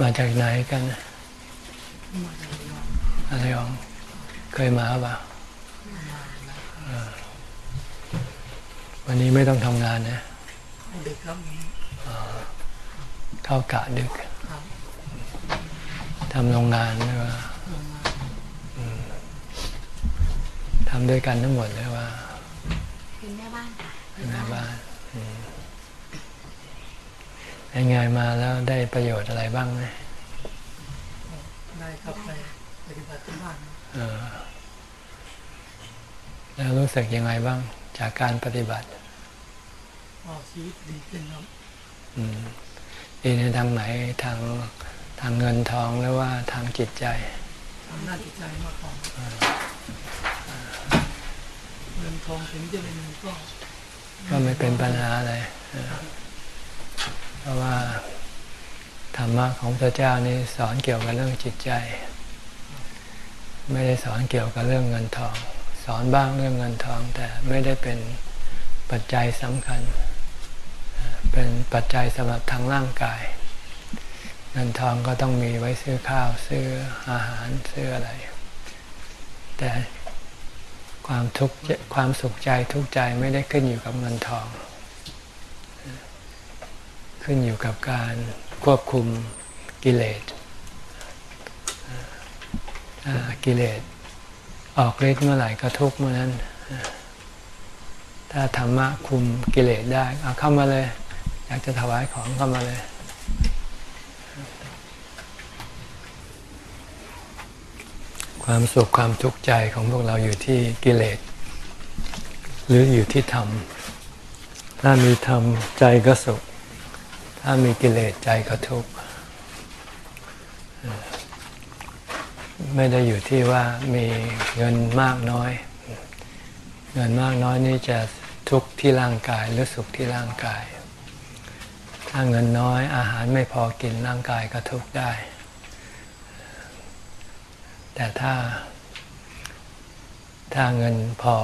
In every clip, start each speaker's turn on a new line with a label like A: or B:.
A: มาจากไหนกัน
B: อะ
A: ไรยองเคยมาป่ะ
B: มาแล้ว
A: เออวันนี้ไม่ต้องทำงานนะ
B: เด็กครับนี้
A: เข้ากะดึกทำโรงงานหรือว่าทำด้วยกันทั้งหมดเลยว่า
C: เป็นแม่บ้านค่ะ
A: เป็นแม่บ้านอืม ยังไงมาแล้วได้ประโยชน์อะไรบ้างไหม
B: ได้ครับไปปฏิบัติที่บ้าน
A: เออแล้วรู้สึกยังไงบ้าง จากการปฏิบัติ
B: ก็ชีวิตดีขึ้นครับ
A: อืมดีในทางไหนทางทางเงินทองหรือว่าทางจิตใจ
B: ทำหน้าจิตใจมากกว่าเงินทองถึงจะเป็นก็
A: ก็ไม่เป็นปัญหาอะไรเออเพ ราะว่าธรรมะของพระเจ้านี่สอนเกี่ยวกับเรื่องจิตใจ ไม่ได้สอนเกี่ยวกับเรื่องเงินทอง สอนบ้างเรื่องเงินทอง แต่ไม่ได้เป็นปัจจัยสำคัญเออเป็นปัจจัยสำหรับทางร่างกาย เงินทองก็ต้องมีไว้ซื้อข้าวซื้ออาหารซื้ออะไร แต่ความทุกข์ความสุขใจทุกข์ใจไม่ได้ขึ้นอยู่กับเงินทอง ขึ้นอยู่กับการควบคุมกิเลสกิเลสออกฤทธิ์เมื่อไหร่ก็ทุกเมื่อนั้น ถ้าธรรมะคุมกิเลสได้เอาเข้ามาเลย อยากจะถวายของเข้ามาเลยความสุขความทุกข์ใจของพวกเราอยู่ที่กิเลส หรืออยู่ที่ธรรม ถ้ามีธรรมใจก็สุข ถ้ามีกิเลสใจก็ทุกข์ไม่ได้อยู่ที่ว่ามีเงินมากน้อย เงินมากน้อยนี่จะทุกข์ที่ร่างกายหรือสุขที่ร่างกาย ถ้าเงินน้อยอาหารไม่พอกินร่างกายก็ทุกข์ได้ แต่ถ้า ถ้าเงินพอ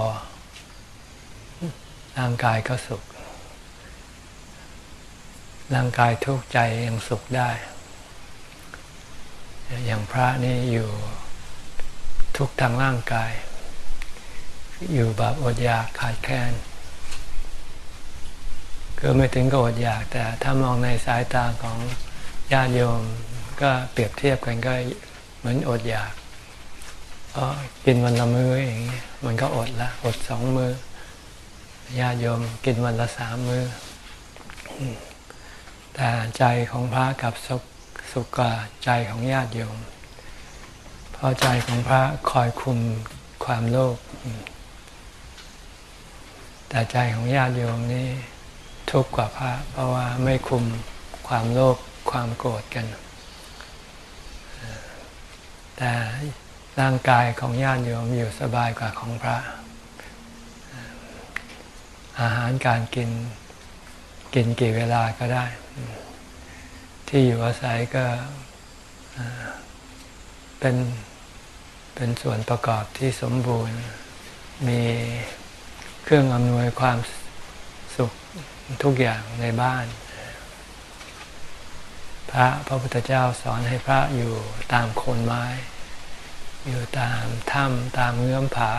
A: ร่างกายก็สุข ร่างกายทุกข์ใจยังสุขได้ อย่างพระนี่อยู่ทุกทางร่างกาย อยู่แบบอดอยากขาดแคลนก็ไม่ถึงกับอดอยาก แต่ถ้ามองในสายตาของญาติโยมก็เปรียบเทียบกันก็เหมือนอดอยากเพราะกินวันละมื้ออย่างนี้มันก็อดละอดสองมือ้อญาติโยมกินวันละสามมือ้อ แต่ใจของพระกับสุขสุขกใจของญาติโยม เพราะใจของพระคอยคุมความโลภแต่ใจของญาติโยมนี่ทุกข์กว่าพระ เพราะว่าไม่คุมความโลภความโกรธกัน แต่ร่างกายของญาติโยมอยู่สบายกว่าของพระ อาหารการกิน กินกี่เวลาก็ได้ ที่อยู่อาศัยก็เป็นเป็นส่วนประกอบที่สมบูรณ์ มีเครื่องอำนวยความสุขทุกอย่างในบ้าน พระพระพุทธเจ้าสอนให้พระอยู่ตามโคนไม้ อยู่ตามถ้ำตามเงื้อมผา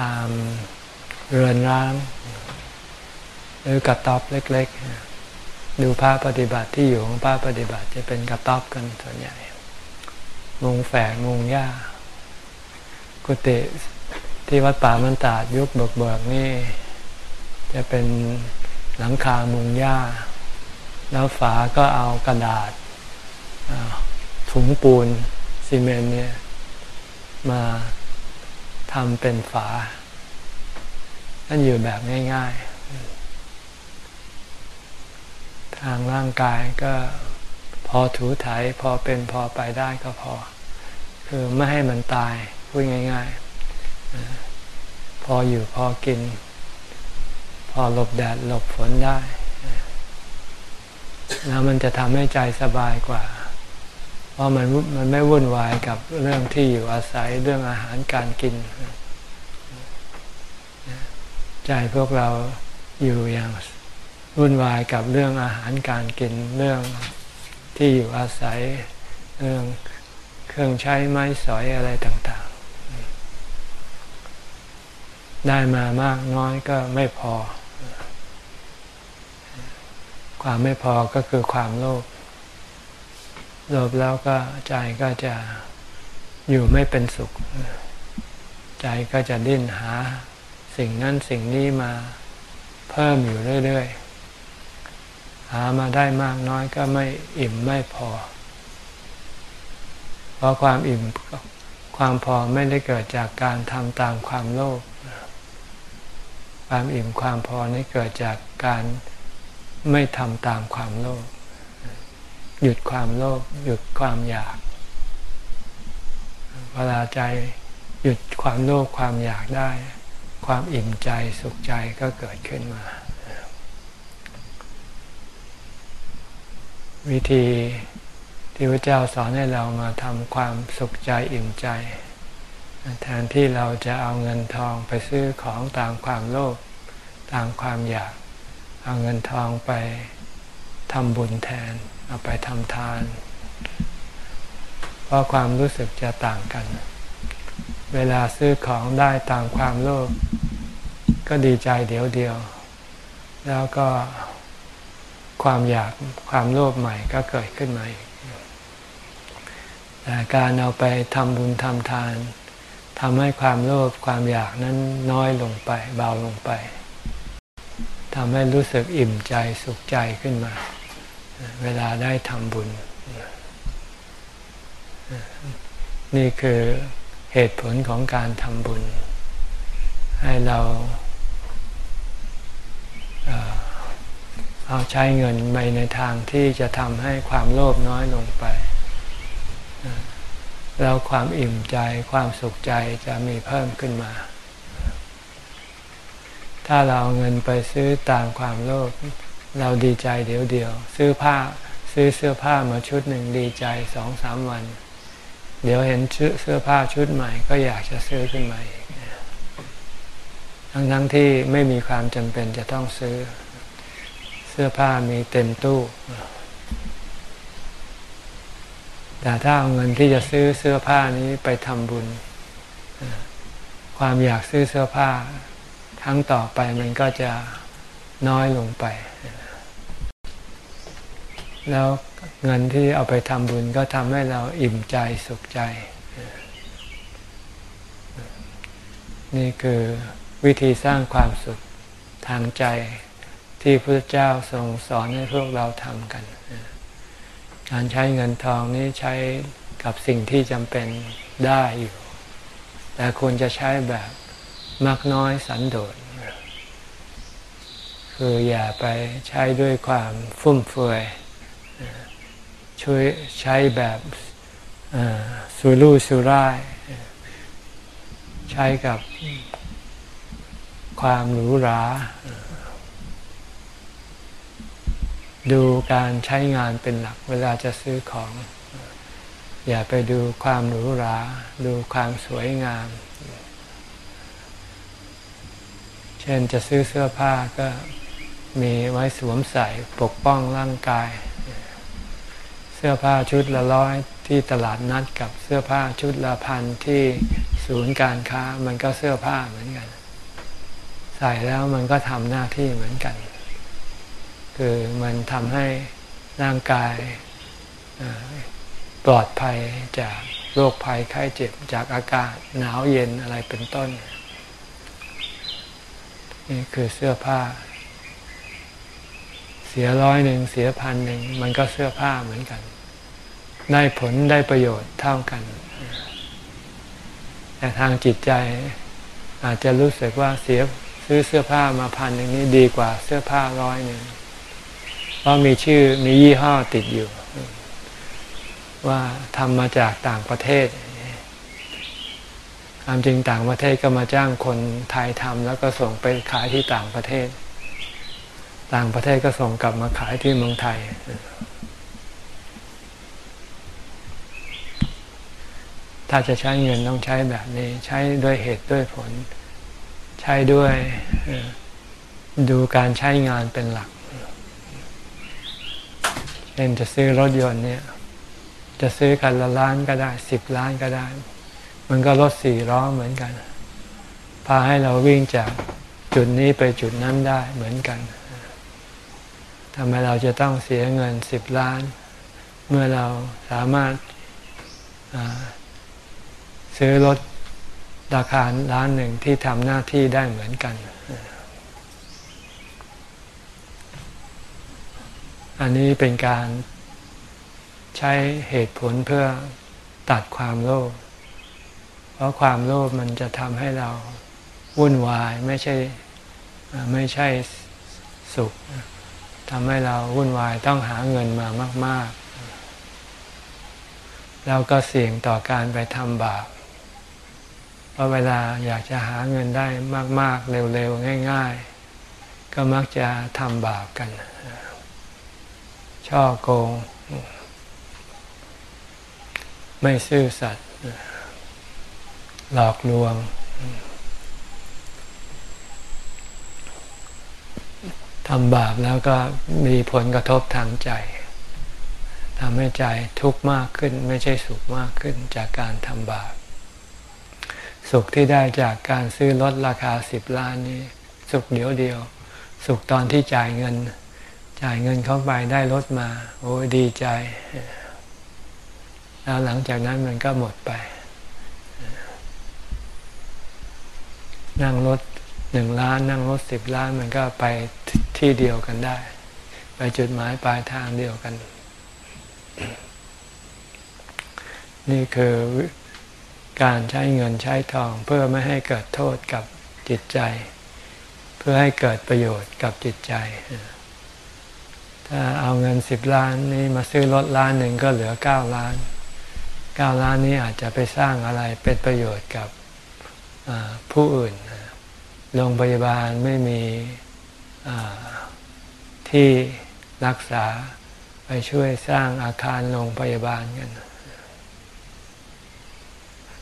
A: ตามเรือนร้าง หรือกระต๊อบเล็กๆ ดูพระปฏิบัติที่อยู่ของพระปฏิบัติจะเป็นกระต๊อบกันส่วนใหญ่ มุงแฝกมุงหญ้า กุฏิที่วัดป่ามันตาดยุคเบิกเบิกนี่ จะเป็นหลังคามุงหญ้า แล้วฝาก็เอากระดาษถุงปูนซีเมนต์เนี่ยมาทำเป็นฝานั่นอยู่แบบง่าย ๆ ทางร่างกายก็พอถูถ่ายพอเป็นพอไปได้ก็พอ คือไม่ให้มันตายพูดง่าย ๆ พออยู่พอกิน พอหลบแดดหลบฝนได้ แล้วมันจะทำให้ใจสบายกว่า เพราะมันมันไม่วุ่นวายกับเรื่องที่อยู่อาศัยเรื่องอาหารการกิน ใจพวกเราอยู่อย่าง วุ่นวายกับเรื่องอาหารการกินเรื่องที่อยู่อาศัยเรื่องเครื่องใช้ไม้สอยอะไรต่างๆ ได้มามากน้อยก็ไม่พอ ความไม่พอก็คือความโลภโลภแล้วก็ใจก็จะอยู่ไม่เป็นสุข ใจก็จะดิ้นหา สิ่งนั้นสิ่งนี้มาเพิ่มอยู่เรื่อย ๆ หามาได้มากน้อยก็ไม่อิ่มไม่พอ เพราะความอิ่มความพอไม่ได้เกิดจากการทำตามความโลภความอิ่มความพอนี้เกิดจากการไม่ทำตามความโลภหยุดความโลภหยุดความอยาก เวลาใจหยุดความโลภความอยากได้ ความอิ่มใจสุขใจก็เกิดขึ้นมา วิธีที่พระเจ้าสอนให้เรามาทำความสุขใจอิ่มใจ แทนที่เราจะเอาเงินทองไปซื้อของตามความโลภตามความอยาก เอาเงินทองไปทำบุญแทน เอาไปทำทาน เพราะความรู้สึกจะต่างกัน เวลาซื้อของได้ตามความโลภก็ดีใจเดียวเดียว แล้วก็ ความอยากความโลภใหม่ก็เกิดขึ้นมาอีกแต่การเอาไปทำบุญทำทานทำให้ความโลภความอยากนั้นน้อยลงไป เบาลงไปทำให้รู้สึกอิ่มใจสุขใจขึ้นมา เวลาได้ทำบุญ นี่คือเหตุผลของการทำบุญ ให้เรา เอาใช้เงินไปในทางที่จะทำให้ความโลภน้อยลงไป แล้วความอิ่มใจความสุขใจจะมีเพิ่มขึ้นมา ถ้าเราเอาเงินไปซื้อตามความโลภเราดีใจเดี๋ยวเดียว ซื้อผ้าซื้อเสื้อผ้ามาชุดหนึ่งดีใจสองสามวัน เดี๋ยวเห็นเสื้อผ้าชุดใหม่ ก็อยากจะซื้อขึ้นมาอีกทั้งทั้งที่ไม่มีความจำเป็นจะต้องซื้อ เสื้อผ้ามีเต็มตู้ แต่ถ้าเอาเงินที่จะซื้อเสื้อผ้านี้ไปทำบุญ ความอยากซื้อเสื้อผ้า ครั้งต่อไปมันก็จะน้อยลงไป แล้วเงินที่เอาไปทำบุญก็ทำให้เราอิ่มใจสุขใจ นี่คือวิธีสร้างความสุขทางใจ ที่พระเจ้าทรงสอนให้พวกเราทำกัน การใช้เงินทองนี้ใช้กับสิ่งที่จำเป็นได้อยู่ แต่ควรจะใช้แบบมากน้อยสันโดษคืออย่าไปใช้ด้วยความฟุ่มเฟือยช่วยใช้แบบสุรุ่สุร่าย ใช้กับความหรูหรา ดูการใช้งานเป็นหลักเวลาจะซื้อของ อย่าไปดูความหรูหรา ดูความสวยงาม เช่นจะซื้อเสื้อผ้าก็มีไว้สวมใส่ปกป้องร่างกาย เสื้อผ้าชุดละร้อยที่ตลาดนัดกับเสื้อผ้าชุดละพันที่ศูนย์การค้ามันก็เสื้อผ้าเหมือนกัน ใส่แล้วมันก็ทำหน้าที่เหมือนกัน คือมันทำให้ร่างกายปลอดภัยจากโรคภัยไข้เจ็บจากอากาศหนาวเย็นอะไรเป็นต้น นี่คือเสื้อผ้า เสียร้อยหนึ่งเสียพันหนึ่งมันก็เสื้อผ้าเหมือนกัน ได้ผลได้ประโยชน์เท่ากัน แต่ทางจิตใจอาจจะรู้สึกว่าเสียซื้อเสื้อผ้ามาพันอย่างนี้ดีกว่าเสื้อผ้าร้อยหนึ่ง เพราะมีชื่อมียี่ห้อติดอยู่ ว่าทำมาจากต่างประเทศความจริงต่างประเทศก็มาจ้างคนไทยทำแล้วก็ส่งไปขายที่ต่างประเทศ ต่างประเทศก็ส่งกลับมาขายที่เมืองไทย ถ้าจะใช้เงินต้องใช้แบบนี้ ใช้ด้วยเหตุด้วยผล ใช้ด้วยดูการใช้งานเป็นหลัก เช่นจะซื้อรถยนต์เนี่ย จะซื้อคันละล้านก็ได้สิบล้านก็ได้ มันก็รถสี่ล้อเหมือนกัน พาให้เราวิ่งจากจุดนี้ไปจุดนั้นได้เหมือนกันทำไมเราจะต้องเสียเงินสิบล้าน เมื่อเราสามารถซื้อรถราคาล้านหนึ่งที่ทำหน้าที่ได้เหมือนกัน อันนี้เป็นการใช้เหตุผลเพื่อตัดความโลภ เพราะความโลภมันจะทำให้เราวุ่นวายไม่ใช่ไม่ใช่สุขทำให้เราวุ่นวายต้องหาเงินมามาก ๆ แล้วก็เสี่ยงต่อการไปทำบาปเพราะเวลาอยากจะหาเงินได้มาก ๆ เร็ว ๆ ง่าย ๆ ก็มักจะทำบาปกัน ช่อโกง ไม่ซื่อสัตย์หลอกลวง ทำบาปแล้วก็มีผลกระทบทางใจทำให้ใจทุกข์มากขึ้น ไม่ใช่สุขมากขึ้นจากการทำบาปสุขที่ได้จากการซื้อรถราคาสิบล้านนี้ สุขเดียวเดียว สุขตอนที่จ่ายเงิน จ่ายเงินเข้าไปได้รถมา โอ้ดีใจ แล้วหลังจากนั้นมันก็หมดไป นั่งรถหนึ่งล้าน นั่งรถสิบล้านมันก็ไปที่เดียวกันได้ ไปจุดหมายปลายทางเดียวกัน นี่คือการใช้เงินใช้ทองเพื่อไม่ให้เกิดโทษกับจิตใจ เพื่อให้เกิดประโยชน์กับจิตใจ ถ้าเอาเงินสิบล้านนี้มาซื้อรถล้านหนึ่งก็เหลือเก้าล้านเก้าล้านนี้อาจจะไปสร้างอะไรเป็นประโยชน์กับผู้อื่นโรงพยาบาลไม่มีที่รักษาไปช่วยสร้างอาคารโรงพยาบาลกัน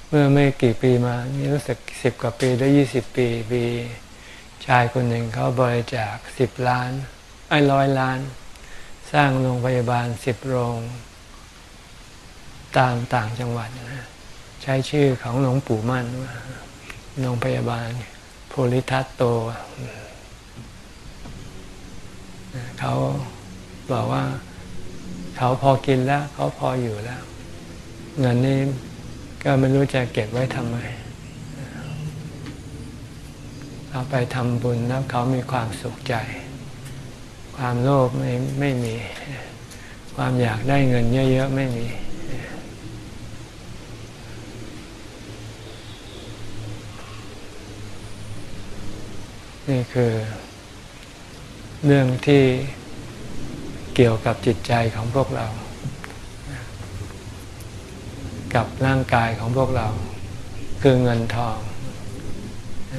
A: เมื่อไม่กี่ปีมานี่รู้สึกสิบกว่าปีได้ยี่สิบปีปีชายคนหนึ่งเขาบริจาคสิบล้าน ไอ้ร้อยล้าน สร้างโรงพยาบาลสิบโรง ตามต่างจังหวัดนะใช้ชื่อของหลวงปู่มั่นว่าโรงพยาบาลโพลิทัตโต เขาบอกว่าเขาพอกินแล้ว เขาพออยู่แล้ว เงินนี้ก็ไม่รู้จะเก็บไว้ทำไมเอาไปทำบุญแล้วเขามีความสุขใจ ความโลภไม่ไม่มี ความอยากได้เงินเยอะๆไม่มี นี่คือ เรื่องที่เกี่ยวกับจิตใจของพวกเรา กับร่างกายของพวกเรา คือเงินทอง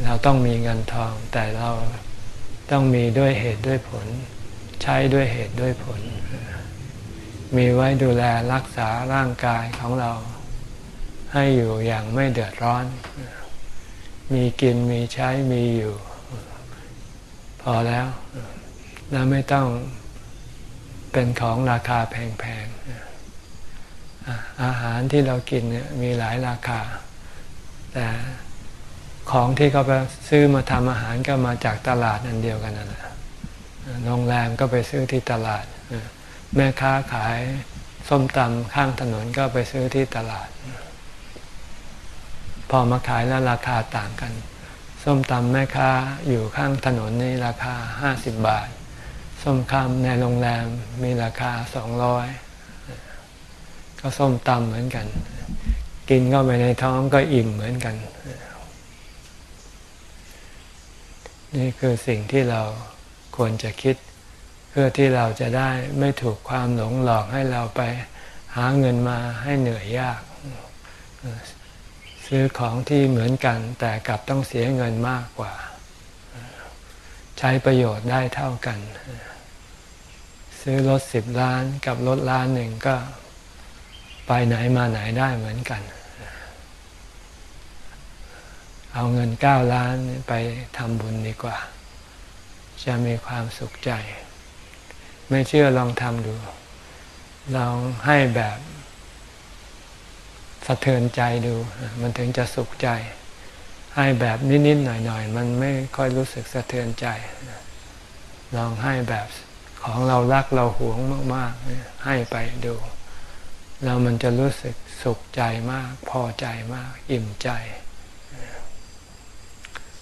A: เราต้องมีเงินทองแต่เราต้องมีด้วยเหตุด้วยผล ใช้ด้วยเหตุด้วยผล มีไว้ดูแลรักษาร่างกายของเรา ให้อยู่อย่างไม่เดือดร้อน มีกินมีใช้มีอยู่ พอแล้ว แล้วไม่ต้องเป็นของราคาแพงๆ อาหารที่เรากินเนี่ยมีหลายราคา แต่ของที่เขาไปซื้อมาทำอาหารก็มาจากตลาดนั่นเดียวกันนั่นแหละ โรงแรมก็ไปซื้อที่ตลาด แม่ค้าขายส้มตำข้างถนนก็ไปซื้อที่ตลาด พอมาขายแล้วราคาต่างกัน ส้มตำแม่ค้าอยู่ข้างถนนนี่ราคาห้าสิบบาท ส้มคำในโรงแรมมีราคาสองร้อยก็ส้มตำเหมือนกัน กินเข้าไปในท้องก็อิ่มเหมือนกัน นี่คือสิ่งที่เรา ควรจะคิด เพื่อที่เราจะได้ไม่ถูกความหลงหลอกให้เราไปหาเงินมาให้เหนื่อยยาก ซื้อของที่เหมือนกัน แต่กลับต้องเสียเงินมากกว่า ใช้ประโยชน์ได้เท่ากัน ซื้อรถสิบล้านกับรถล้านหนึ่งก็ไปไหนมาไหนได้เหมือนกัน เอาเงินเก้าล้านไปทำบุญดีกว่า จะมีความสุขใจ ไม่เชื่อลองทำดู ลองให้แบบสะเทือนใจดู มันถึงจะสุขใจ ให้แบบนิดๆหน่อยๆ มันไม่ค่อยรู้สึกสะเทือนใจ ลองให้แบบของเรารักเราหวงมากๆ ให้ไปดู แล้วมันจะรู้สึกสุขใจมาก พอใจมาก อิ่มใจ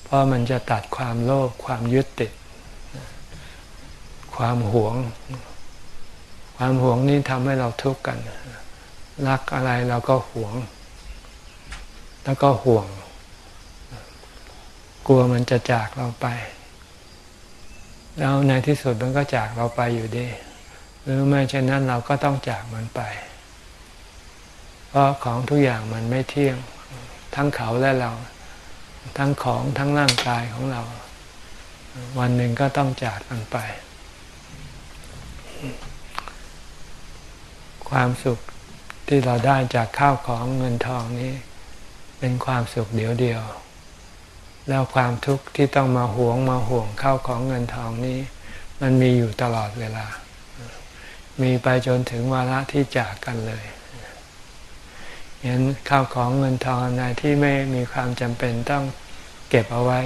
A: เพราะมันจะตัดความโลภความยึดติด ความหวง ความหวงนี่ทำให้เราทุกข์กัน รักอะไรเราก็หวง แล้วก็ห่วง กลัวมันจะจากเราไป แล้วในที่สุดมันก็จากเราไปอยู่ดี หรือไม่เช่นนั้นเราก็ต้องจากมันไป เพราะของทุกอย่างมันไม่เที่ยง ทั้งเขาและเรา ทั้งของทั้งร่างกายของเรา วันหนึ่งก็ต้องจากกันไป ความสุขที่เราได้จากข้าวของเงินทองนี้ เป็นความสุขเดียวเดียว แล้วความทุกข์ที่ต้องมาหวงมาห่วงข้าวของเงินทองนี้ มันมีอยู่ตลอดเวลา มีไปจนถึงวาระที่จากกันเลยเห็นข้าวของเงินทองอะไรที่ไม่มีความจำเป็นต้องเก็บเอาไว้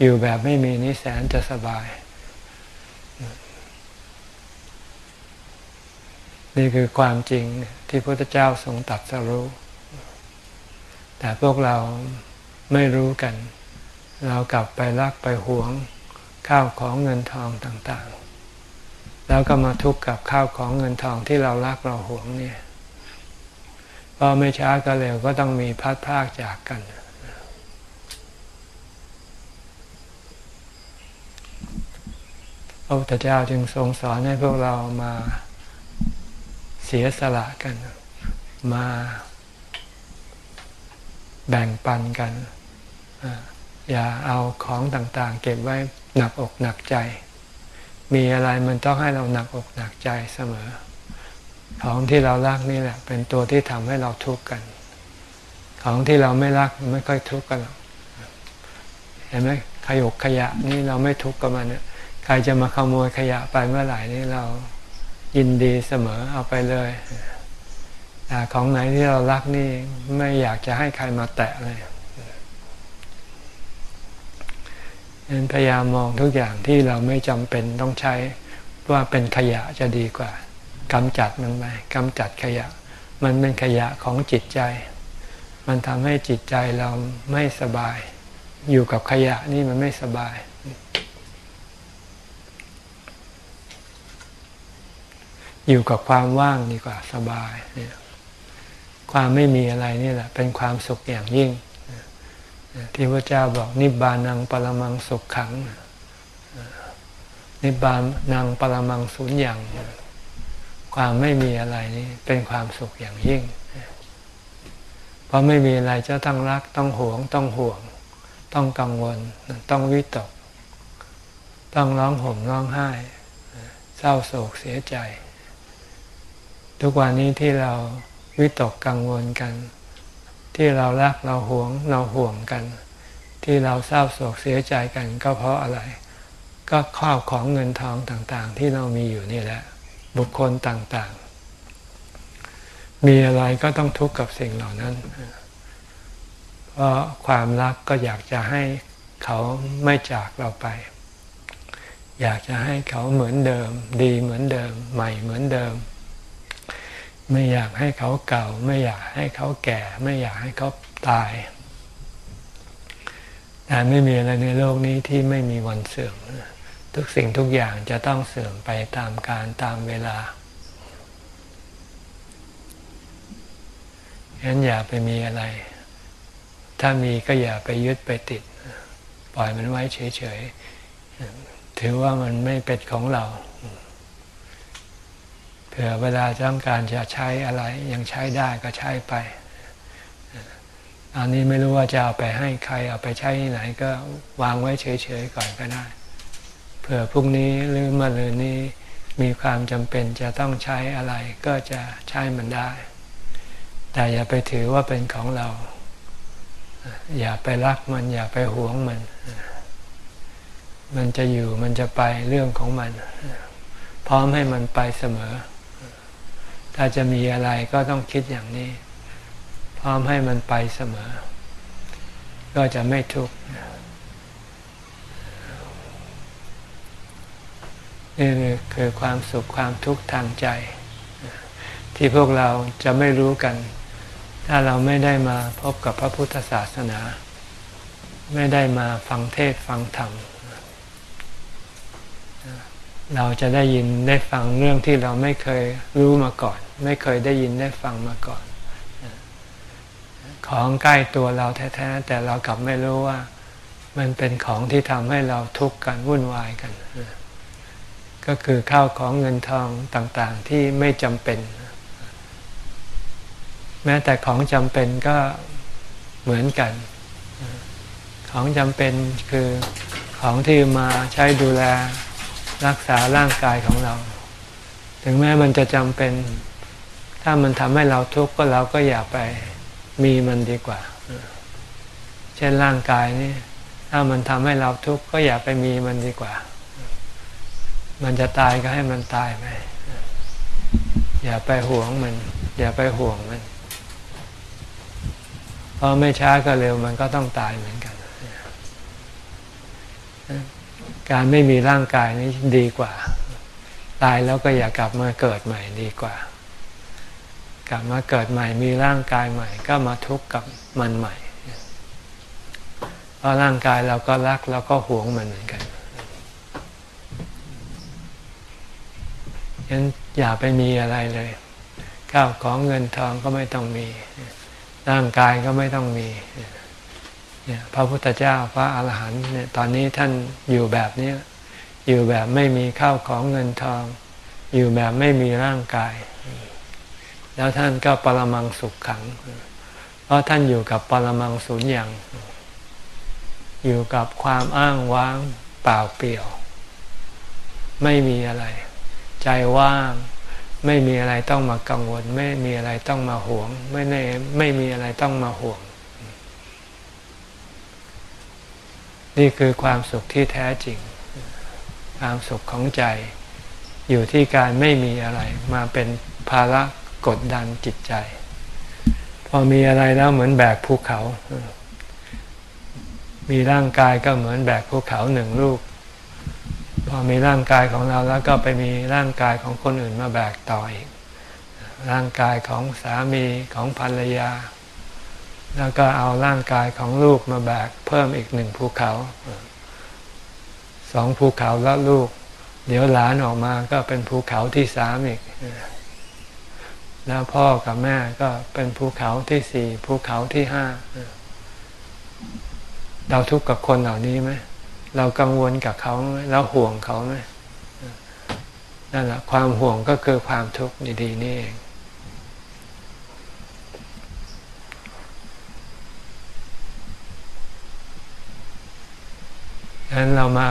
A: อยู่แบบไม่มีนิแสนจะสบาย นี่คือความจริงที่พระพุทธเจ้าทรงตัดสรู้ แต่พวกเราไม่รู้กัน เรากลับไปรักไปหวงข้าวของเงินทองต่างๆ แล้วก็มาทุกข์กับข้าวของเงินทองที่เรารักเราหวงเนี่ยพอไม่ช้าก็เร็วก็ต้องมีพัดพากจากกัน พระพุทธเจ้าจึงทรงสอนให้พวกเรามา เสียสละกัน มาแบ่งปันกัน อย่าเอาของต่างๆ เก็บไว้หนักอกหนักใจ มีอะไรมันต้องให้เราหนักอกหนักใจเสมอ ของที่เรารักนี่แหละ เป็นตัวที่ทำให้เราทุกข์กัน ของที่เราไม่รักไม่ค่อยทุกข์กันหรอกเห็นไหมขยกขยะนี่เราไม่ทุกข์กับมันเนี่ยใครจะมาขโมยขยะไปเมื่อไหร่นี่เรา ยินดีเสมอเอาไปเลยแต่ของไหนที่เรารักนี่ไม่อยากจะให้ใครมาแตะเลยนั้นพยายามมองทุกอย่างที่เราไม่จำเป็นต้องใช้ว่าเป็นขยะจะดีกว่ากำจัดมันไปกำจัดขยะ มันเป็นขยะของจิตใจ มันทำให้จิตใจเราไม่สบาย อยู่กับขยะนี่มันไม่สบาย อยู่กับความว่างดีกว่าสบายเนี่ยความไม่มีอะไรนี่แหละ เป็นความสุขอย่างยิ่ง ที่พระเจ้าบอกนิบานังปรมังสุขขัง นิบานังปรมังสุญญ์อย่าง ความไม่มีอะไรนี่เป็นความสุขอย่างยิ่ง เพราะไม่มีอะไรจะต้องรักต้องหวง ต้องห่วง ต้องกังวล ต้องวิตก ต้องร้องห่มร้องไห้ เศร้าโศกเสียใจ ทุกวันนี้ที่เราวิตกกังวลกัน ที่เรารักเราหวงเราห่วงกัน ที่เราเศร้าโศกเสียใจกันก็เพราะอะไร ก็ข้าวของเงินทองต่างๆ ที่เรามีอยู่นี่แหละ บุคคลต่างๆ มีอะไรก็ต้องทุกข์กับสิ่งเหล่านั้นเพราะความรักก็อยากจะให้เขาไม่จากเราไป อยากจะให้เขาเหมือนเดิม ดีเหมือนเดิม ใหม่เหมือนเดิม ไม่อยากให้เขาเก่า ไม่อยากให้เขาแก่ ไม่อยากให้เขาตาย แต่ไม่มีอะไรในโลกนี้ที่ไม่มีวันเสื่อม ทุกสิ่งทุกอย่างจะต้องเสื่อมไปตามการตามเวลาฉะนั้นอย่าไปมีอะไร ถ้ามีก็อย่าไปยึดไปติด ปล่อยมันไว้เฉยๆ ถือว่ามันไม่เป็นของเรา เผื่อเวลาต้องการจะใช้อะไรยังใช้ได้ก็ใช้ไปอันนี้ไม่รู้ว่าจะเอาไปให้ใครเอาไปใช้ที่ไหนก็วางไว้เฉยๆก่อนก็ได้ เผื่อพรุ่งนี้หรือมะรืนนี้มีความจำเป็นจะต้องใช้อะไรก็จะใช้มันได้ แต่อย่าไปถือว่าเป็นของเรา อย่าไปรักมันอย่าไปหวงมัน มันจะอยู่มันจะไปเรื่องของมัน พร้อมให้มันไปเสมอ ถ้าจะมีอะไรก็ต้องคิดอย่างนี้ พร้อมให้มันไปเสมอ ก็จะไม่ทุกข์นี่คือความสุขความทุกข์ทางใจ ที่พวกเราจะไม่รู้กัน ถ้าเราไม่ได้มาพบกับพระพุทธศาสนา ไม่ได้มาฟังเทศฟังธรรม เราจะได้ยินได้ฟังเรื่องที่เราไม่เคยรู้มาก่อน ไม่เคยได้ยินได้ฟังมาก่อน ของใกล้ตัวเราแท้ๆแต่เรากลับไม่รู้ว่า มันเป็นของที่ทำให้เราทุกข์กันวุ่นวายกัน ก็คือข้าวของเงินทองต่างๆที่ไม่จำเป็น แม้แต่ของจำเป็นก็เหมือนกัน ของจำเป็นคือของที่มาใช้ดูแล รักษาร่างกายของเรา ถึงแม้มันจะจำเป็น ถ้ามันทำให้เราทุกข์ก็เราก็อย่าไปมีมันดีกว่า เช่นร่างกายนี่ถ้ามันทำให้เราทุกข์ก็อย่าไปมีมันดีกว่า มันจะตายก็ให้มันตายไป อย่าไปห่วงมัน อย่าไปห่วงมัน เพราะไม่ช้าก็เร็วมันก็ต้องตายเหมือนกัน การไม่มีร่างกายนี้ดีกว่า ตายแล้วก็อย่ากลับมาเกิดใหม่ดีกว่า กลับมาเกิดใหม่มีร่างกายใหม่ ก็มาทุกข์กับมันใหม่ เพราะร่างกายเราก็รักเราก็หวงมันเหมือนกันฉะนั้นอย่าไปมีอะไรเลยข้าวของเงินทองก็ไม่ต้องมี ร่างกายก็ไม่ต้องมี เนี่ยพระพุทธเจ้าพระอาหารหันต์เนี่ยตอนนี้ท่านอยู่แบบนี้อยู่แบบไม่มีข้าวของเงินทอง อยู่แบบไม่มีร่างกาย แล้วท่านก็ปรมังสุขขัง เพราะท่านอยู่กับปรมังสุญญ์อย่าง อยู่กับความอ้างว้างเปล่าเปลี่ยว ไม่มีอะไร ใจว่างไม่มีอะไรต้องมากังวล ไม่มีอะไรต้องมาห่วง ไม่ในไม่มีอะไรต้องมาห่วง นี่คือความสุขที่แท้จริง ความสุขของใจ อยู่ที่การไม่มีอะไรมาเป็นภาระกดดันจิตใจ พอมีอะไรแล้วเหมือนแบกภูเขา มีร่างกายก็เหมือนแบกภูเขาหนึ่งลูก พอมีร่างกายของเราแล้วก็ไปมีร่างกายของคนอื่นมาแบกต่ออีก ร่างกายของสามีของภรรยา แล้วก็เอาร่างกายของลูกมาแบกเพิ่มอีกหนึ่งภูเขาสองภูเขาแล้วลูก เดี๋ยวหลานออกมาก็เป็นภูเขาที่สามอีก แล้วพ่อกับแม่ก็เป็นภูเขาที่สี่ภูเขาที่ห้าเราทุกข์กับคนเหล่านี้ไหมเรากังวลกับเขาไหมเราห่วงเขาไหมนั่นแหละความห่วงก็คือความทุกข์ดีๆนี่เอง ดังนั้นเรามา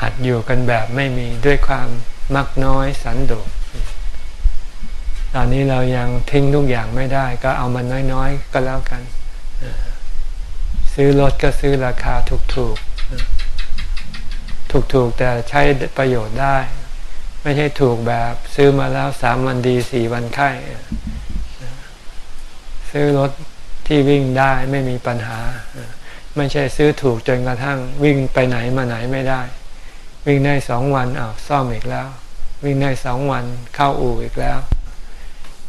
A: หัดอยู่กันแบบไม่มีด้วยความมักน้อยสันโดษตอนนี้เรายังทิ้งทุกอย่างไม่ได้ ก็เอามันน้อยๆก็แล้วกัน ซื้อรถก็ซื้อราคาถูกๆ ถูกๆ แต่ใช้ประโยชน์ได้ ไม่ใช่ถูกแบบซื้อมาแล้วสามวันดีสี่วันไข้ ซื้อรถที่วิ่งได้ไม่มีปัญหา ไม่ใช่ซื้อถูกจนกระทั่งวิ่งไปไหนมาไหนไม่ได้ วิ่งได้สองวันอ้าวซ่อมอีกแล้ว วิ่งได้สองวันเข้าอู่อีกแล้ว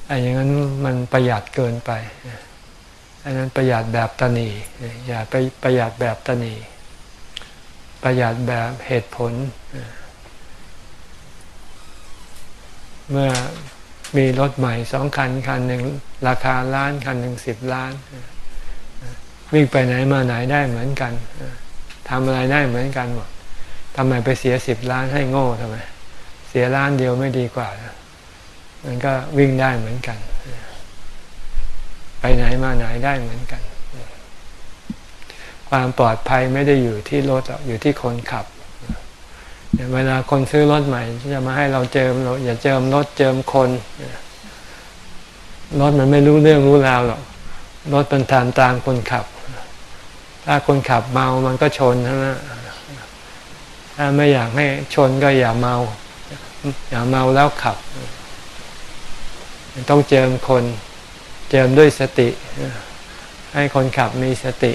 A: อันอย่างนั้นมันประหยัดเกินไป อันนั้นประหยัดแบบตนีอย่าไปประหยัดแบบตนีประหยัดแบบเหตุผล เมื่อมีรถใหม่สองคันคันหนึ่งราคาล้านคันหนึ่งสิบล้าน วิ่งไปไหนมาไหนได้เหมือนกันทำอะไรได้เหมือนกันหมดทำไมไปเสียสิบล้านให้โง่ทำไม เสียล้านเดียวไม่ดีกว่า มันก็วิ่งได้เหมือนกัน ไปไหนมาไหนได้เหมือนกัน ความปลอดภัยไม่ได้อยู่ที่รถอยู่ที่คนขับเวลาคนซื้อรถใหม่จะมาให้เราเจิมเราอย่าเจิมรถเจิมคนรถมันไม่รู้เรื่องรู้ราวหรอกรถเป็นตามตามคนขับ ถ้าคนขับเมามันก็ชนนะ ถ้าไม่อยากให้ชนก็อย่าเมา อย่าเมาแล้วขับ ต้องเจิมคน เจิมด้วยสติ ให้คนขับมีสติ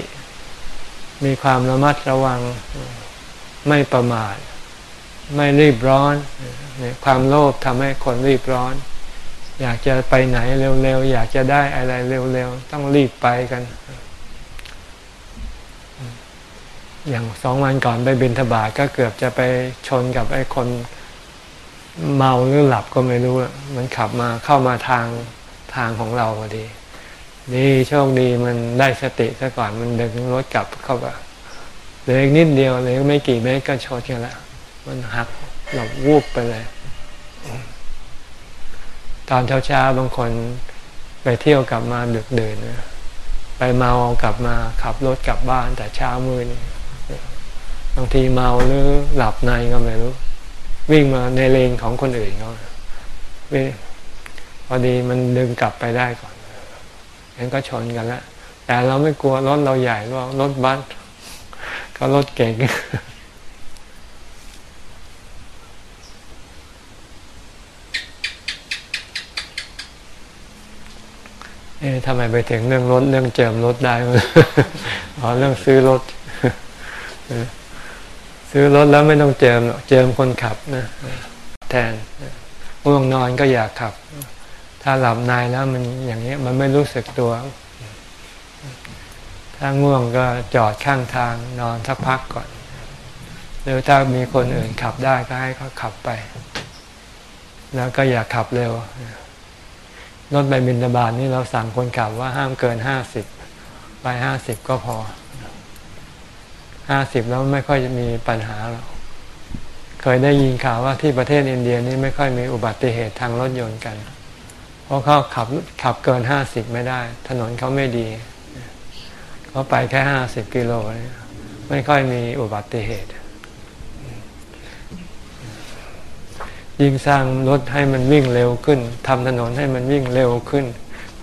A: มีความระมัดระวัง ไม่ประมาท ไม่รีบร้อน ความโลภทำให้คนรีบร้อน อยากจะไปไหนเร็วๆ อยากจะได้อะไรเร็วๆ ต้องรีบไปกัน อย่างสองวันก่อนไปบินทบาทก็เกือบจะไปชนกับไอ้คนเมาหรือหลับก็ไม่รู้มันขับมาเข้ามาทางทางของเราพอดีดีโชคดีมันได้สติซะก่อนมันดึงรถกลับเข้าไปเหลืออีกนิดเดียวเหลือไม่กี่เมตรก็ชนกันล้วมันหักหลบวูบไปเลย ตอนเช้าๆบางคนไปเที่ยวกลับมาดึกเดินนะไปเมากลับมาขับรถกลับบ้านแต่เช้ามืดนี่ บางทีเมาหรือหลับในก็ไม่รู้ วิ่งมาในเลนของคนอื่นเขาพอดีมันดึงกลับไปได้ก่อนงั้นก็ชนกันล้วแต่เราไม่กลัวรถเราใหญ่หรอกรถบัสก็รถเก่งเอ๊ะทำไมไปถึงเรื่องรถเรื่องเจิมรถได้ อ๋อเรื่องซื้อรถ ซื้อรถแล้วไม่ต้องเจิมเจิมคนขับนะแทนง่วงนอนก็อยากขับ ถ้าหลับในแล้วมันอย่างนี้มันไม่รู้สึกตัว ถ้าง่วงก็จอดข้างทางนอนสักพักก่อน หรือถ้ามีคนอื่นขับได้ก็ให้เขาขับไป แล้วก็อย่าขับเร็วรถไปบินตบาลนี่เราสั่งคนขับว่าห้ามเกินห้าสิบไปห้าสิบก็พอ ห้าสิบแล้วไม่ค่อยจะมีปัญหาหรอกเคยได้ยินข่าวว่าที่ประเทศอินเดียนี่ไม่ค่อยมีอุบัติเหตุทางรถยนต์กัน เพราะเขาขับขับเกินห้าสิบไม่ได้ ถนนเขาไม่ดีเขาไปแค่ห้าสิบกิโลไม่ค่อยมีอุบัติเหตุ ยิ่งสร้างรถให้มันวิ่งเร็วขึ้นทำถนนให้มันวิ่งเร็วขึ้น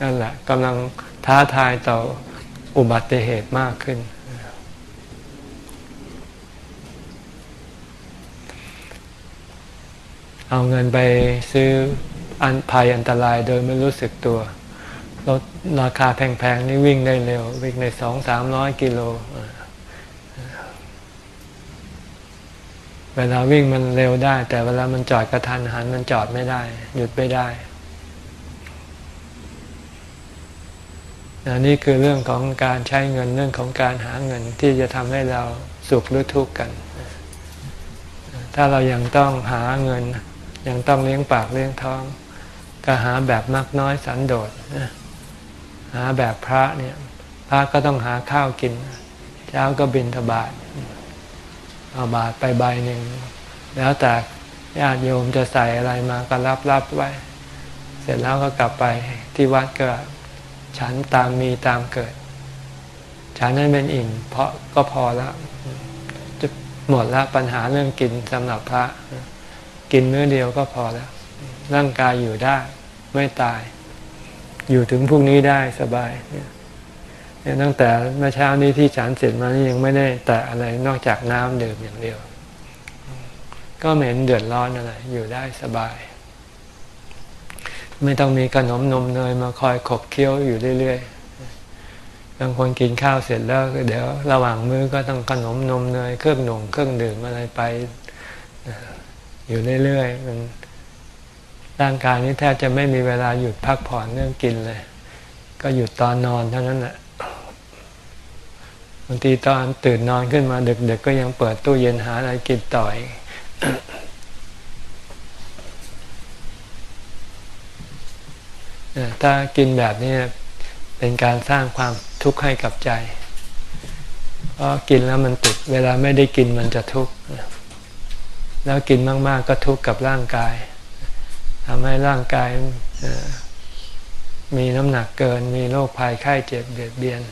A: นั่นแหละกำลังท้าทายต่ออุบัติเหตุมากขึ้น เอาเงินไปซื้ออันภัยอันตรายโดยไม่รู้สึกตัวรถราคาแพงๆนี่วิ่งได้เร็ว วิ่งในสองสามร้อยกิโล เวลาวิ่งมันเร็วได้ แต่เวลามันจอดกระทันหันมันจอดไม่ได้ หยุดไม่ได้นี่คือเรื่องของการใช้เงินเรื่องของการหาเงินที่จะทำให้เราสุขหรือทุกข์กัน ถ้าเรายังต้องหาเงิน ยังต้องเลี้ยงปากเลี้ยงท้อง ก็หาแบบมักน้อยสันโดษหาแบบพระเนี่ย พระก็ต้องหาข้าวกิน เช้าก็บินทบาทเอาบาทไปใบหนึ่ง แล้วแต่ญาติโยมจะใส่อะไรมาก็รับรับไว้ เสร็จแล้วก็กลับไปที่วัดก็ฉันตามมีตามเกิด ฉันนั้นเป็นอิ่มเพราะก็พอแล้วจะหมดล้วปัญหาเรื่องกินสำหรับพระ กินมื้อเดียวก็พอแล้ว ร่างกายอยู่ได้ ไม่ตาย อยู่ถึงพรุ่งนี้ได้สบายเนี่ยตั้งแต่เมื่อเช้านี้ที่ฉันเสร็จมานี่ยังไม่ได้แต่อะไรนอกจากน้ำดื่มอย่างเดียว ก็เหม็นเดือดร้อนอะไรอยู่ได้สบาย ไม่ต้องมีขนมนมเนยมาคอยขบเคี้ยวอยู่เรื่อยๆบางคนกินข้าวเสร็จแล้วเดี๋ยว ระหว่างมื้อก็ต้องขนมนมเนยเครื่องหนุ่มเครื่องดื่มอะไรไป อยู่เรื่อยๆมันร่างกายนี้แทบจะไม่มีเวลาหยุดพักผ่อนเรื่องกินเลย ก็หยุดตอนนอนเท่านั้นแหละบางทีตอนตื่นนอนขึ้นมาดึกๆก็ยังเปิดตู้เย็นหาอะไรกินต่อยถ้ากินแบบนี้เป็นการสร้างความทุกข์ให้กับใจ เพราะกินแล้วมันติด เวลาไม่ได้กินมันจะทุกข์ แล้วกินมาก ๆ ก็ทุกข์กับร่างกายทำให้ร่างกายมีน้ำหนักเกิน มีโรคภัยไข้เจ็บเบียดเบียน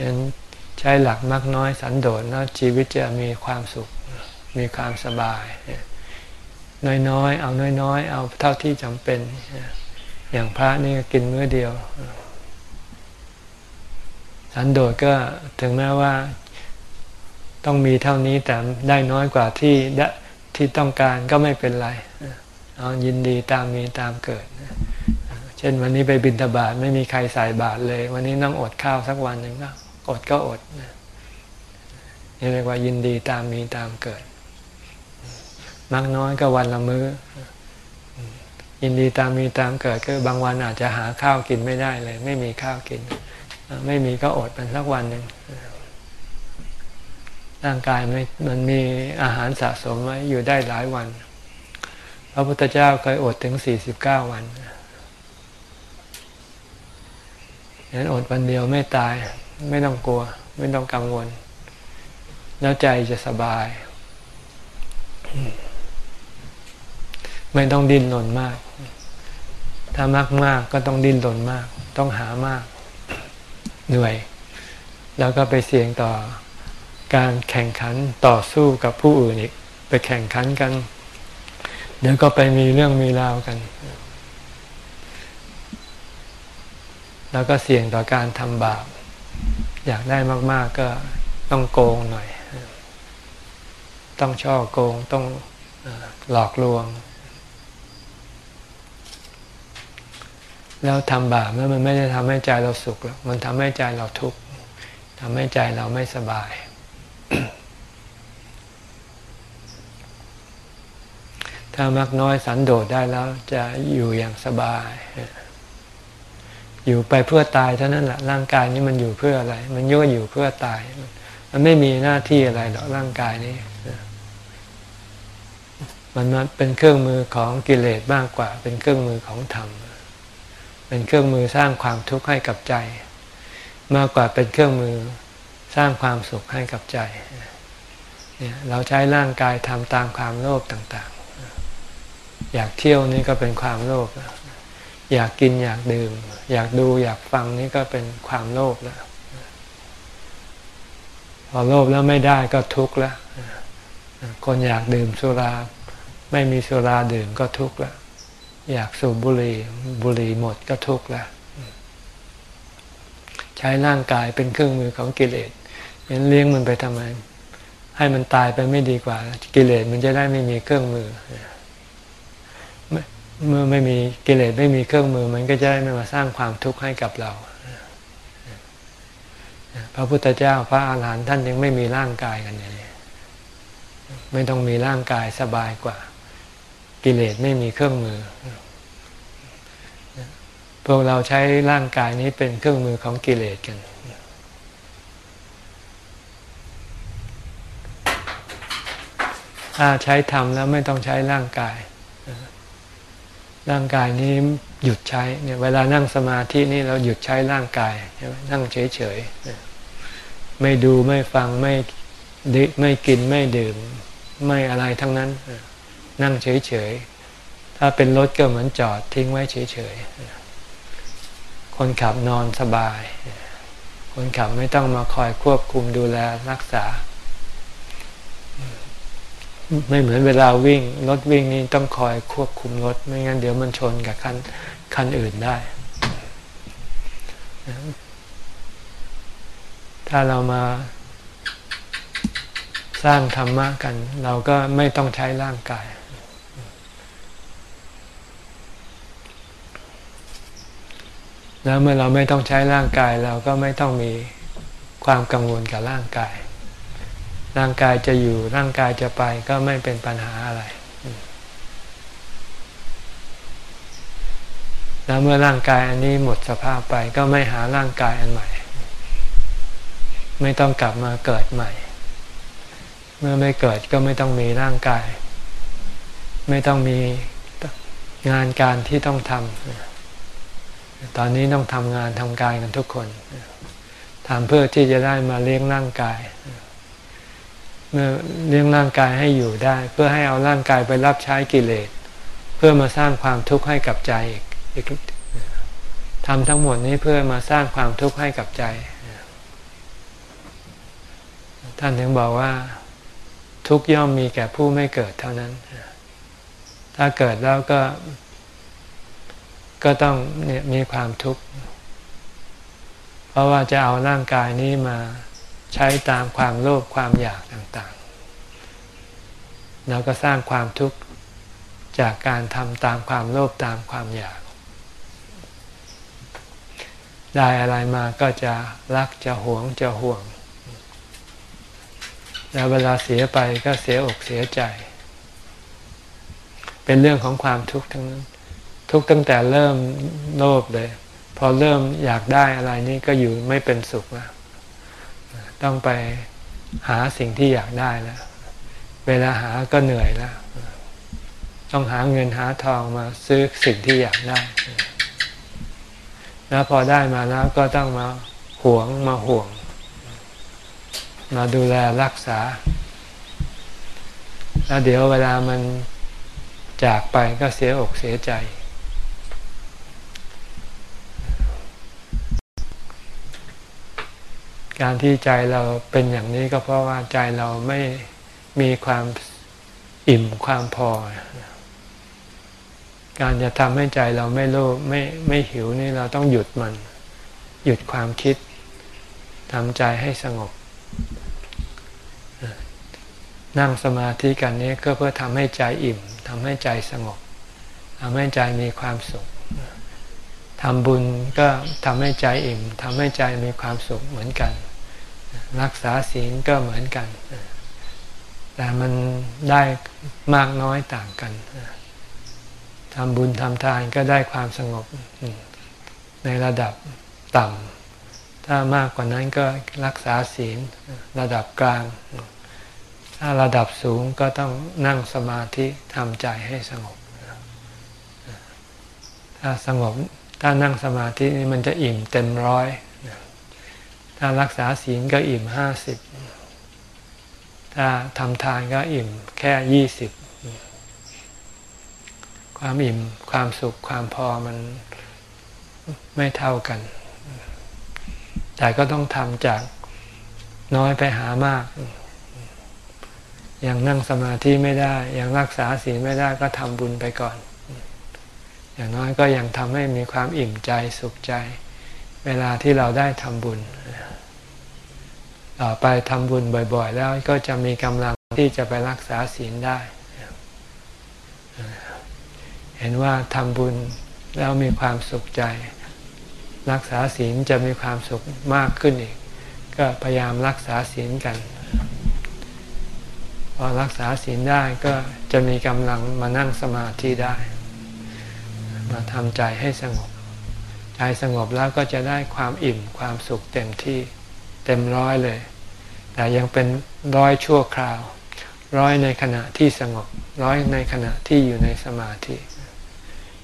A: ยันใช้หลักมากน้อยสันโดษแล้วชีวิตจะมีความสุข มีความสบาย น้อย ๆ เอาน้อย ๆ เอาเท่าที่จำเป็น อย่างพระนี่กินมื้อเดียว สันโดษก็ถึงแม้ว่าต้องมีเท่านี้แต่ได้น้อยกว่าที่ที่ต้องการก็ไม่เป็นไรเอายินดีตามมีตามเกิด เช่นวันนี้ไปบิณฑบาตไม่มีใครใส่บาตรเลย วันนี้ต้องอดข้าวสักวันหนึ่งก็อดก็อดนี่เรียกว่ายินดีตามมีตามเกิดมากน้อยก็วันละมือ้อ ยินดีตามมีตามเกิดก็บางวันอาจจะหาข้าวกินไม่ได้เลย ไม่มีข้าวกิน ไม่มีก็อดเป็นสักวันหนึ่งร่างกายมันมันมีอาหารสะสมไว้อยู่ได้หลายวัน พระพุทธเจ้าเคยอดถึงสี่สิบเก้าวันฉะนั้นอดวันเดียวไม่ตาย ไม่ต้องกลัว ไม่ต้องกังวล แล้วใจจะสบาย ไม่ต้องดิ้นรนมาก ถ้ามากมากก็ต้องดิ้นรนมาก ต้องหามาก หนื่อยแล้วก็ไปเสี่ยงต่อการแข่งขันต่อสู้กับผู้อื่นอีก ไปแข่งขันกัน เดี๋ยวก็ไปมีเรื่องมีราวกัน แล้วก็เสี่ยงต่อการทำบาป อยากได้มาก ๆก็ต้องโกงหน่อย ต้องช่อโกงต้องหลอกลวง แล้วทำบาปแล้วมันไม่ได้ทำให้ใจเราสุขหรอกมันทำให้ใจเราทุกข์ทำให้ใจเราไม่สบาย ถ้ามักน้อยสันโดษได้แล้วจะอยู่อย่างสบาย อยู่ไปเพื่อตายเท่านั้นแหละร่างกายนี้มันอยู่เพื่ออะไร มันย่ออยู่เพื่อตาย มันไม่มีหน้าที่อะไรหรอกร่างกายนี้มันมเป็นเครื่องมือของกิเลสมากกว่า เป็นเครื่องมือของธรรม เป็นเครื่องมือสร้างความทุกข์ให้กับใจ มากกว่าเป็นเครื่องมือสร้างความสุขให้กับใจเนี่ยเราใช้ร่างกายทำตามความโลภต่างๆ อยากเที่ยวนี่ก็เป็นความโลภอยากกินอยากดื่ม อยากดูอยากฟังนี่ก็เป็นความโลภแล้วพอโลภแล้วไม่ได้ก็ทุกข์แล้ว คนอยากดื่มสุรา ไม่มีสุราดื่มก็ทุกข์แล้ว อยากสูบบุหรี่บุหรี่หมดก็ทุกข์ล้วใช้ร่างกายเป็นเครื่องมือของกิเลสยันเลี้ยงมันไปทำไม ให้มันตายไปไม่ดีกว่า กิเลสมันจะได้ไม่มีเครื่องมือเมื่อไม่มีกิเลสไม่มีเครื่องมือ มันก็จะได้ไม่มาสร้างความทุกข์ให้กับเราพระพุทธเจ้าพระอาหารหันต์ท่านยังไม่มีร่างกายกันอย่างนี้ไม่ต้องมีร่างกายสบายกว่า กิเลสไม่มีเครื่องมือ พวกเราใช้ร่างกายนี้เป็นเครื่องมือของกิเลสกัน ถ้าใช้ทำแล้วไม่ต้องใช้ร่างกาย ร่างกายนี้หยุดใช้เนี่ยเวลานั่งสมาธินี่เราหยุดใช้ร่างกายนั่งเฉยๆ ไม่ดูไม่ฟังไม่ดิไม่กินไม่ดื่ม ไม่อะไรทั้งนั้น นั่งเฉยๆ ถ้าเป็นรถก็เหมือนจอดทิ้งไว้เฉยๆ คนขับนอนสบาย คนขับไม่ต้องมาคอยควบคุมดูแลรักษา ไม่เหมือนเวลาวิ่ง รถวิ่งนี่ต้องคอยควบคุมรถ ไม่งั้นเดี๋ยวมันชนกับคันคันอื่นได้ ถ้าเรามาสร้างธรรมะกัน เราก็ไม่ต้องใช้ร่างกาย แล้วเมื่อเราไม่ต้องใช้ร่างกายเราก็ไม่ต้องมีความกังวลกับร่างกาย ร่างกายจะอยู่ร่างกายจะไปก็ไม่เป็นปัญหาอะไร แล้วเมื่อร่างกายอันนี้หมดสภาพไปก็ไม่หาร่างกายอันใหม่ ไม่ต้องกลับมาเกิดใหม่ เมื่อไม่เกิดก็ไม่ต้องมีร่างกาย ไม่ต้องมีงานการที่ต้องทำ ตอนนี้ต้องทำงานทำการกันทุกคนทำเพื่อที่จะได้มาเลี้ยงร่างกาย เมื่อเลี้ยงร่างกายให้อยู่ได้ เพื่อให้เอาร่างกายไปรับใช้กิเลส เพื่อมาสร้างความทุกข์ให้กับใจอีกทำทั้งหมดนี้เพื่อมาสร้างความทุกข์ให้กับใจ ท่านถึงบอกว่า ทุกย่อมมีแก่ผู้ไม่เกิดเท่านั้น ถ้าเกิดแล้วก็ ก็ต้องเนี่ยมีความทุกข์ เพราะว่าจะเอาร่างกายนี้มาใช้ตามความโลภความอยากต่างๆ เราก็สร้างความทุกข์จากการทำตามความโลภตามความอยาก ได้อะไรมาก็จะรักจะหวงจะห่วง แล้วเวลาเสียไปก็เสียอกเสียใจ เป็นเรื่องของความทุกข์ทั้งนั้น ทุกตั้งแต่เริ่มโลภเลย พอเริ่มอยากได้อะไรนี่ก็อยู่ไม่เป็นสุขแล้วต้องไปหาสิ่งที่อยากได้แล้ว เวลาหาก็เหนื่อยแล้ว ต้องหาเงินหาทองมาซื้อสิ่งที่อยากได้ แล้วพอได้มาแล้วก็ต้องมาหวงมาห่วง มาดูแลรักษา แล้วเดี๋ยวเวลามันจากไปก็เสียอกเสียใจ การที่ใจเราเป็นอย่างนี้ก็เพราะว่าใจเราไม่มีความอิ่มความพอ การจะทำให้ใจเราไม่โลภไม่ไม่หิวนี่เราต้องหยุดมัน หยุดความคิดทำใจให้สงบ นั่งสมาธิกันนี้ก็เพื่อทำให้ใจอิ่มทำให้ใจสงบทำให้ใจมีความสุข ทำบุญก็ทำให้ใจอิ่มทำให้ใจมีความสุขเหมือนกัน รักษาศีลก็เหมือนกัน แต่มันได้มากน้อยต่างกันทำบุญทำทานก็ได้ความสงบในระดับต่ำถ้ามากกว่านั้นก็รักษาศีลระดับกลาง ถ้าระดับสูงก็ต้องนั่งสมาธิทำใจให้สงบ ถ้าสงบ ถ้านั่งสมาธินี่มันจะอิ่มเต็มร้อยถ้ารักษาศีลก็อิ่มห้าสิบถ้าทำทานก็อิ่มแค่ยี่สิบความอิ่มความสุขความพอมันไม่เท่ากัน แต่ก็ต้องทำจากน้อยไปหามากย่างนั่งสมาธิไม่ได้ย่างรักษาศีลไม่ได้ก็ทำบุญไปก่อน อย่างน้อยก็ยังทำให้มีความอิ่มใจสุขใจ เวลาที่เราได้ทำบุญ ต่อไปทำบุญบ่อย ๆ แล้วก็จะมีกำลังที่จะไปรักษาศีลได้ เห็นว่าทำบุญแล้วมีความสุขใจ รักษาศีลจะมีความสุขมากขึ้นอีก ก็พยายามรักษาศีลกัน พอรักษาศีลได้ก็จะมีกำลังมานั่งสมาธิได้ มาทำใจให้สงบ ใจสงบแล้วก็จะได้ความอิ่มความสุขเต็มที่เต็มร้อยเลย แต่ยังเป็นร้อยชั่วคราว ร้อยในขณะที่สงบ ร้อยในขณะที่อยู่ในสมาธิ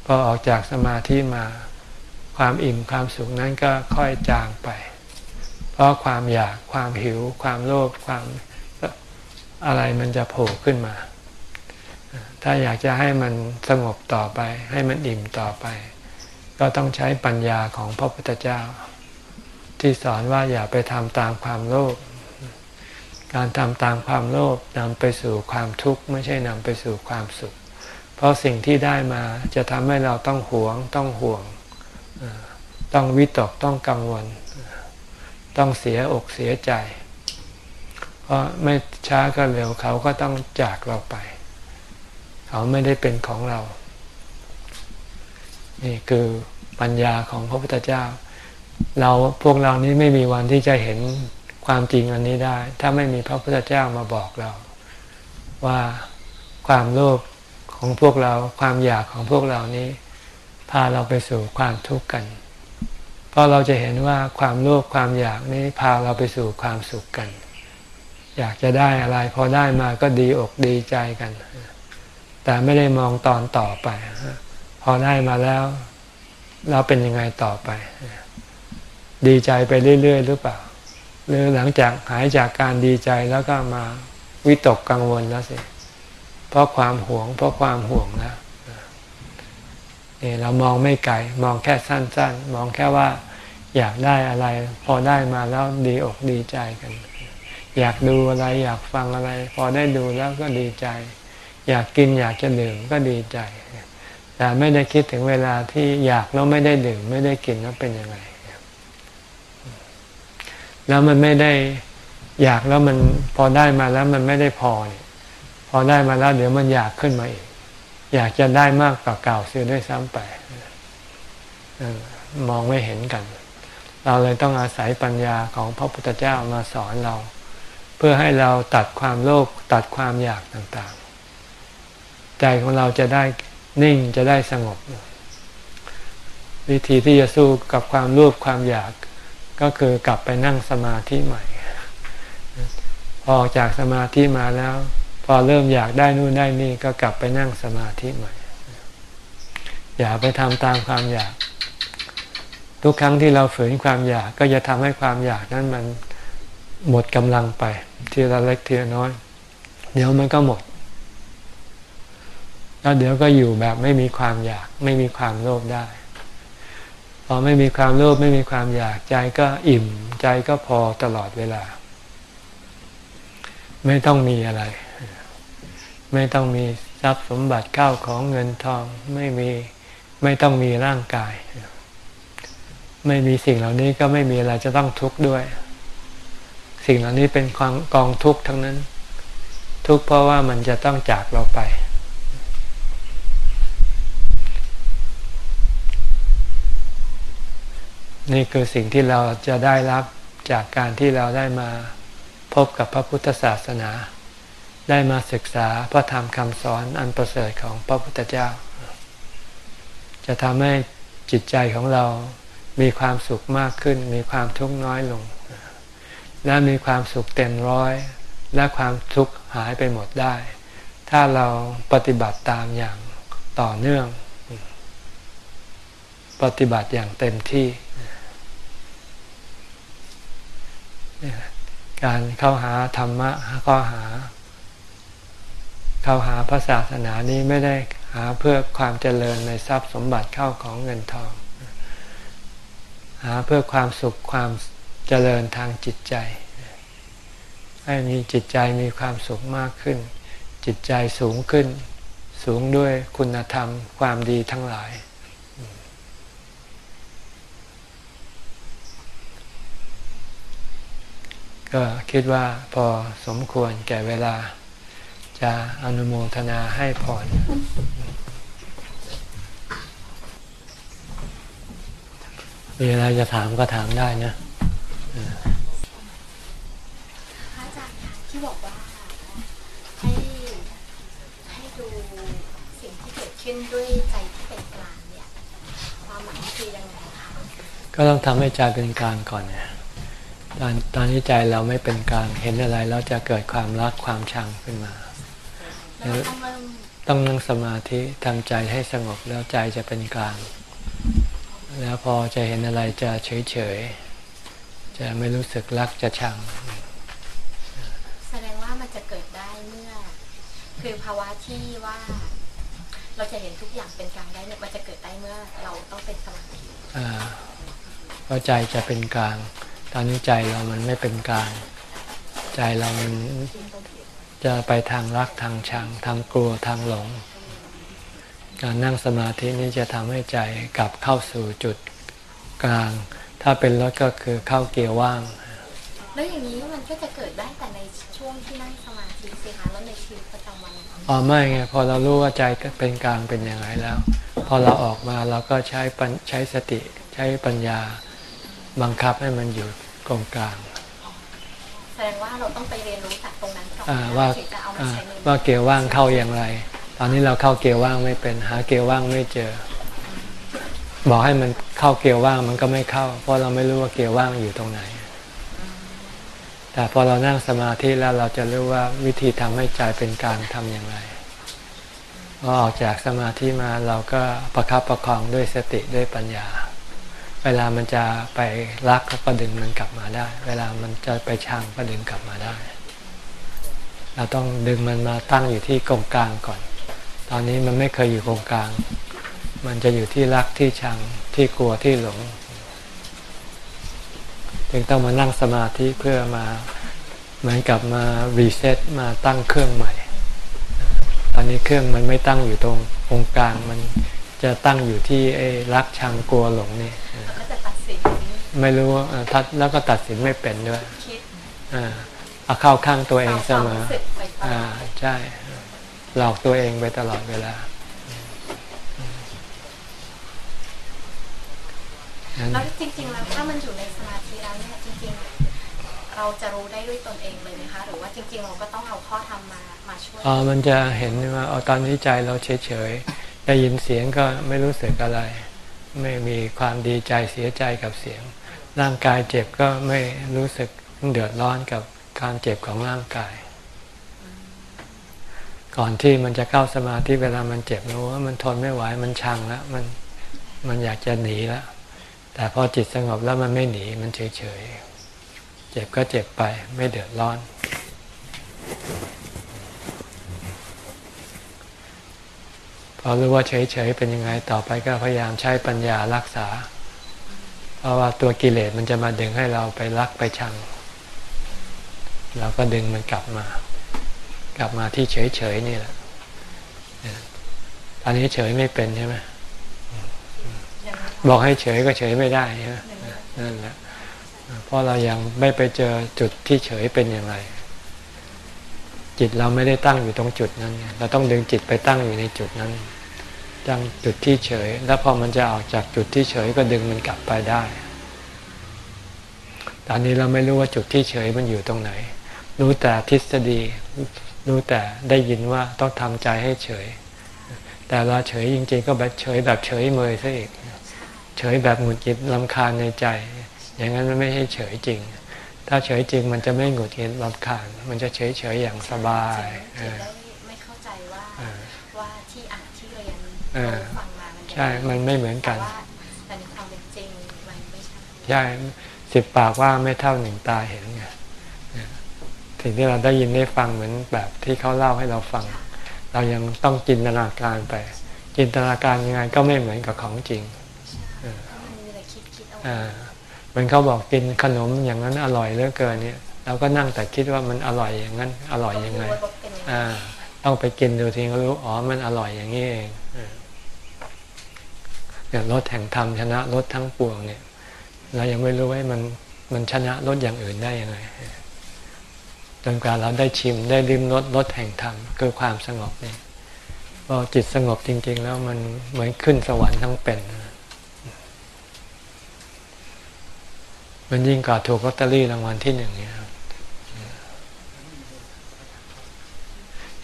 A: พอออกจากสมาธิมาความอิ่มความสุขนั้นก็ค่อยจางไป เพราะความอยากความหิว ความโลภความอะไรมันจะโผล่ขึ้นมา ถ้าอยากจะให้มันสงบต่อไป ให้มันอิ่มต่อไป ก็ต้องใช้ปัญญาของพระพุทธเจ้า ที่สอนว่าอย่าไปทำตามความโลภการทำตามความโลภนำไปสู่ความทุกข์ไม่ใช่นำไปสู่ความสุข เพราะสิ่งที่ได้มาจะทำให้เราต้องหวง ต้องห่วง ต้องวิตกต้องกังวล ต้องเสียอกเสียใจ เพราะไม่ช้าก็เร็วเขาก็ต้องจากเราไป เขาไม่ได้เป็นของเรา นี่คือปัญญาของพระพุทธเจ้า เราพวกเรานี้ไม่มีวันที่จะเห็นความจริงอันนี้ได้ ถ้าไม่มีพระพุทธเจ้ามาบอกเรา ว่าความโลภของพวกเราความอยากของพวกเรานี้ พาเราไปสู่ความทุกข์กัน เพราะเราจะเห็นว่าความโลภความอยากนี้พาเราไปสู่ความสุขกัน อยากจะได้อะไรพอได้มาก็ดีอกดีใจกัน แต่ไม่ได้มองตอนต่อไป พอได้มาแล้ว เราเป็นยังไงต่อไป ดีใจไปเรื่อย ๆ หรือเปล่า หรือหลังจากหายจากการดีใจแล้วก็มาวิตกกังวลแล้วสิ เพราะความหวง เพราะความห่วงแล้วนี่เรามองไม่ไกลมองแค่สั้น ๆ มองแค่ว่า อยากได้อะไร พอได้มาแล้วดีอกดีใจกัน อยากดูอะไรอยากฟังอะไร พอได้ดูแล้วก็ดีใจ อยากกินอยากจะดื่มก็ดีใจแต่ไม่ได้คิดถึงเวลาที่อยากแล้วไม่ได้ดื่ม ไม่ได้กินแล้วเป็นยังไงแล้วมันไม่ได้อยากแล้วมันพอได้มาแล้วมันไม่ได้พอเนี่ยพอได้มาแล้วเดี๋ยวมันอยากขึ้นมาอีก อยากจะได้มากกว่าเก่าเสียด้วยซ้ำไปมองไม่เห็นกัน เราเลยต้องอาศัยปัญญาของพระพุทธเจ้ามาสอนเรา เพื่อให้เราตัดความโลภตัดความอยากต่าง ใจของเราจะได้นิ่งจะได้สงบ วิธีที่จะสู้กับความรูปความอยากก็คือกลับไปนั่งสมาธิใหม่ พอออกจากสมาธิมาแล้ว พอเริ่มอยากได้นู่นได้นี่ก็กลับไปนั่งสมาธิใหม่ อย่าไปทำตามความอยาก ทุกครั้งที่เราฝืนความอยากก็จะทำให้ความอยากนั้นมันหมดกำลังไป ทีละเล็กทีละน้อย เดี๋ยวมันก็หมด แล้วเดี๋ยวก็อยู่แบบไม่มีความอยาก ไม่มีความโลภได้ พอไม่มีความโลภไม่มีความอยากใจก็อิ่ม ใจก็พอตลอดเวลา ไม่ต้องมีอะไร ไม่ต้องมีทรัพย์สมบัติข้าวของเงินทองไม่มีไม่ต้องมีร่างกาย ไม่มีสิ่งเหล่านี้ก็ไม่มีอะไรจะต้องทุกข์ด้วย สิ่งเหล่านี้เป็นความกองทุกข์ทั้งนั้น ทุกข์เพราะว่ามันจะต้องจากเราไป นี่คือสิ่งที่เราจะได้รับจากการที่เราได้มาพบกับพระพุทธศาสนา ได้มาศึกษาพระธรรมคำสอนอันประเสริฐของพระพุทธเจ้า จะทำให้จิตใจของเรามีความสุขมากขึ้น มีความทุกข์น้อยลง และมีความสุขเต็มร้อย และความทุกข์หายไปหมดได้ ถ้าเราปฏิบัติตามอย่างต่อเนื่อง ปฏิบัติอย่างเต็มที่ การเข้าหาธรรมะก็หา เข้าหาพระศาสนานี้ไม่ได้หาเพื่อความเจริญในทรัพย์สมบัติเข้าของเงินทอง หาเพื่อความสุขความเจริญทางจิตใจ ให้มีจิตใจมีความสุขมากขึ้น จิตใจสูงขึ้น สูงด้วยคุณธรรมความดีทั้งหลาย ก็คิดว่าพอสมควรแก่เวลา จะอนุโมทนาให้พรมีอะไรจะถามก็ถามได้นะ
C: พระอาจารย์ที่บอกว่าให้ให้ดูสิ่งที่เกิดขึ้นด้วยใจที่เป็นกลางเนี่ยความหมายคือยังไงคะ
A: ก็ต้องทำให้ใจเป็นกลางก่อนเนี่ย ตอนตอนนี้ใจเราไม่เป็นกลางเห็นอะไรแล้วจะเกิดความรักความชังขึ้นมาต้องนั่งสมาธิทำใจให้สงบแล้วใจจะเป็นกลาง แล้วพอจะเห็นอะไรจะเฉยเฉยจะไม่รู้สึกรักจะชัง
C: แสดงว่ามันจะเกิดได้เมื่อ คือภาวะที่ว่า เราจะเห็นทุกอย่างเป็นกลางได้เนี่ยมันจะเกิดได้เมื่อ เราต้องเป็นสมาธิอ่า
A: เพราะใจจะเป็นกลาง ตอนนี้ใจเรามันไม่เป็นกลางใจเรามันจะไปทางรักทางชัง ทางกลัวทางหลง การนั่งสมาธินี้จะทำให้ใจกลับเข้าสู่จุดกลาง ถ้าเป็นรถก็คือเข้าเกียร์ว่าง
C: แล้วอย่างนี้มันก็จะเกิดได้แต่ในช่วงที่นั่งสมาธิสิคะแล้วในชีวิตประจำวัน
A: อ๋อไม่ไงพอเรารู้ว่าใจเป็นกลางเป็นอย่างไรแล้ว พอเราออกมาเราก็ใช้ใช้สติใช้ปัญญา บังคับให้มันอยู่กองกลาง
C: แสดงว่าเราต้องไปเรียนรู้จากตรงนั้นก่อน
A: ว่าว่าเกียวว่างเข้าอย่างไร ตอนนี้เราเข้าเกียวว่างไม่เป็น หาเกียวว่างไม่เจอ บอกให้มันเข้าเกียวว่างมันก็ไม่เข้า เพราะเราไม่รู้ว่าเกียวว่างอยู่ตรงไหน แต่พอเรานั่งสมาธิแล้วเราจะรู้ว่าวิธีทำให้ใจเป็นกลางทำอย่างไรพอออกจากสมาธิมาเราก็ประคับประคองด้วยสติด้วยปัญญา เวลามันจะไปรักก็ดึงมันกลับมาได้ เวลามันจะไปชังก็ดึงกลับมาได้ เราต้องดึงมันมาตั้งอยู่ที่กองกลางก่อน ตอนนี้มันไม่เคยอยู่กองกลาง มันจะอยู่ที่รักที่ชังที่กลัวที่หลง จึงต้องมานั่งสมาธิเพื่อมาเหมือนกับมา reset มาตั้งเครื่องใหม่ ตอนนี้เครื่องมันไม่ตั้งอยู่ตรงกองกลางมัน จะตั้งอยู่ที่ไอ้รักชังกลัวหลงนี่ไม่รู้ทัดแล้วก็ตัดสินไม่เป็นด้วยพเอาเข้าข้างตัวเองเสมอ
C: ราสึกไปตล
A: อ่า
C: อด
A: ใช่หลอกตัวเองไปตลอดเวลานั้น
C: แล้วจริงๆแล้วถ้ามันอยู่ในสมาธิแล้วเนี่ยจริงๆ เราจะรู้ได้ด้วยตนเองเลยไหมคะหรือว่าจริงๆ เราก็ต้องเอาข้อธรรมมามาช่วย
A: อ๋อมันจะเห็นว่าเอาตอนนี้ใจเราเฉยๆ ได้ยินเสียงก็ไม่รู้สึกอะไร ไม่มีความดีใจเสียใจกับเสียง ร่างกายเจ็บก็ไม่รู้สึกเดือดร้อนกับการเจ็บของร่างกาย ก่อนที่มันจะเข้าสมาธิเวลามันเจ็บรู้ว่ามันทนไม่ไหวมันชังแล้วมันมันอยากจะหนีแล้วแต่พอจิตสงบแล้วมันไม่หนีมันเฉยๆเจ็บก็เจ็บไปไม่เดือดร้อน อรู้ว่าเฉยๆเป็นยังไงต่อไปก็พยายามใช้ปัญญารักษา เพราะว่าตัวกิเลสมันจะมาดึงให้เราไปรักไปชัง เราก็ดึงมันกลับมา กลับมาที่เฉยๆนี่แหละตอนนี้เฉยไม่เป็นใช่ไหมบอกให้เฉยก็เฉยไม่ได้ใช่ไหมนั่นแหละเพราะเรายังไม่ไปเจอจุดที่เฉยเป็นอย่างไร จิตเราไม่ได้ตั้งอยู่ตรงจุดนั้น เราต้องดึงจิตไปตั้งอยู่ในจุดนั้นั้งจุดที่เฉย แล้วพอมันจะออกจากจุดที่เฉยก็ดึงมันกลับไปได้ ตอนนี้เราไม่รู้ว่าจุดที่เฉยมันอยู่ตรงไหน รู้แต่ทฤษฎี รู้แต่ได้ยินว่าต้องทำใจให้เฉย แต่เราเฉยจริง ๆ ก็แบบเฉยแบบเฉยเมยซะอีก เฉยแบบหงุดหงิดลำคาญในใจ อย่างนั้นมันไม่ใช่เฉยจริง ถ้าเฉยจริงมันจะไม่หงุดหงิดลำคาญ มันจะเฉยเฉยๆอย่างสบาย
C: ใช่
A: มันไม่เหมือนกัน
C: แต่ว่าแต่ในความเป็นจริงมันไม่ใช่
A: ใช่สิบปากว่าไม่เท่าหนึ่งตาเห็นไงสิ่งที่เราได้ยินได้ฟังเหมือนแบบที่เขาเล่าให้เราฟัง เรายังต้องจินตนาการไป จินตนาการยังไงก็ไม่เหมือนกับของจริง
C: เพราะมันมีแต่คิดคิดเอา
A: อ่าเหมันเขาบอกกินขนมอย่างนั้นอร่อยเหลือเกินเนี่ยเราก็นั่งแต่คิดว่ามันอร่อยอย่างนั้น อร่อยยังไง
C: ก็ม่รู้ว่ารสเป็นยังไง
A: อ่าต้องไปกินดูทีก็รู้อ๋อมันอร่อยอย่างนี้เองเออเนี่ยรสแห่งธรรมชนะรสทั้งปวงเนี่ย เรายังไม่รู้ว่ามันมันชนะรสอย่างอื่นได้ยังไงจนกว่าเราได้ชิมได้ริมรสรสแห่งธรรมคือความสงบเนี่ยพอจิตสงบจริง ๆ แล้วมันเหมือนขึ้นสวรรค์ทั้งเป็นมันยิ่งกว่าถูกลอตเตอรี่รางวัลที่หนึ่งเนี่ยครับ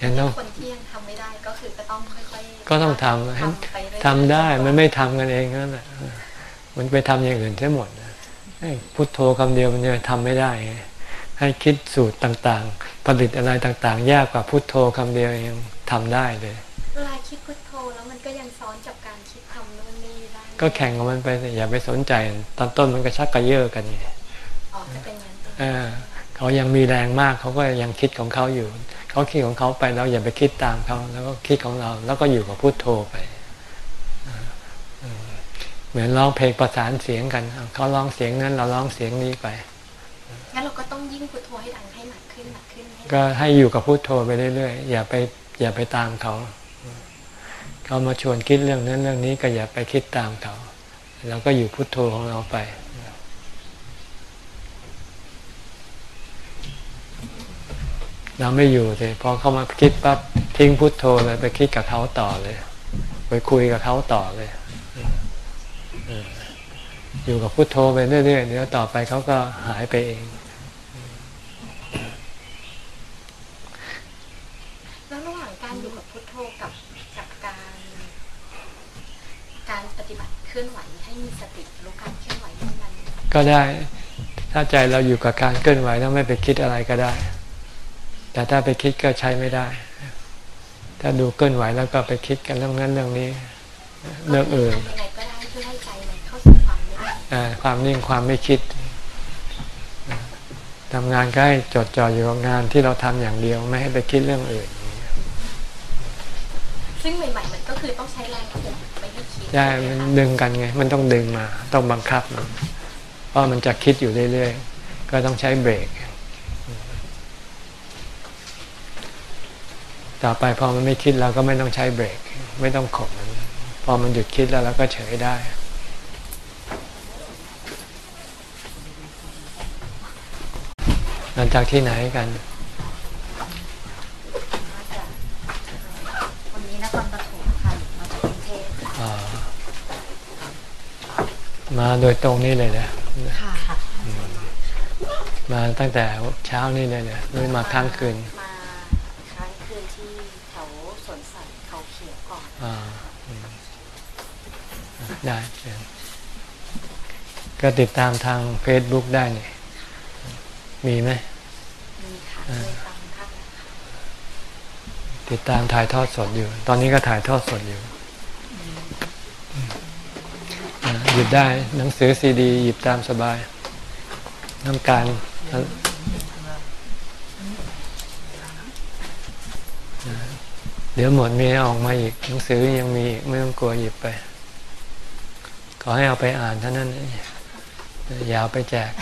A: ยังต้อง
C: ก็ต้อง
A: ทำให้
C: ไปเรื่อยๆ
A: ทำได้มันไม่ทำกันเองนั่นแหละมันไปทำอย่างอื่นเสียหมดนะให้พุทโธคำเดียวมันจะทำไม่ได้ไงให้คิดสูตรต่างๆ ผลิตอะไรต่างๆ ยากกว่าพุทโธคำเดียวยังทำได้เลย
C: เวลาคิดพุทโธแล้วมันก็ยังซ้อนกับการคิดทำนู่นนี่ได้
A: ก็แข่งกับมันไปสิอย่าไปสนใจ ตอนต้นมันก็ชักกระเยาะกันไง
C: อ๋อจะเป็นอย่างนั้น
A: เออเขายังมีแรงมากเขาก็ยังคิดของเขาอยู่ เขาคิดของเขาไปเราอย่าไปคิดตามเขาแล้วก็คิดของเรา แล้วก็อยู่กับพุทโธไปเออเออเหมือนร้องเพลงประสานเสียงกันเขาร้องเสียงนั้นเราร้องเสียงนี้ไป
C: งั้นเราก็ต้องยิ่งพุทโธให้ดังให้หนักขึ้นหนักขึ้นให้
A: ก็ให้อยู่กับพุทโธไปเรื่อยๆอย่าไปอย่าไปตามเขาเขามาชวนคิดเรื่องนั้นเรื่องนี้ก็อย่าไปคิดตามเขาเราก็อยู่พุทโธของเราไป เราไม่อยู่เลยพอเขามาคิดปั๊บทิ้งพุทโธเลยไปคิดกับเขาต่อเลย ไปคุยกับเขาต่อเลยเอออยู่กับพุทโธไปเรื่อยๆเดี๋ยวต่อไปเขาก็หายไปเอง
C: แล้วระหว่างการอยู่กับพุทโธกับกับการ การปฏิบัติเคลื่อนไหวให้มีสติรู้การเคลื่อนไหวที่มัน
A: ก็ได้ ถ้าใจเราอยู่กับการเคลื่อนไหวแล้วไม่ไปคิดอะไรก็ได้ แต่ถ้าไปคิดก็ใช้ไม่ได้ ถ้าดูเคลื่อนไหวแล้วก็ไปคิดกันเรื่องนั้นเรื่องนี้ เรื่องอื่น
C: ทำยังไงก็ได้เพื่อให้ใจมันเข้าสู่ความนิ่ง
A: อ่าความนิ่งความไม่คิดทำงานก็ให้จดจ่ออยู่กับงานที่เราทำอย่างเดียวไม่ให้ไปคิดเรื่องอื่น
C: ซึ่งใหม่ๆมันก็คือต้องใช้แรงข่มไม่ให้คิด
A: ใช่มันดึงกันไง มันต้องดึงมา ต้องบังคับมันเพราะมันจะคิดอยู่เรื่อยๆ ก็ต้องใช้เบรก ต่อไปพอมันไม่คิดเราก็ไม่ต้องใช้เบรก ไม่ต้องข่มมัน พอมันหยุดคิดแล้วเราก็เฉยได้อมาจากที่ไหนกัน
D: มาจากวันนี้นครปฐมค่ะมาจากกรุงเทพค่ะ
A: อ่ามาโดยตรงนี้เลยนะ
D: ค่ะ
A: มาตั้งแต่เช้านี่เลยเนี่ยหรือมาค้างคืน
D: มาค้างคืนที่แถวสวนสัตว์เขาเขียวก่อน
A: อ่าอืม ได้เชิญก็ติดตามทาง Facebook ได้เนี่ยมีไหม
D: มีค่ะเคยฟังท่านนะคะ
A: ติดตามถ่ายทอดสดอยู่ ตอนนี้ก็ถ่ายทอดสดอยู่อ่าหยิบได้หนังสือซีดี หยิบตามสบายน้ำการเดี๋ยวหมดมีออกมาอีกหนังสือยังมีอีกไม่ต้องกลัวหยิบไป ขอให้เอาไปอ่านเท่านั้นอย่าไปแจก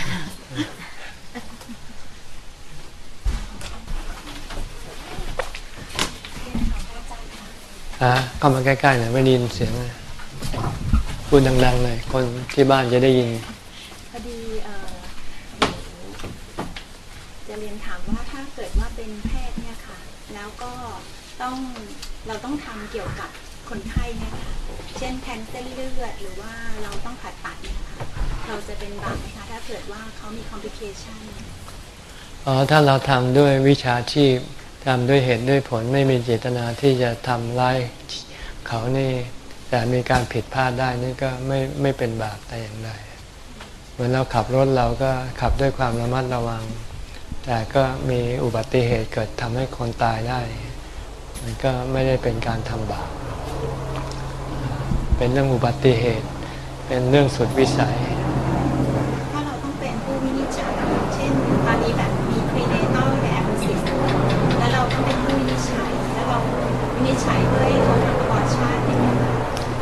A: อะเข้ามาใกล้ๆหน่อยไม่ได้ยินเสียงพูดดังๆเลยคนที่บ้านจะได้ยิน
E: พอดีเออจะเรียนถามว่าถ้าเกิดว่าเป็นแพทย์เนี่ยค่ะ แล้วก็ต้องเราต้องทำเกี่ยวกับคนไข้เนี่ย นแทนเส้นเลือดหรือว่าเราต้องผ่าตัดเนี่ยค่ะเราจะเป็นบาปไหมคะถ้าเกิดว่าเขามีคอมพลิเคชัน
A: อ๋อถ้าเราทำด้วยวิชาชีพทำด้วยเหตุด้วยผลไม่มีเจตนาที่จะทำร้ายเขานี่ แต่มีการผิดพลาดได้นี่ก็ไม่ไม่เป็นบาปแต่อย่างใดเหมือนเราขับรถเราก็ขับด้วยความระมัดระวัง แต่ก็มีอุบัติเหตุเกิดทำให้คนตายได้ มันก็ไม่ได้เป็นการทำบาป เป็นเรื่องอุบัติเหตุ เป็นเรื่องสุดวิสัย
E: ถ้าเราต้องเป็นผู้วินิจฉัยเช่นตอนนี้แบบมีครีเนตอลแอบซิสแล้วเราต้องเป็นผู้วินิจฉัยแล้วเราวินิจฉัยด้วยตัวทางปอดชาติอย่างเงี้ยค่ะ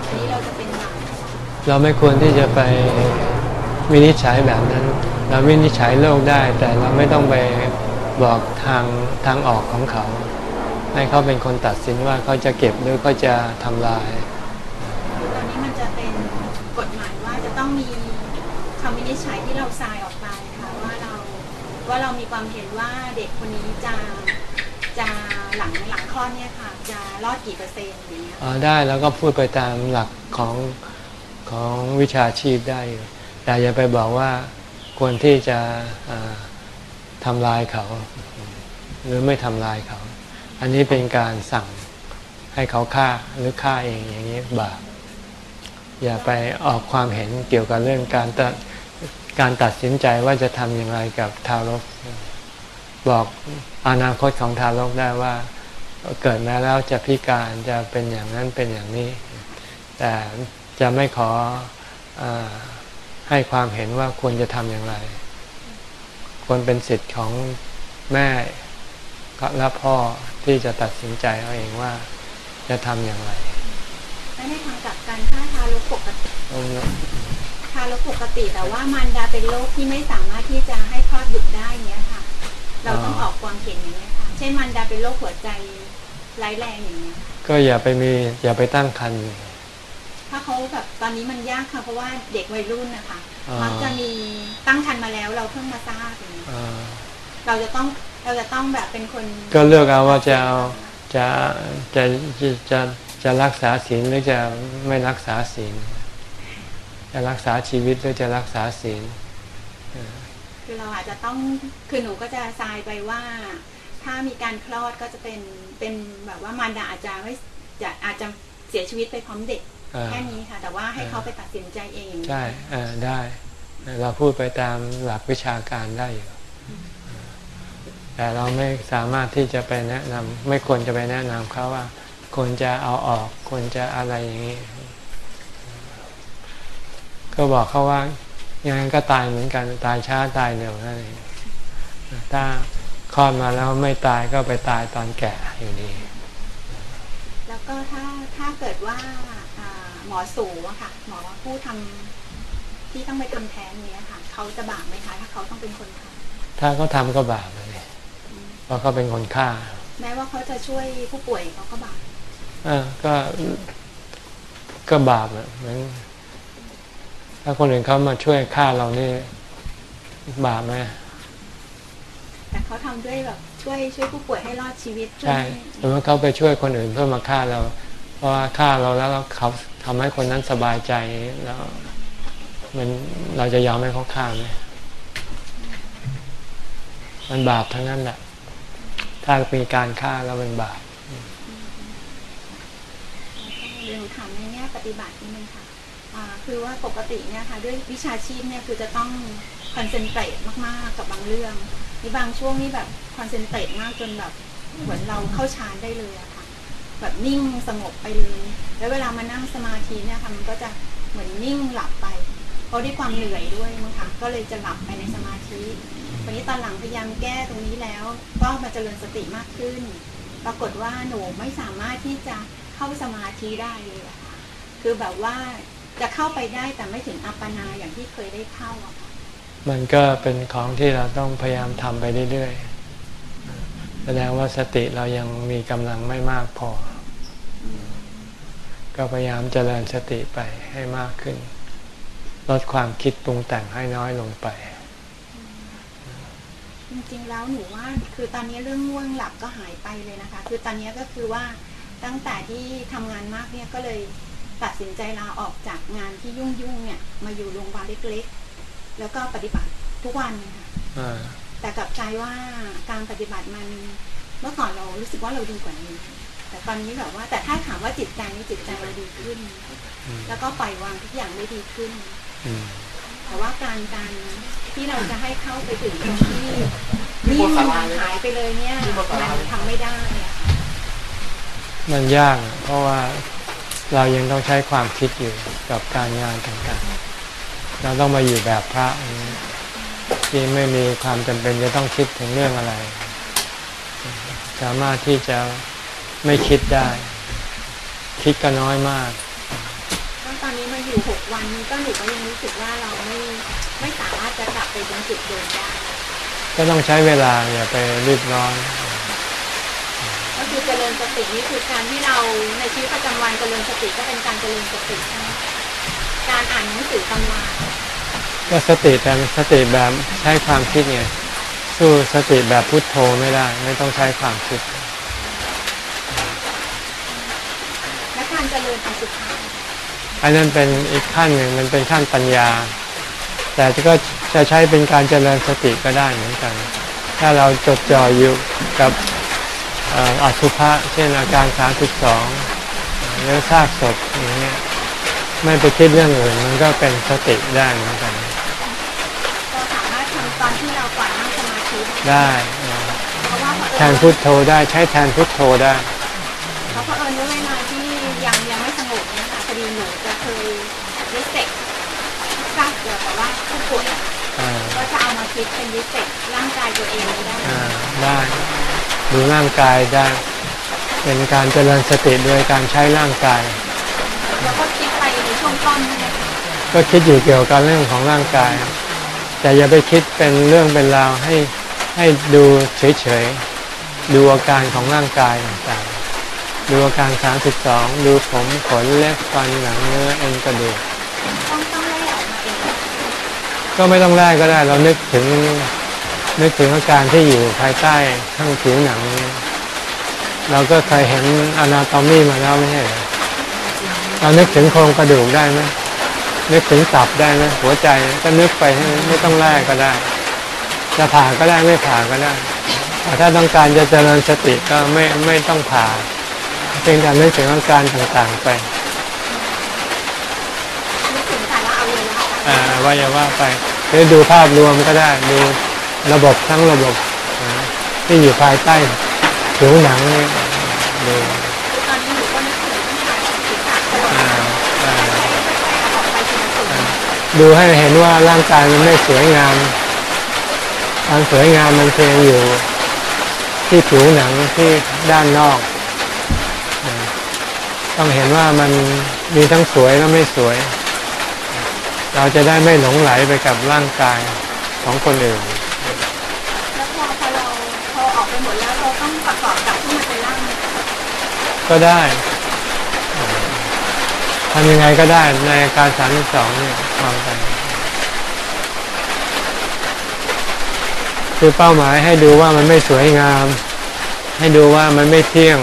E: อันนี้เราจะเป็นบาปไหมคะ
A: เราไม่ควรที่จะไปวินิจฉัยแบบนั้น เราวินิจฉัยโรคได้ แต่เราไม่ต้องไปบอกทางทางออกของเขา ให้เขาเป็นคนตัดสินว่าเขาจะเก็บหรือเขาจะทำลาย
E: คือตอนนี้มันจะเป็นกฎหมายว่าจะต้องมีคำวินิจฉัยที่เราทรายออกไปค่ะว่าเราว่าเรามีความเห็นว่าเด็กคนนี้จะจะหลังหลังคลอดเนี่ยค่ะจะรอดกี่เปอร์เซ็นต์อย่างเงี้ย
A: อ๋อได้แล้วก็พูดไปตามหลักของของวิชาชีพได้อยู่แต่อย่าไปบอกว่าควรที่จะอ่าทำลายเขา หรือไม่ทำลายเขา อันนี้เป็นการสั่งให้เขาฆ่าหรือฆ่าเองอย่างนี้บาปอย่าไปออกความเห็นเกี่ยวกับเรื่องการตัด การตัดสินใจว่าจะทำอย่างไรกับทารก บอกอนาคตของทารกได้ว่าเกิดมาแล้วจะพิการจะเป็นอย่างนั้นเป็นอย่างนี้ แต่จะไม่ขอเออให้ความเห็นว่าควรจะทำอย่างไร ควรเป็นสิทธิ์ของแม่และพ่อที่จะตัดสินใจเอาเองว่าจะทำอย่างไร
E: และในทางกลับกันถ้าทารกปกติ ทารกปกติแต่ว่ามารดาเป็นโรคที่ไม่สามารถที่จะให้คลอดบุตรได้เนี้ยค่ะ เราต้องออกความเห็นอย่างเงี้ยค่ะ เช่นมารดาเป็นโรคหัวใจร้ายแรงอย่างเงี้ย
A: ก็อย่าไปมีอย่าไปตั้งครรภ์
E: ถ้าเขาแบบตอนนี้มันยากค่ะเพราะว่าเด็กวัยรุ่นนะคะ
A: อ่ามั
E: มักจะมีตั้งครรภ์มาแล้วเราเพิ่งมาทราบอย่างเงี้ย
A: เอ่อ
E: เราจะต้องเราจะต้องแบบเป็นคน
A: ก็เลือกเอาว่าจะเอาจะจะจะจะจะรักษาศีลหรือจะไม่รักษาศีล จะรักษาชีวิตหรือจะรักษาศีล
E: คือเราอาจจะต้องคือหนูก็จะทรายไปว่า ถ้ามีการคลอดก็จะเป็นเป็นแบบว่ามารดาอาจจะไม่จะอาจจะเสียชีวิตไปพร้อมเด็ก
A: อ่า
E: แค่นี้ค่ะ แต่ว่าให้เขาไปตัดสินใจเอง
A: ได้เอ่อได้เราพูดไปตามหลักวิชาการได้อยู่แต่เราไม่สามารถที่จะไปแนะนำไม่ควรจะไปแนะนำเขาว่าควรจะเอาออกควรจะอะไรอย่างนี้ ก็บอกเขาว่ายังไงก็ตายเหมือนกันตายช้าตายเร็วนั่นเองถ้าคลอดมาแล้วไม่ตายก็ไปตายตอนแก่อยู่ดี
E: แล้วก็ถ้าถ้าเกิดว่าอ่าหมอสูอะค่ะ หมอผู้ทำที่ต้องไปทำแท้งเนี้ยค่ะเขาจะบาปไหมคะถ้าเขาต้องเป็นคนท
A: ถ้าเขาทำก็บาปเลยเพราะเขาเป็นคนฆ่าำ
E: แม้ว่าเขาจะช่วยผู้ป่วยเขาก็บาป
A: เออก็ก็บาปอะเหมือน ถ้าคนอื่นเขามาช่วยฆ่าเรานี่บาปไหม
E: แต่เขาทำด้วยแบบช่วยช่วยผู้ป่วยให้รอดชีวิต
A: ใช่สมมติเขาไปช่วยคนอื่นเพื่อมาฆ่าเรา เพราะว่าฆ่าเราแล้วเขาทำให้คนนั้นสบายใจแล้วมันเราจะยอมให้เขาฆ่าไหมมันบาปทั้งนั้นแหละ ถ้ามีการฆ่าแล้วเป็นบาป
E: เรื่องถามในแง่ปฏิบัตินิดนึง คือว่าปกติเนี่ยค่ะด้วยวิชาชีพเนี่ยคือจะต้องคอนเซนเทรตมากๆกับบางเรื่องนี่บางช่วงนี่แบบคอนเซนเทรตมากจนแบบเหมือนเราเข้าฌานได้เลยอะค่ะ แบบนิ่งสงบไปเลย แล้วเวลามานั่งสมาธิเนี่ยค่ะมันก็จะเหมือนนิ่งหลับไป เพราะด้วยความเหนื่อยด้วยมั้งคะก็เลยจะหลับไปในสมาธิวันนี้ตอนหลังพยายามแก้ตรงนี้แล้ว ก็มาเจริญสติมากขึ้น ปรากฏว่าหนูไม่สามารถที่จะเข้าสมาธิได้เลยอะค่ะคือแบบว่า จะเข้าไปได้แต่ไม่ถึงอัปปนาอย่างที่เคยได้เข้าอะค่ะ
A: มันก็เป็นของที่เราต้องพยายามทำไปเรื่อยๆแสดงว่าสติเรายังมีกำลังไม่มากพอ ก็พยายามเจริญสติไปให้มากขึ้น ลดความคิดปรุงแต่งให้น้อยลงไป
E: จริงๆแล้วหนูว่าคือตอนนี้เรื่องง่วงหลับก็หายไปเลยนะคะ คือตอนนี้ก็คือว่าตั้งแต่ที่ทำงานมากเนี่ยก็เลย ตัดสินใจลาออกจากงานที่ยุ่งๆเนี่ย มาอยู่โรงพยาบาลเล็กๆ แล้วก็ปฏิบัติทุกวันค่ะ
A: อ่า
E: แต่กลับกลายว่าการปฏิบัติมันเมื่อก่อนเรารู้สึกว่าเราดีกว่านี้ แต่ตอนนี้แบบว่า แต่ถ้าถามว่าจิตใจนี่จิตใจเราดีขึ้น
A: อืม
E: แล้วก็ปล่อยวางทุกอย่างได้ดีขึ้น
A: อืม
E: แต่ว่าการการที่เราจะให้เข้าไปถึงตรงที่นิ่งหายไปเลยเนี่ยมันทำไม่ได้อะค่ะ
A: มันยากอะเพราะว่า เรายังต้องใช้ความคิดอยู่กับการงานต่างๆ เราต้องมาอยู่แบบพระอย่างนี้ที่ไม่มีความจำเป็นจะต้องคิดถึงเรื่องอะไร สามารถที่จะไม่คิดได้ คิดก็น้อยมาก
E: ก็ตอนนี้มาอยู่หกวันก็หนูก็ยังรู้สึกว่าเราไม่ไม่สามารถจะกลับไปตรงจุดเดิมได้
A: ก็ต้องใช้เวลาอย่าไปรีบร้อน
E: ก็ คือเจริญสตินี่คือการที่เราในชีวิตประจำวันเจริญสติก็เป็นการเจริญสติใช่ไหมการอ่านหนังสือตำรา
A: ก็สติแต่สติแบบใช้ความคิดไงสู้สติแบบพุทโธไม่ได้ ไม่ต้องใช้ความคิด
E: และการเจริญอันสุดท้าย
A: อันนั้นเป็นอีกขั้นหนึ่งมันเป็นขั้นปัญญา แต่ก็จะใช้เป็นการเจริญสติก็ได้เหมือนกัน ถ้าเราจดจ่ออยู่กับเอ่ออสุภะเช่นอาการ 32หรือซากศพอย่างเงี้ยไม่ไปคิดเรื่องอื่นมันก็เป็นสติได้เหมือนกัน
E: ก็สามารถทำตอนที่เราก่อนนั่งสมาธิ
A: ได้เออ
E: เพราะว่าเผ
A: แท
E: อิ
A: น
E: ญ
A: พุทโธได้ใช้แทนพุทโธได้
E: เพราะเผอิญว่าเวลาที่ยังยังไม่สงบเนี่ยค่ะพอดีหนูจะเคยวิเศษทราบเกี่ยวกับว่าผู้ป่วย
A: อ่า
E: ก็จะเอามาคิดเป็นวิเศษร่างกายตัวเองได้
A: อ่าได้ ดูร่างกายได้ เป็นการเจริญสติโดยการใช้ร่างกาย
E: แล้วก็คิดไปในช่วงต้นนี่นะคะ
A: ก็คิดอยู่เกี่ยวกับเรื่องของร่างกาย แต่อย่าไปคิดเป็นเรื่องเป็นราวให้ให้ดูเฉยๆ ดูอาการของร่างกายต่างๆ ดูอาการ 32 ดูผมขนเล็บฟันหนังเนื้อเอ็นกระดูก
E: ต้องต้องไล่ออกมาเอง
A: ก็ไม่ต้องแรกก็ได้เรานึกถึง นึกถึงอาการที่อยู่ภายใต้ข้างผิวหนังนี้เราก็เคยเห็นอนาโตมีมาแล้วไม่ใช่เหรอเรานึกถึงโครงกระดูกได้ไหมนึกถึงตับได้ไหมหัวใจก็นึกไปให้ไม่ต้องแรกก็ได้ จะผ่าก็ได้ไม่ผ่าก็ได้แต่ถ้าต้องการจะเจริญสติก็ไม่ไม่ต้องผ่าเพียงแต่นึกถึงอาการต่างๆไป
E: นึกถึงแต่ละอวัยวะ
A: อ่าว่าอย่าว่าไปหรือดูภาพรวมก็ได้ดู ระบบทั้งระบบอ่าที่อยู่ภายใต้ผิวหนังนี่ดู
E: คือตอนนี้หนูก็นึกถึงตั้งแต่ศีรษะตลอด
A: อ่าอ่า
E: ออกไปทีละส่วน
A: ดูให้เห็นว่าร่างกายมันไม่สวยงามความสวยงามมันเพียงอยู่ที่ผิวหนังที่ด้านนอกอ่าต้องเห็นว่ามันมีทั้งสวยและไม่สวย เราจะได้ไม่หลงไหลไปกับร่างกายของคนอื่น
E: แล้วพอพอเราพอออกไปหมดแล้วเรา ต้องประกอบกับที่มันเป็นร่าง
A: ก็ได้ทำยังไงก็ได้ในอาการสามสองเนี่ยวางไปคือเป้าหมายให้ดูว่ามันไม่สวยงาม ให้ดูว่ามันไม่เที่ยง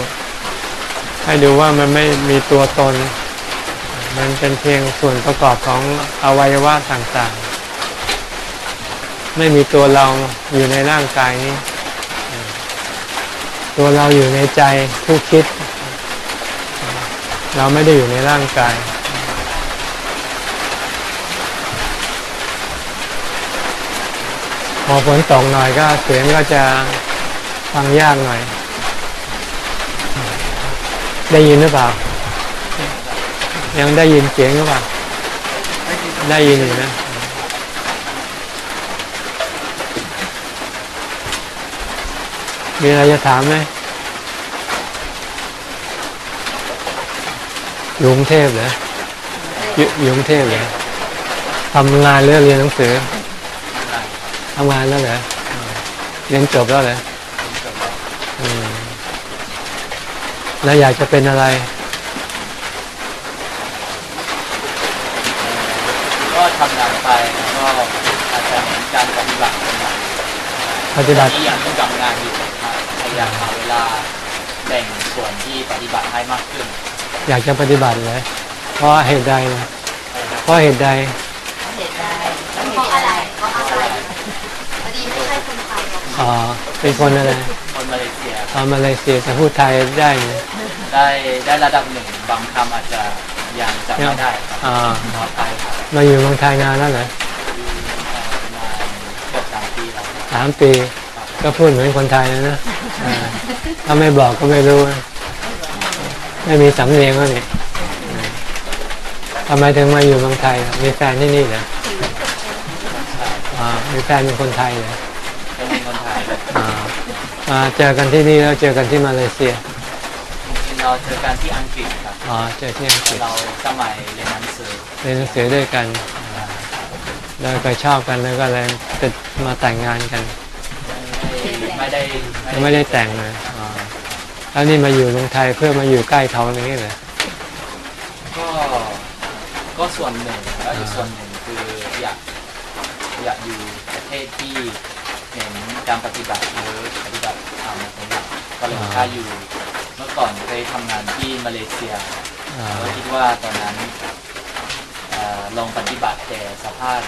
A: ให้ดูว่ามันไม่มีตัวตน มันเป็นเพียงส่วนประกอบของอวัยวะต่างๆ ไม่มีตัวเราอยู่ในร่างกายนี้ ตัวเราอยู่ในใจผู้คิด เราไม่ได้อยู่ในร่างกาย พอฝนตกหน่อยก็เสียงก็จะฟังยากหน่อย ได้ยินหรือเปล่า ยังได้ยินเสียงหรือเปล่า ได้ยินอยู่นะ มีอะไรจะถามไหมอยู่กรุงเทพเหรออยู่อยู่กรุงเทพเหรอทำงานหรือเรียนหนังสือทำงานแล้วเหรอเรียนจบแล้วเหรออืมแล้วอยากจะเป็นอะไร
F: ก็ทำงานไปแล้วก็อาจจะเห็นการปฏิบัติเป็นหลัก
A: ปฏิบัติ
F: ที่ยังต้องทำงานอยู่ครับพ ยายามหาเวลาแบ่งส่วนที่ปฏิบัติให้มากขึ้น
A: อยากจะปฏิบัติเลยเพราะเหตุใดนะเพราะเหตุใด
D: เหตุใด
C: เพราะอะไรเพราะอะไรพอดีไม่ใช่คนไทยหรอก
A: อ๋อเป็นคนอะไร
F: คนมาเลเซีย
A: ตอนมาเลเซียแต่พูดไทยได้ไหม
F: ได้ได้ระดับหนึ่งบางคำอาจจะยังจำไม่ได้ครับ
A: อ่า
F: ขอไทยครับ
A: มาอยู่เมืองไทยนานแล้วเหรอ
F: อยู่ประมาณเกือบสามปีแล้วครับ
A: สามปี ก็พูดเหมือนคนไทยนะนะอ่า ถ้าไม่บอกก็ไม่รู้นะไม่มีสำเนียงก็นี่อ่าทำไมถึงมาอยู่เมืองไทยอะมีแฟนที่นี่เหรอ
F: ใช่
A: อ่ามีแฟนเป็นคนไทยเหรอ
F: เป็นคนไทยครับ
A: อ่ามาเจอกันที่นี่แล้วเจอกันที่มาเลเซีย
F: จริงๆเราเจอกันที่อังกฤษครับ
A: อ๋อเจอที่อังกฤษ
F: เราสมัยเรียนหนังสือ
A: เรียนหนังสือด้วยกันอ่าแล้วก็ชอบกันแล้วก็เลยจะมาแต่งงานกัน
F: ไม่ได้
A: ยังไม่ได้แต่งเลยอ๋อ แล้วนี่มาอยู่เมืองไทยเพื่อมาอยู่ใกล้เขาอย่างนี้เหรอ
F: ก็ก็ส่วนหนึ่งแล้วอีกส่วนหนึ่งคืออยากอยากอยู่ประเทศที่เห็นการปฏิบัติหรือปฏิบัติธรรมเป็นหลักก็เลยค่าอยู่เมื่อก่อนเคยทำงานที่มาเลเซีย
A: อ่า
F: ก็คิดว่าตอนนั้นอลองปฏิบัติแต่สภาพ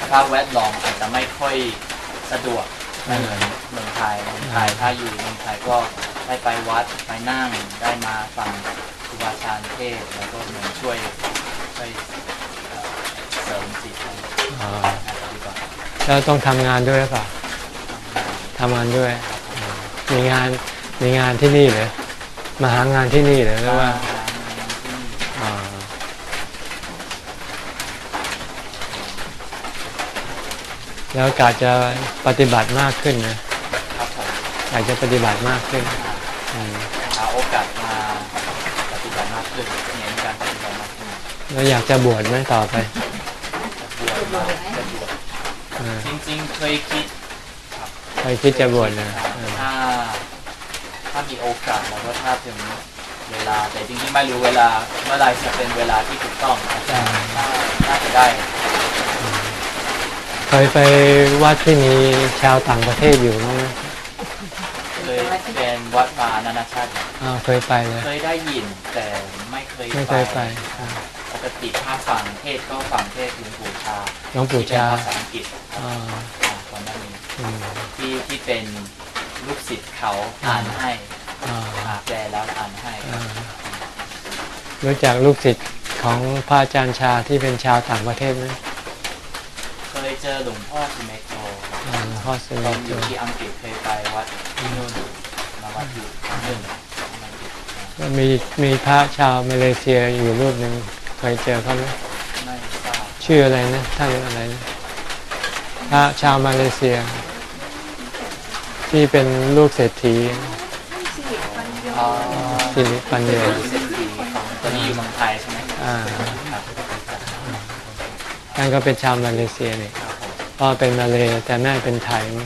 F: สภาพแวดล้อมอาจจะไม่ค่อยสะดวกไม่เหมือนเมืองไทยเมืองไทยถ้าอยู่เมืองไทยก็ ได้ไปวัดไปนั่งได้มาฟังครูบาอาจารย์เทศน์แล้วก็เหมือนช่วยช่วยเอ่อเสริมจิตใจ
A: อ๋อ
F: การปฏิบัติ
A: แล้วต้องทำงานด้วยหรือเปล่าทำงานด้วยอืมมีงานมีงานที่นี่เหรอมาหางานที่นี่เหรอหรือว่าอ๋อแล้วกาจะปฏิบัติมากขึ้นนะครับ
F: ผม
A: อยากจะปฏิบัติมากขึ้น
F: ฏิบัติมากขึ้นเน้นการปฏิบัติมากขึ้น
A: แล้วอยากจะบวชไหมต่อไป
F: จะบวชจะบวช
A: เออ
F: จริงๆเคยคิด
A: ใครคิดจะบวชนะเออ
F: ถ้าถ้ามีโอกาสแล้วก็ถ้าถึงเวลา แต่จริงๆไม่รู้เวลาเมื่อไหรจะเป็นเวลาที่ถูกต้องถ้าถ้าจะได้
A: เคยไปวัดที่มีชาวต่างประเทศอยู่บ้างไหม
F: เลยเป็นวัดมานานาชาติ
A: อ่าเคยไปเลย
F: เคยได้ยินแต่ไม่เคย
A: ไม่เคยไปอ่า
F: ปกติถ้าฟังเทศก็ฟังเทศหลวงปู่ชา
A: หลวงปู่ชา
F: ที่เป็นภาษาอังกฤษครับ
A: อ่า
F: อ่าก่อนหน้านี้
A: อืม
F: ที่ที่เป็นลูกศิษย์เขาอ่านให้
A: อ่า
F: อ่าแปลแล้วอ่านให้
A: อ่ารู้จักลูกศิษย์ของพระอาจารย์ชาที่เป็นชาวต่างประเทศไหม
F: เคยเจอหลวงพ่อสิเมโตครับ
A: อ่าพ่อส
F: ตอ
A: นิ
F: น
A: ท
F: อยู่ที่อังกฤษเคยไปวัดที่นู่น กฤษ
A: ก็มีมีพระชาวมาเลเซียอยู่รูปหนึ่งเคยเจอเขาไหม
F: ไม่ทราบ
A: ชื่ออะไรนะท่านอะไรนะพระชาวมาเลเซีย ที่เป็นลูกเศรษฐี
F: อ๋อ
A: สิริปัญโย
F: เศรษฐีของตอนนี้อยู่เมืองไทยใช่ไหม
A: อ่า
F: ครับ
A: ท่านก็เป็นชาวมาเลเซียนี่
F: ครับผม
A: พ่อเป็นมาเลยแต่แม่เป็นไทยเ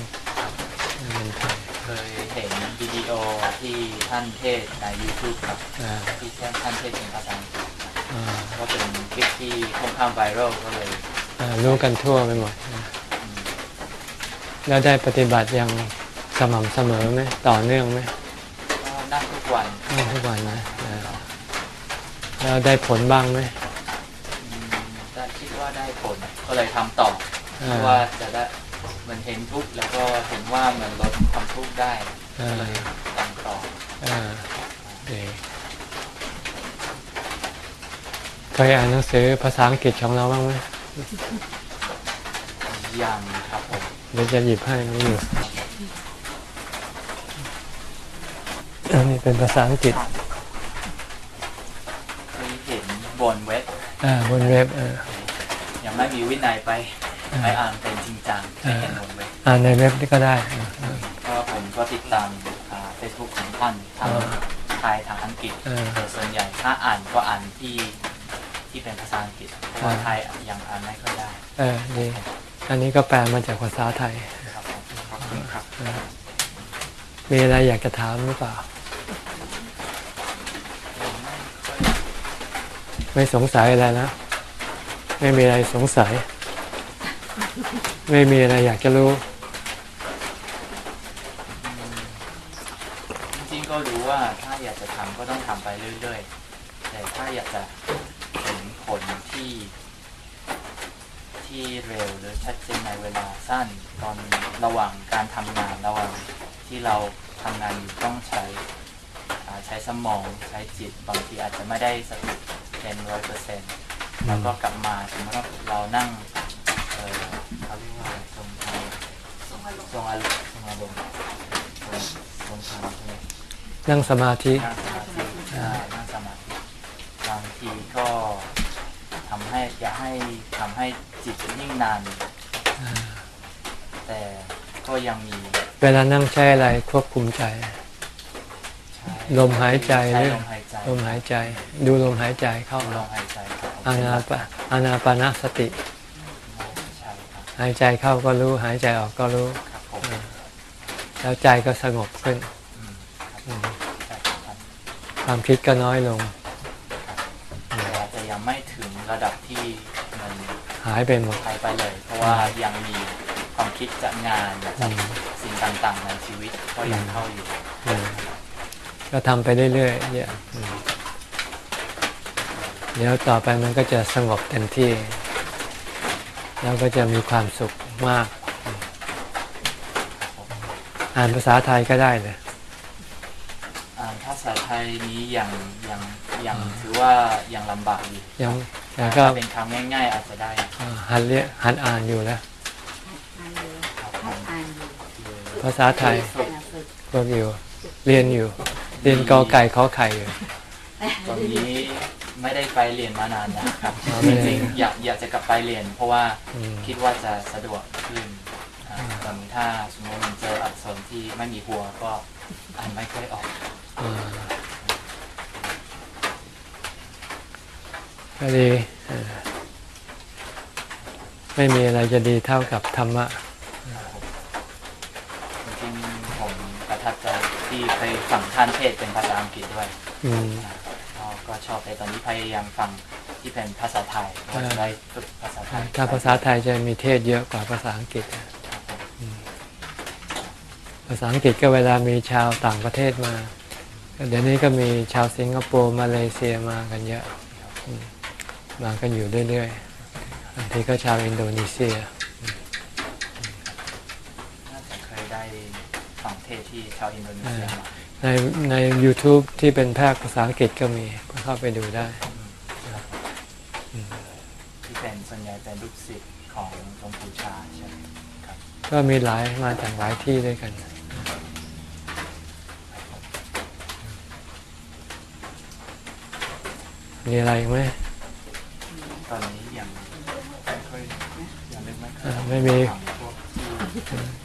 A: ป็นไทย
F: เคยเห็นวิดีโอที่ท่านเทศน์ใน YouTube ครับ
A: อ่า
F: ที่ท่านเทศน์เป็นภาษาอังกฤษครับ
A: อ่า
F: ก็เป็นคลิปที่ค่อนข้างไวรัลก็เลย
A: อ่ารู้กันทั่วไปหมดนะ
F: อืม
A: แล้วได้ปฏิบัติอย่างสม่ำเสมอไหมต่อเนื่องไหม
F: ก็นั่งทุกวัน
A: นั่งทุกวันนะเออแล้วได้ผลบ้างไหม
F: อืมได้คิดว่าได้ผลก็เลยทำต่อ
A: เอ
F: เพ
A: อ
F: ราะว่าจะได้เหมันเห็นทุกข์แล้วก็เห็นว่ามันลดความทุกข์ได้
A: เอ
F: ก็
A: อ
F: เลยทำต่อ
A: เออดี เคยอ่านหนังสือภาษาอังกฤษของเราบ้างไหม
F: ยังครับผม
A: เดี๋ยวจะหยิบให้นี่อยู่อันนี้เป็นภาษาอังกฤษ
F: เคยเห็นบนเว็บ
A: อ่าบนเว็บเออ
F: ยังไม่มีวินัยไป
A: อ่า
F: ไปอ่านเป็นจริงจังไปเห็นบนเว็บ
A: อ่านในเว็บนี่ก็ได้เออ
F: เพราะว่าผมก็ติดตามเฟซบุ๊กของท่านทาง
A: อ่า
F: ไทยทางอังกฤษ
A: เออ
F: แต่ส่วนใหญ่ถ้าอ่านก็อ่านที่ ที่เป็นภาษาอังกฤษเพราะว่า
A: อ่า
F: ไทยยังอ่านไม่ค่อยได้
A: เออดีอันนี้ก็แปลมาจากภาษาไทย
F: ครับผมขอบคุณครับ
A: เออมีอะไรอยากจะถามหรือเปล่า ไม่สงสัยอะไรนะ ไม่มีอะไรสงสัย ไม่มีอะไรอยากจะรู้
F: จริงๆก็รู้ว่าถ้าอยากจะทำก็ต้องทำไปเรื่อยๆ แต่ถ้าอยากจะเห็นผลที่ ที่เร็วหรือชัดเจนในเวลาสั้น ตอนระหว่างการทำงานระหว่างที่เราทำงานอยู่ต้องใช้ใช้สมองใช้จิตบางทีอาจจะไม่ได้สติเต็มร้อยเปอร์เซ็นต์แล้วก็กลับมาสมมติว่าเรานั่งเออเขาเรียกว่าทรงธรรม
D: ทรงอารมณ์
F: ทรงอารมณ์ทรงอารมณ์ทรงทรงธรมใช่ไหม
A: นั่งสมาธิ
F: นั่งสมาธิอ่านั่งสมาธิบางทีก็ทำให้อยากให้ทำให้ จิตนิ่งนานแต่ก็ยังมี
A: เวลานั่งใช้อะไรควบคุมใจ
F: ใช้
A: ลมหายใจ
F: ใช้
A: หรือ
F: ลมหายใจ
A: ลมหายใจ ดูลมหายใจเข้า
F: ล
A: ออก
F: มหายใจครับ
A: อานาปะอานาปานสติ
F: ใช่ครับ
A: หายใจเข้าก็รู้หายใจออกก็รู้
F: ครับผม
A: แล้วใจก็สงบขึ้น
F: อืม
A: อืม
F: ใช่ครับ
A: ความคิดก็น้อยลง
F: แต่อาจจะยังไม่ถึงระดับที่มัน
A: หายไปหมด
F: หายไปเลย เพราะว่ายังมีความคิดจากงานจาก
A: อืม
F: สิ่งต่างๆในชีวิตก็ยังเข้าอยู่
A: อืมก็ทำไปเรื่อยๆเนี่ยอืมเดี๋ยวต่อไปมันก็จะสงบเต็มที่ แล้วก็จะมีความสุขมาก อ่านภาษาไทยก็ได้เลย
F: อ่านภาษาไทยนี้ยังยังยังถือว่ายังลำบากอยู่
A: ยัง แต่
F: ถ้า
A: ก็
F: เป็นคำง่ายๆอาจจะได้
A: อ่าหัดเรียนหัดอ่านอยู่แล้ว
D: อ่านอยู่
F: ครับผ
D: ชอบ
F: ม
D: อ่านอยู่
A: ภาษาไทย
D: ฝึกฝึก
A: ก็อยู่ เรียนอยู่ เรียนกอไก่ขอไข่อยู่
F: ตอนนี้ไม่ได้ไปเรียนมานานนะครับ
A: อ๋อไม่
F: จ
A: ได้
F: ริงๆอยากอยากจะกลับไปเรียน เพราะว่า
A: อืม
F: คิดว่าจะสะดวกขึ้นอ่าตอนนี้ถ้าสมมติมันเจออักษรที่ไม่มีหัวก็อ่านไม่ค่อยออก
A: อ่า ก็ดีเออไม่มีอะไรจะดีเท่ากับธรรมะ
F: จริงๆผมประทับใจที่ไปฟังท่านเทศน์เป็นภาษาอังกฤษด้วย
A: อืม
F: ก็ก็ชอบแต่ตอนนี้พยายามฟังที่เป็นภาษาไทยเพราะว่าจะได้ฝึกภาษาไทย
A: ถ้าภาษาไทยจะมีเทศเยอะกว่าภาษาอังกฤษ
F: ครับผม
A: ภาษาอังกฤษก็เวลามีชาวต่างประเทศมา เดี๋ยวนี้ก็มีชาวสิงคโปร์มาเลเซียมากันเยอะอื มมากันอยู่เรื่อยๆบางทีก็ชาวอินโดนีเซีย
F: น่าจะเคยได้ฟังเทศน์ที่ชาวอินโดนีเซียมา
A: ในใน YouTube ที่เป็นภาคภาษาอังกฤษก็มีก็เข้าไปดูได้
F: ที่เป็นส่วนใหญ่เป็นลูกศิษย์ของหลวงปู่ชาใช่ไหมครับ
A: ก็มีหลายมาจากหลายที่ด้วยกันมีอะไรอีกไหม
F: ตอนนี้ยังไม่มี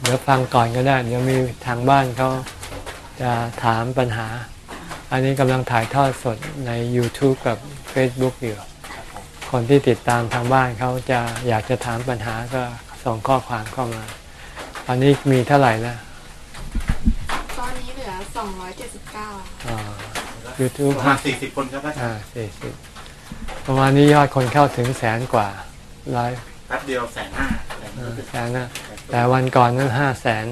A: เดี๋ยวฟังก่อนก็ได้ เดี๋ยวมีทางบ้านเขาจะถามปัญหา อันนี้กำลังถ่ายทอดสดใน YouTube กับ Facebook อยู่
F: ค
A: นที่ติดตามทางบ้านเขาจะอยากจะถามปัญหาก็ส่งข้อความเข้ามา ตอนนี้มีเท่าไหร่นะ
G: ตอนนี้เหลือ 279
A: อ่า YouTube
H: 40 คนครับอา
A: อ่า40 เมื่อวานนี้ยอดคนเข้าถึงแสนกว่าร้อย
H: แป๊บเดียวแสนห้าแสน
A: นะ
H: แต่
A: วันก่อนนั้นห้าแสน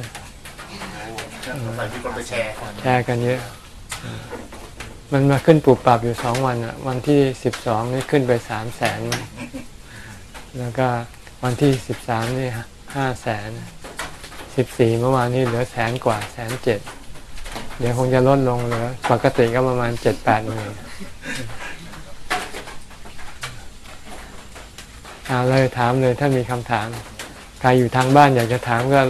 H: แชร์
A: กันเยอะ มันมาขึ้นปลูกปรับอยู่สองวันอะวันที่สิบสองนี่ขึ้นไปสามแสนแล้วก็วันที่สิบสามนี่ห้าแสนสิบสี่เมื่อวานนี้เหลือแสนกว่าแสนเจ็ดเดี๋ยวคงจะลดลงเหลือปกติก็ประมาณเจ็ดแปดหมื่น เอาเลยถามเลยถ้ามีคำถาม ใครอยู่ทางบ้านอยากจะถามก็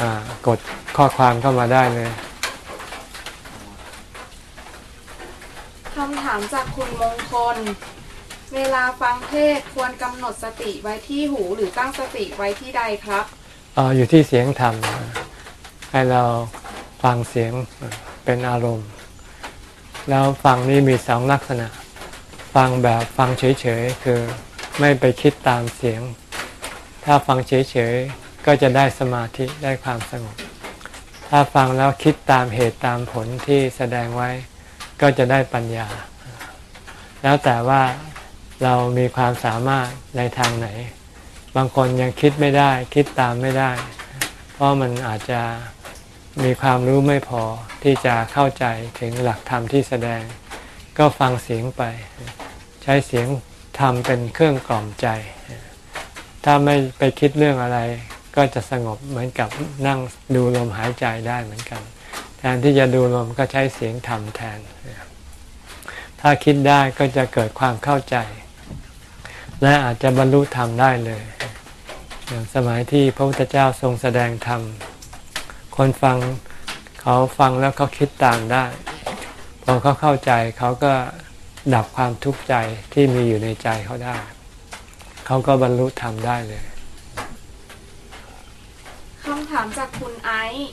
A: อ่ากดข้อความเข้ามาได้เลย
G: คำถามจากคุณมงคล เวลาฟังเทศน์ควรกำหนดสติไว้ที่หูหรือตั้งสติไว้ที่ใดครับ
A: เอออยู่ที่เสียงธรรม ให้เราฟังเสียงเป็นอารมณ์ แล้วฟังนี่มีสองลักษณะ ฟังแบบฟังเฉยๆ คือ ไม่ไปคิดตามเสียง ถ้าฟังเฉยๆ ก็จะได้สมาธิได้ความสงบ ถ้าฟังแล้วคิดตามเหตุตามผลที่แสดงไว้ ก็จะได้ปัญญา แล้วแต่ว่าเรามีความสามารถในทางไหน บางคนยังคิดไม่ได้ คิดตามไม่ได้ เพราะมันอาจจะมีความรู้ไม่พอที่จะเข้าใจถึงหลักธรรมที่แสดง ก็ฟังเสียงไป ใช้เสียง ธรรมเป็นเครื่องกล่อมใจ ถ้าไม่ไปคิดเรื่องอะไร ก็จะสงบเหมือนกับนั่งดูลมหายใจได้เหมือนกัน แทนที่จะดูลมก็ใช้เสียงธรรมแทน ถ้าคิดได้ก็จะเกิดความเข้าใจ และอาจจะบรรลุธรรมได้เลยอย่างสมัยที่พระพุทธเจ้าทรงแสดงธรรม คนฟังเขาฟังแล้วเขาคิดตามได้ พอเขาเข้าใจเขาก็ ดับความทุกข์ใจที่มีอยู่ในใจเขาได้ เขาก็บรรลุธรรมได้เลย
G: คำถามจากคุณไอซ์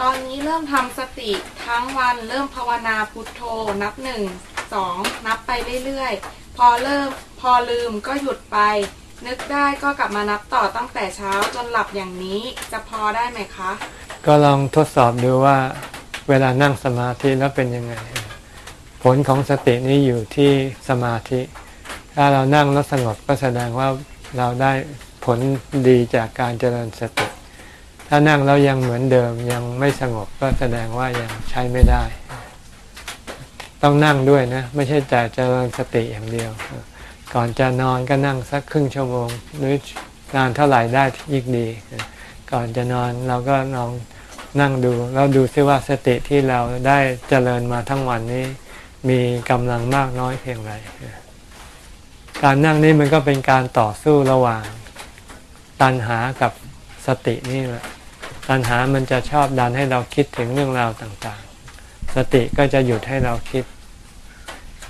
G: ตอนนี้เริ่มทำสติทั้งวันเริ่มภาวนาพุทโธ นับหนึ่งสองนับไปเรื่อยๆ พอเริ่มพอลืมก็หยุดไป นึกได้ก็กลับมานับต่อตั้งแต่เช้าจนหลับอย่างนี้จะพอได้ไหมคะ
A: ก็ลองทดสอบดูว่าเวลานั่งสมาธิแล้วเป็นยังไง ผลของสตินี้อยู่ที่สมาธิ ถ้าเรานั่งแล้วสงบก็แสดงว่าเราได้ผลดีจากการเจริญสติ ถ้านั่งแล้วยังเหมือนเดิมยังไม่สงบก็แสดงว่ายังใช้ไม่ได้ ต้องนั่งด้วยนะ ไม่ใช่แต่เจริญสติอย่างเดียว ก่อนจะนอนก็นั่งสักครึ่งชั่วโมงหรือนานเท่าไหร่ได้ยิ่งดี ก่อนจะนอนเราก็ลองนั่งดูแล้วดูซิว่าสติที่เราได้เจริญมาทั้งวันนี้ มีกำลังมากน้อยเพียงไรการนั่งนี้มันก็เป็นการต่อสู้ระหว่าง ตัณหากับสตินี่แหละ ตัณหามันจะชอบดันให้เราคิดถึงเรื่องราวต่างๆ สติก็จะหยุดให้เราคิด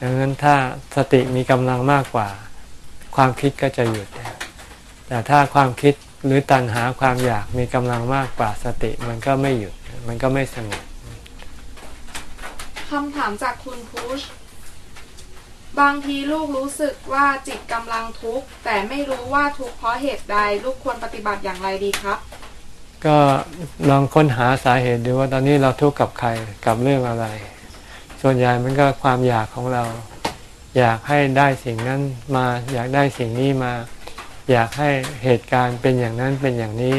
A: ดังนั้นถ้าสติมีกำลังมากกว่า ความคิดก็จะหยุด แต่ถ้าความคิดหรือตัณหาความอยากมีกำลังมากกว่าสติมันก็ไม่หยุด มันก็ไม่สงบ
G: คำถามจากคุณพุช บางทีลูกรู้สึกว่าจิตกำลังทุกข์แต่ไม่รู้ว่าทุกข์เพราะเหตุใดลูกควรปฏิบัติอย่างไรดีครับ
A: ก็ลองค้นหาสาเหตุดูว่าตอนนี้เราทุกข์กับใครกับเรื่องอะไร ส่วนใหญ่มันก็ความอยากของเรา อยากให้ได้สิ่งนั้นมาอยากได้สิ่งนี้มา อยากให้เหตุการณ์เป็นอย่างนั้นเป็นอย่างนี้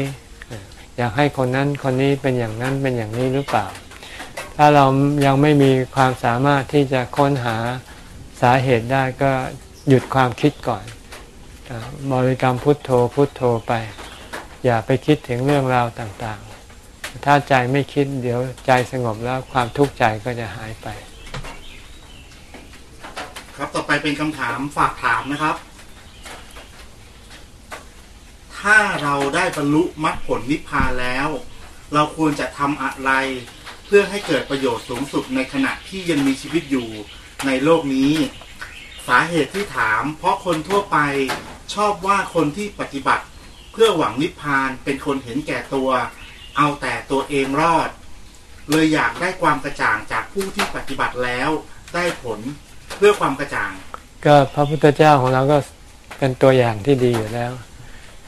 A: อยากให้คนนั้นคนนี้เป็นอย่างนั้นเป็นอย่างนี้หรือเปล่า ถ้าเรายังไม่มีความสามารถที่จะค้นหาสาเหตุได้ก็หยุดความคิดก่อนบริกรรมพุทโธพุทโธไป อย่าไปคิดถึงเรื่องราวต่างๆ ถ้าใจไม่คิดเดี๋ยวใจสงบแล้วความทุกข์ใจก็จะหายไป
H: ครับต่อไปเป็นคำถามฝากถามนะครับ ถ้าเราได้บรรลุมรรคผลนิพพานแล้ว เราควรจะทำอะไร เพื่อให้เกิดประโยชน์สูงสุดในขณะที่ยังมีชีวิตอยู่ในโลกนี้ สาเหตุที่ถาม เพราะคนทั่วไปชอบว่าคนที่ปฏิบัติ เพื่อหวังนิพพานเป็นคนเห็นแก่ตัว เอาแต่ตัวเองรอด เลยอยากได้ความกระจ่างจากผู้ที่ปฏิบัติแล้ว ได้ผลเพื่อความกระจ่าง
A: ก็พระพุทธเจ้าของเราก็เป็นตัวอย่างที่ดีอยู่แล้ว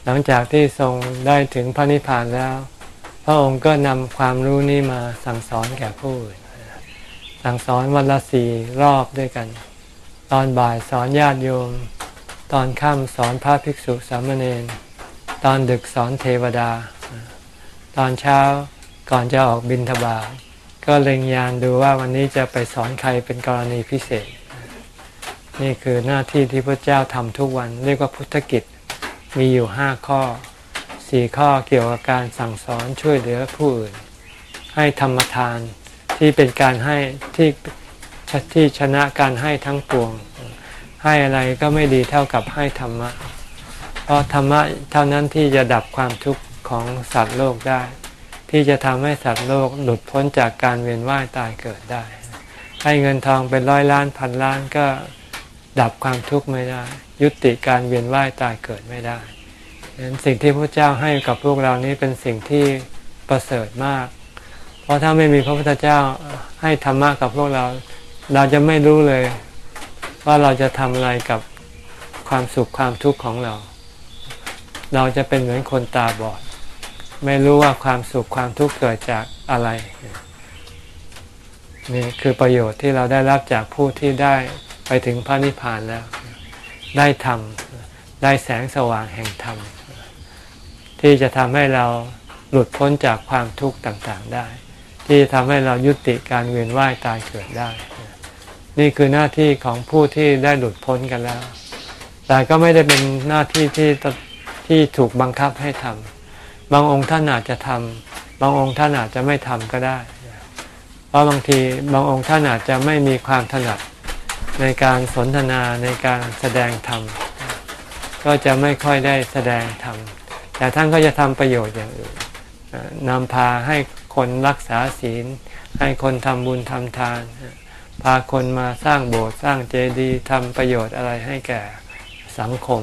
A: หลังจากที่ทรงได้ถึงพระนิพพานแล้ว ระองค์ก็นำความรู้นี้มาสั่งสอนแก่ผู้อื่นสั่งสอนวันละสี่รอบด้วยกัน ตอนบ่ายสอนญาติโยม ตอนค่ำสอนพระภิกษุสามเณรตอนดึกสอนเทวดา ตอนเช้าก่อนจะออกบินทบาทก็เล็งยานดูว่าวันนี้จะไปสอนใครเป็นกรณีพิเศษ นี่คือหน้าที่ที่พระเจ้าทำทุกวัน เรียกว่าพุทธกิจมีอยู่ห้าข้อ สี่ข้อเกี่ยวกับการสั่งสอนช่วยเหลือผู้อื่น ให้ธรรมทานที่เป็นการให้ที่ที่ชนะการให้ทั้งปวง ให้อะไรก็ไม่ดีเท่ากับให้ธรรมะ เพราะธรรมะเท่านั้นที่จะดับความทุกข์ของสัตว์โลกได้ ที่จะทำให้สัตว์โลกหลุดพ้นจากการเวียนว่ายตายเกิดได้ ให้เงินทองเป็นร้อยล้านพันล้านก็ดับความทุกข์ไม่ได้ ยุติการเวียนว่ายตายเกิดไม่ได้ นั้นสิ่งที่พระเจ้าให้กับพวกเรานี้เป็นสิ่งที่ประเสริฐมาก เพราะถ้าไม่มีพระพุทธเจ้าให้ธรรมะกับพวกเรา เราจะไม่รู้เลย ว่าเราจะทำอะไรกับความสุขความทุกข์ของเรา เราจะเป็นเหมือนคนตาบอด ไม่รู้ว่าความสุขความทุกข์เกิดจากอะไรนี่คือประโยชน์ที่เราได้รับจากผู้ที่ได้ไปถึงพระนิพพานแล้ว ได้ธรรมได้แสงสว่างแห่งธรรม ที่จะทำให้เราหลุดพ้นจากความทุกข์ต่างๆได้ ที่จะทำให้เรายุติการเวียนว่ายตายเกิดได้ นี่คือหน้าที่ของผู้ที่ได้หลุดพ้นกันแล้ว แต่ก็ไม่ได้เป็นหน้าที่ที่ที่ถูกบังคับให้ทำบางองค์ท่านอาจจะทำบางองค์ท่านอาจจะไม่ทำก็ได้ เพราะบางทีบางองค์ท่านอาจจะไม่มีความถนัดในการสนทนาในการแสดงธรรมก็จะไม่ค่อยได้แสดงธรรม แต่ท่านก็จะทำประโยชน์อย่างอื่นนำพาให้คนรักษาศีล ให้คนทำบุญทำทาน พาคนมาสร้างโบสถ์สร้างเจดีย์ทำประโยชน์อะไรให้แก่สังคม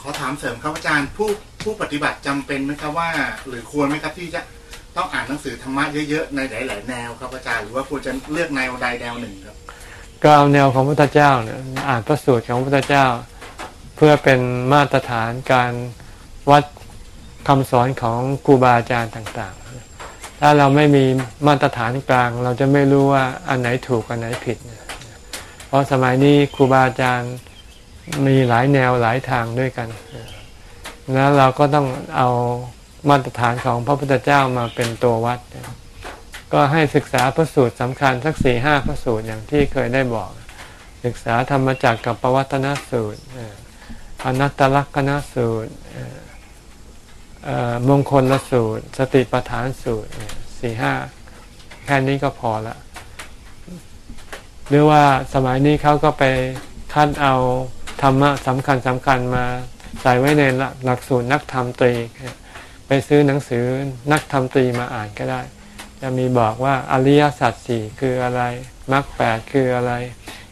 H: ขอถามเสริมครับอาจารย์ผู้ผู้ปฏิบัติจำเป็นไหมครับว่า หรือควรไหมครับที่จะต้องอ่านหนังสือธรรมะเยอะๆในหลาย ๆ แนวครับอาจารย์หรือว่าควรจะเลือกแนวใดแนวหนึ่งครับ
A: ก็เอาแนวของพระพุทธเจ้าเนี่ยอ่านพระสูตรของพระพุทธเจ้า เพื่อเป็นมาตรฐานการวัดคำสอนของครูบาอาจารย์ต่างๆ ถ้าเราไม่มีมาตรฐานกลาง เราจะไม่รู้ว่าอันไหนถูกอันไหนผิด เพราะสมัยนี้ครูบาอาจารย์มีหลายแนวหลายทางด้วยกัน แล้วเราก็ต้องเอามาตรฐานของพระพุทธเจ้ามาเป็นตัววัด ก็ให้ศึกษาพระสูตรสำคัญสักสี่ห้าพระสูตรอย่างที่เคยได้บอก ศึกษาธรรมจักรกับปวัตนสูตร อนัตตลักษณสูตรมงคลละสูตร สติปัฏฐานสูตรสี่ห้าแค่นี้ก็พอละหรือว่าสมัยนี้เขาก็ไปคัดเอาธรรมะสำคัญสำคัญมาใส่ไว้ในหลักสูตรนักธรรมตรี ไปซื้อหนังสือนักธรรมตรีมาอ่านก็ได้ จะมีบอกว่าอริยสัจสี่คืออะไรมรรคแปดคืออะไร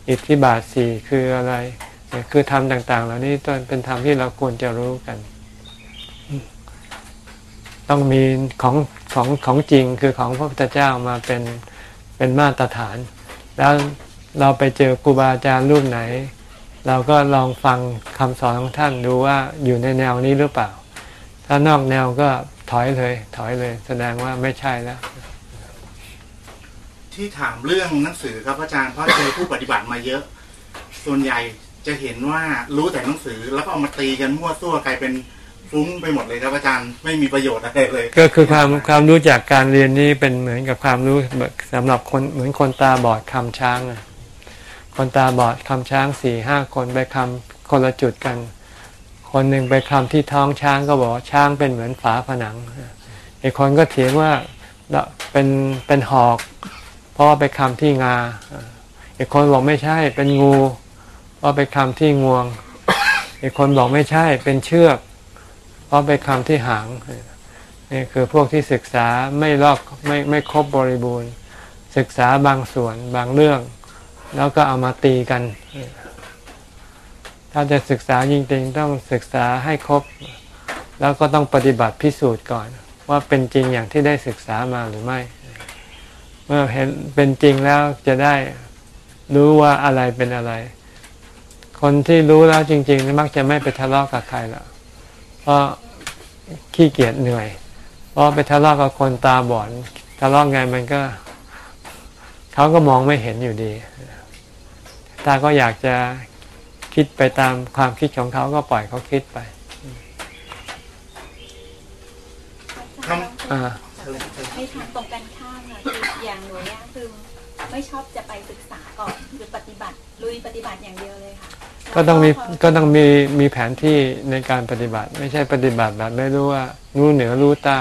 A: อิทธิบาทสี่คืออะไร คือธรรมต่าง ๆ เหล่านี้ต้นเป็นธรรมที่เราควรจะรู้กัน ต้องมีของของของจริงคือของพระพุทธเจ้ามาเป็นเป็นมาตรฐาน แล้วเราไปเจอครูบาอาจารย์รูปไหน เราก็ลองฟังคำสอนของท่านดูว่าอยู่ในแนวนี้หรือเปล่า ถ้านอกแนวก็ถอยเลย ถอยเลย แสดงว่าไม่ใช่แล้ว
H: ที่ถามเรื่องหนังสือครับอาจารย์เพราะเจอผู้ปฏิบัติมาเยอะ ส่วนใหญ่ จะเห็นว่ารู้แต่หนังสือแล้วก็เอามาตีกันมั่วซั่วกลายเป็นฟุ้งไปหมดเลยครับอาจารย์ไม่มีประโยชน์อะไรเลย
A: ก็คือความความรู้จากการเรียนนี้เป็นเหมือนกับความรู้สำหรับคนเหมือนคนตาบอดคำช้างอะคนตาบอดคำช้างสี่ห้าคนไปคำคนละจุดกัน คนหนึ่งไปคำที่ท้องช้างก็บอกช้างเป็นเหมือนฝาผนังอีกคนก็เถียงว่าเป็นเป็นหอก เพราะไปคำที่งาอีกคนบอกไม่ใช่เป็นงู พราะไปคำที่งวง อีกคนบอกไม่ใช่เป็นเชือกเพราะไปคำที่หางนี่คือพวกที่ศึกษาไม่รอบไม่ไม่ครบบริบูรณ์ ศึกษาบางส่วนบางเรื่อง แล้วก็เอามาตีกัน ถ้าจะศึกษาจริงๆต้องศึกษาให้ครบ แล้วก็ต้องปฏิบัติพิสูจน์ก่อน ว่าเป็นจริงอย่างที่ได้ศึกษามาหรือไม่ เมื่อเห็นเป็นจริงแล้วจะได้รู้ว่าอะไรเป็นอะไร คนที่รู้แล้วจริงๆมักจะไม่ไปทะเลาะกับใครหรอกเพราะขี้เกียจเหนื่อย เพราะไปทะเลาะกับคนตาบอดทะเลาะไงมันก็เขาก็มองไม่เห็นอยู่ดีตาก็อยากจะคิดไปตามความคิดของเขาก็ปล่อยเขาคิดไป
H: ทำ
A: อ่า
E: ให้ทำตรงกันข้ามค่ะคืออย่างหนูเนี่ยคือไม่ชอบจะไปศึกษาก่อนคือปฏิบัติ ลุยปฏิบัติอย่างเดียวเลยค่ะ
A: ก็ต้องมีก็ต้องมีมีแผนที่ในการปฏิบัติ ไม่ใช่ปฏิบัติแบบไม่รู้ว่ารู้เหนือรู้ใต้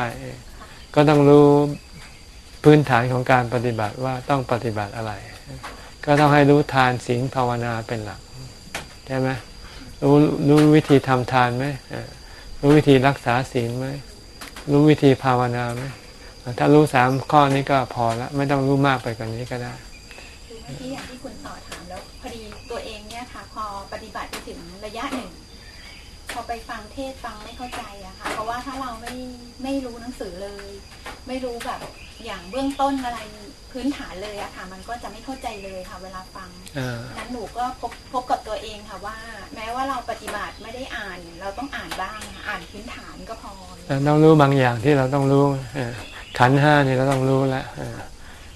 A: ก็ต้องรู้พื้นฐานของการปฏิบัติว่าต้องปฏิบัติอะไร ก็ต้องให้รู้ทานศีลภาวนาเป็นหลักใช่ไหมรู้รู้วิธีทำทานไหมรู้วิธีรักษาศีลไหมรู้วิธีภาวนาไหมถ้ารู้สามข้อนี้ก็พอละไม่ต้องรู้มากไปกว่านี้ก็ได้
E: ที่อย่างที่คุณต่อถามแล้วพอดีตัวเองเนี่ยค่ะ พอปฏิบัติไปถึงระยะหนึ่ง พอไปฟังเทศน์ฟังไม่เข้าใจอะค่ะ เพราะว่าถ้าเราไม่ไม่รู้หนังสือเลย ไม่รู้แบบอย่างเบื้องต้นอะไรพื้นฐานเลยอะค่ะ มันก็จะไม่เข้าใจเลยค่ะ เวลาฟัง
A: อ่า
E: นั้นหนูก็พบพบกับตัวเองค่ะว่า แม้ว่าเราปฏิบัติไม่ได้อ่าน เราต้องอ่านบ้างค่ะอ่านพื้นฐานก็พอ
A: แต่ต้องรู้บางอย่างที่เราต้องรู้เออขันธ์ห้านี่เราต้องรู้แล้วเออ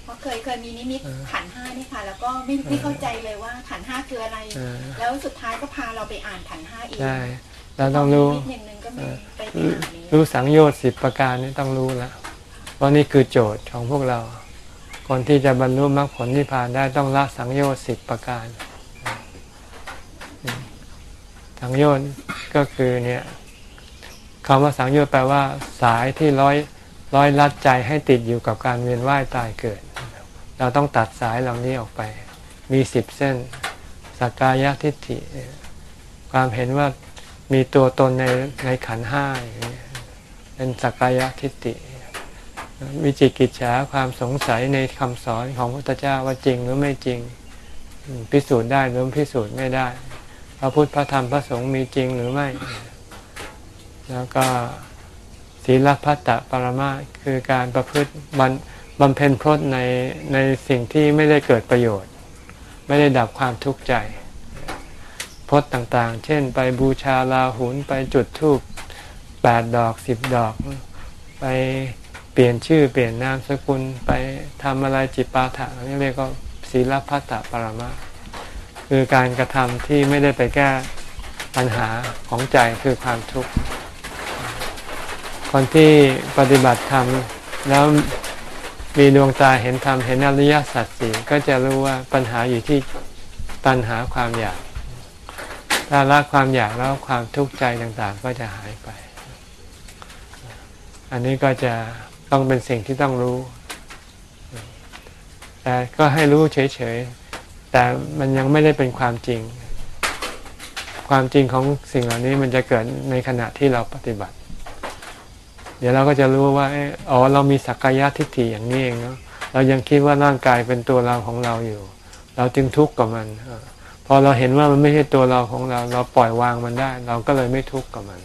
E: เพราะเคยเคยมีนิมิต
A: เออ
E: ขันธ์ห้านี่ค่ะ แล้วก็ไม่ไม่เข้าใจเลยว่าขันธ์ห้าคืออะไร
A: เออ
E: แล้วสุดท้ายก็พาเราไปอ่านขันธ์ห้าอีก
A: ใช่ เราต้องรู้
E: นิดอย่างหนึ่งก็มีไปไปอ่านนี้
A: รู้สังโยชน์สิบประการนี่ต้องรู้แล้วเพราะนี่คือโจทย์ของพวกเรา คนที่จะบรรลุมรรคผลนิพพานได้ต้องละสังโยชน์สิบประการ สังโยชน์ก็คือเนี่ยคำว่าสังโยชน์แปลว่า สายที่ร้อยร้อยลัดใจให้ติดอยู่กับการเวียนว่ายตายเกิด เราต้องตัดสายเหล่านี้ออกไป มีสิบเส้นสักกายทิฏฐิ ความเห็นว่า มีตัวตนในในขันห้าเป็นสักกายทิฏฐิวิจิกิจฉาความสงสัยในคำสอนของพระพุทธเจ้าว่าจริงหรือไม่จริง พิสูจน์ได้หรือพิสูจน์ไม่ได้ พระพุทธพระธรรมพระสงฆ์มีจริงหรือไม่ แล้วก็ศีลพัตตปรมาคือการประพฤติบันบำเพ็ญพรตในในสิ่งที่ไม่ได้เกิดประโยชน์ ไม่ได้ดับความทุกข์ใจ พจน์ต่างๆ เช่น ไปบูชาลาหุนไปจุดธูปแปดดอกสิบดอก ไปเปลี่ยนชื่อเปลี่ยนนามสกุลไปทำอะไรจิปาถะนี่เรียกว่าศีลพัตตปรมาคือการกระทำที่ไม่ได้ไปแก้ปัญหาของใจคือความทุกข์ คนที่ปฏิบัติธรรมแล้วมีดวงตาเห็นธรรมเห็นอริยสัจสี่ก็จะรู้ว่าปัญหาอยู่ที่ตัณหาความอยาก ถ้าละความอยากแล้วความทุกข์ใจต่างๆ ก็จะหายไป อันนี้ก็จะต้องเป็นสิ่งที่ต้องรู้ แต่ก็ให้รู้เฉยๆ แต่มันยังไม่ได้เป็นความจริง ความจริงของสิ่งเหล่านี้มันจะเกิดในขณะที่เราปฏิบัติ เดี๋ยวเราก็จะรู้ว่า อ๋อ เรามีสักกายทิฏฐิอย่างนี้เองเนาะ เรายังคิดว่าร่างกายเป็นตัวเราของเราอยู่ เราจึงทุกข์กับมันเอ พอเราเห็นว่ามันไม่ใช่ตัวเราของเรา เราปล่อยวางมันได้ เราก็เลยไม่ทุกข์กับมัน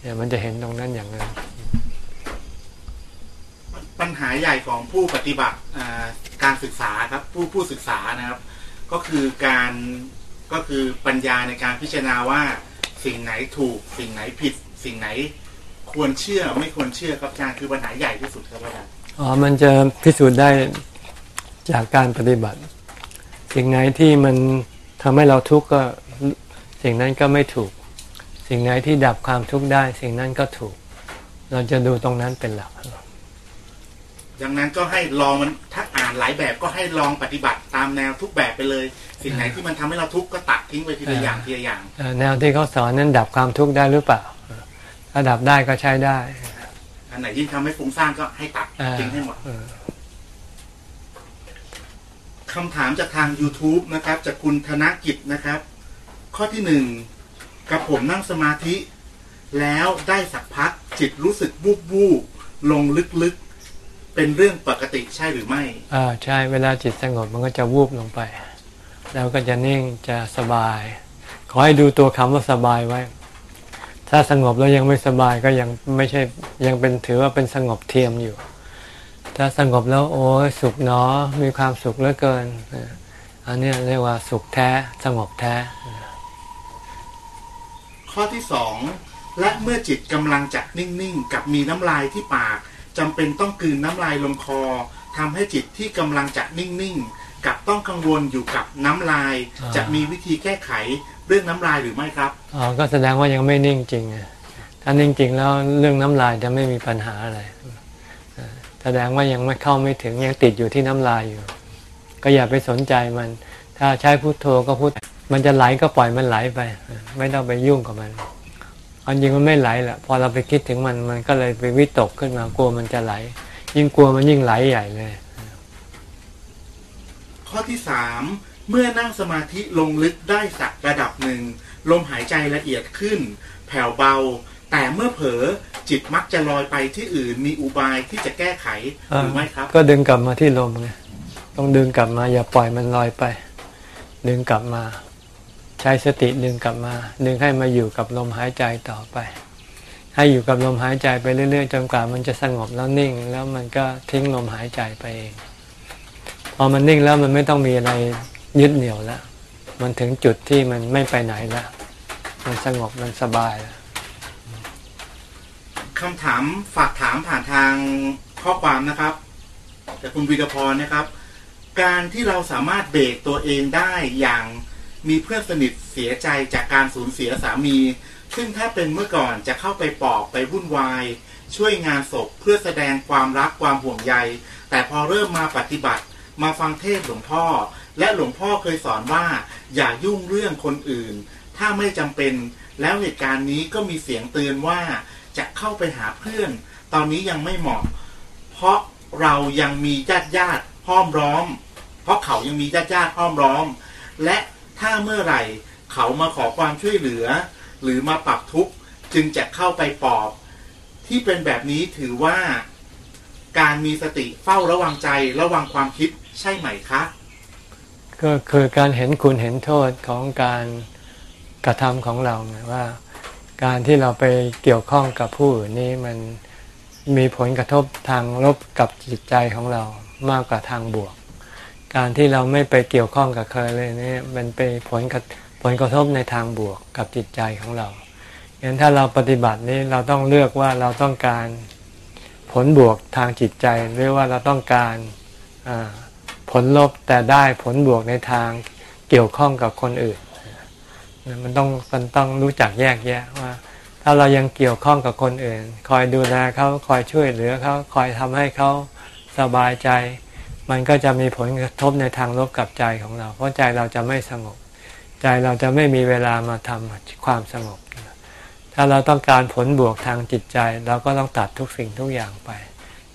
A: เนี่ยมันจะเห็นตรงนั้นอย่างนั้น
H: ปัญหาใหญ่ของผู้ปฏิบัติอ่าการศึกษาครับผู้ผู้ศึกษานะครับ ก็คือการก็คือปัญญาในการพิจารณาว่าสิ่งไหนถูก สิ่งไหนผิด สิ่งไหนควรเชื่อไม่ควรเชื่อครับอาจารย์คือปัญหาใหญ่ที่สุดครับอาจารย์
A: อ๋อมันจะพิสูจน์ได้จากการปฏิบัติ สิ่งไหนที่มันทำให้เราทุกข์ก็สิ่งนั้นก็ไม่ถูก สิ่งไหนที่ดับความทุกข์ได้ สิ่งนั้นก็ถูก เราจะดูตรงนั้นเป็นหลัก
H: ดังนั้นก็ให้ลองมันถ้าอ่านหลายแบบก็ให้ลองปฏิบัติตามแนวทุกแบบไปเลย สิ่งไหนที่มันทำให้เราทุกข์ก็ตัดทิ้งไปทีละอย่างทีละอย่าง
A: เอ่อแนวที่เขาสอนนั้นดับความทุกข์ได้หรือเปล่าถ้าดับได้ก็ใช้ได้
H: อันไหนยิ่งทำให้ฟุ้งซ่านก็ให้ตัด
A: อ่า
H: ทิ้งให้หมด
A: เออ
H: คำถามจากทาง YouTube นะครับ จากคุณธนกิจนะครับ ข้อที่หนึ่งกับผมนั่งสมาธิ แล้วได้สักพักจิตรู้สึกวูบวูบลงลึกๆ เป็นเรื่องปกติใช่หรือไม่
A: อ่าใช่เวลาจิตสงบมันก็จะวูบลงไป แล้วก็จะนิ่งจะสบาย ขอให้ดูตัวคำว่าสบายไว้ ถ้าสงบแล้วยังไม่สบายก็ยังไม่ใช่ยังเป็นถือว่าเป็นสงบเทียมอยู่ ถ้าสงบแล้วโอ้ยสุขเนาะมีความสุขเหลือเกินอ่าอันเนี้ยเรียกว่าสุขแท้สงบแท้
H: ข้อที่สองและเมื่อจิตกำลังจะนิ่ง ๆ กับมีน้ำลายที่ปากจำเป็นต้องกลืนน้ำลายลงคอทำให้จิตที่กำลังจะนิ่ง ๆ กับต้องกังวลอยู่กับน้ำลาย
A: อ่า
H: จะมีวิธีแก้ไขเรื่องน้ำลายหรือไม่ครับ
A: อ๋อก็แสดงว่ายังไม่นิ่งจริงไงถ้านิ่งจริงแล้วเรื่องน้ำลายจะไม่มีปัญหาอะไรเออ แสดงว่ายังไม่เข้าไม่ถึงยังติดอยู่ที่น้ำลายอยู่ ก็อย่าไปสนใจมัน ถ้าใช้พุโทโธก็พุทมันจะไหลก็ปล่อยมันไหลไป ไม่ต้องไปยุ่งกับมันอันจริงมันไม่ไหลแหละพอเราไปคิดถึงมันมันก็เลยไปวิตกขึ้นมากลัวมันจะไหล ยิ่งกลัวมันยิ่งไหลใหญ่เลย
H: ข้อที่สามเมื่อนั่งสมาธิลงลึกได้สักระดับหนึ่งลมหายใจละเอียดขึ้น แผ่วเบา แต่เมื่อเผลอจิตมักจะลอยไปที่อื่นมีอุบายที่จะแก้ไขหรือไม่ครับ
A: ก็ดึงกลับมาที่ลมไงต้องดึงกลับมา อย่าปล่อยมันลอยไป ดึงกลับมา ใช้สติดึงกลับมา ดึงให้มาอยู่กับลมหายใจต่อไป ให้อยู่กับลมหายใจไปเรื่อยๆจนกว่ามันจะสงบแล้วนิ่ง แล้วมันก็ทิ้งลมหายใจไปเองพอมันนิ่งแล้วมันไม่ต้องมีอะไรยึดเหนี่ยวแล้ว มันถึงจุดที่มันไม่ไปไหนแล้ว มันสงบมันสบายแล้ว
H: คำถามฝากถามผ่านทางข้อความนะครับจากคุณวีรพรนะครับ การที่เราสามารถเบรกตัวเองได้อย่างมีเพื่อนสนิทเสียใจจากการสูญเสียสามี ซึ่งถ้าเป็นเมื่อก่อนจะเข้าไปปอบไปวุ่นวาย ช่วยงานศพเพื่อแสดงความรักความห่วงใย แต่พอเริ่มมาปฏิบัติมาฟังเทศหลวงพ่อ และหลวงพ่อเคยสอนว่า อย่ายุ่งเรื่องคนอื่น ถ้าไม่จำเป็น แล้วเหตุการณ์นี้ก็มีเสียงเตือนว่า จะเข้าไปหาเพื่อน ตอนนี้ยังไม่เหมาะ เพราะเรายังมีญาติญาติห้อมล้อม เพราะเขายังมีญาติญาติห้อมล้อม และถ้าเมื่อไหร่เขามาขอความช่วยเหลือ หรือมาปรับทุกข์จึงจะเข้าไปปลอบ ที่เป็นแบบนี้ถือว่า การมีสติเฝ้าระวังใจระวังความคิดใช่ไหมคะ
A: ก็คือการเห็นคุณเห็นโทษของการกระทำของเราไงว่า การที่เราไปเกี่ยวข้องกับผู้อื่นนี่มันมีผลกระทบทางลบกับจิตใจของเรามากกว่าทางบวก การที่เราไม่ไปเกี่ยวข้องกับใครเลยนี่มันเป็นผลกระผลกระทบในทางบวกกับจิตใจของเรางั้นถ้าเราปฏิบัตินี้เราต้องเลือกว่าเราต้องการผลบวกทางจิตใจหรือว่าเราต้องการผลลบแต่ได้ผลบวกในทางเกี่ยวข้องกับคนอื่น มันต้องมันต้องรู้จักแยกแยะว่า ถ้าเรายังเกี่ยวข้องกับคนอื่น คอยดูแลเขาคอยช่วยเหลือเขาคอยทำให้เขาสบายใจ มันก็จะมีผลกระทบในทางลบกับใจของเรา เพราะใจเราจะไม่สงบ ใจเราจะไม่มีเวลามาทำความสงบ ถ้าเราต้องการผลบวกทางจิตใจ เราก็ต้องตัดทุกสิ่งทุกอย่างไป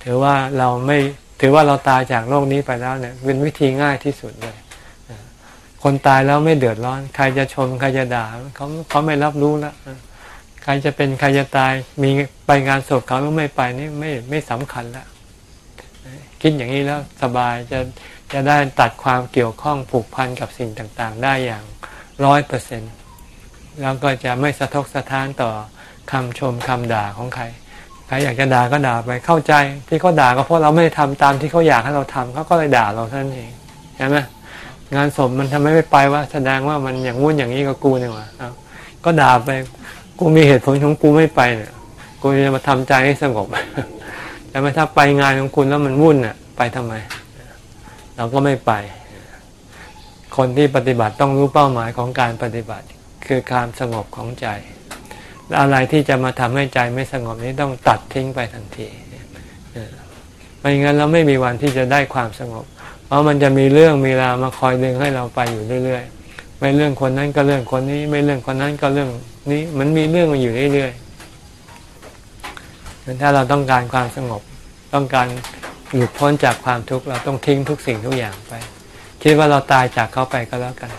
A: ถือว่าเราไม่ถือว่าเราตายจากโลกนี้ไปแล้วเนี่ยเป็นวิธีง่ายที่สุดเลย คนตายแล้วไม่เดือดร้อน ใครจะชมใครจะด่าเขาเขาไม่รับรู้แล้วใครจะเป็นใครจะตายมีไปงานศพเขาหรือไม่ไปนี่ไม่ไม่สำคัญแล้วคิดอย่างนี้แล้วสบายจะจะได้ตัดความเกี่ยวข้องผูกพันกับสิ่งต่างๆ ได้อย่างร้อยเปอร์เซ็นต์แล้วก็จะไม่สะทกสะท้านต่อคำชมคำด่าของใคร ใครอยากจะด่าก็ด่าไปเข้าใจที่เขาด่าก็เพราะเราไม่ได้ทำตามที่เขาอยากให้เราทำเขาก็เลยด่าเราท่านเองใช่ไหม งานศพมันทำไมไม่ไปว่าแสดงว่ามันอย่างงู้นอย่างนี้กับกูเนี่ยว่ะก็ด่าไปกูมีเหตุผลของกูไม่ไปเนี่ยกูจะมาทำใจให้สงบแต่ไม่ถ้าไปงานของคุณแล้วมันวุ่นน่ะ ไปทำไม เราก็ไม่ไป คนที่ปฏิบัติต้องรู้เป้าหมายของการปฏิบัติ คือการสงบของใจและอะไรที่จะมาทำให้ใจไม่สงบนี้ต้องตัดทิ้งไปทันทีไม่งั้นเราไม่มีวันที่จะได้ความสงบ เพราะมันจะมีเรื่องมีราวมาคอยดึงให้เราไปอยู่เรื่อยๆ ไม่เรื่องคนนั้นก็เรื่องคนนี้ ไม่เรื่องคนนั้นก็เรื่องนี้ มันมีเรื่องมาอยู่เรื่อยๆถ้าเราต้องการความสงบ ต้องการหลุดพ้นจากความทุกข์เราต้องทิ้งทุกสิ่งทุกอย่างไป คิดว่าเราตายจากเขาไปก็แล้วกัน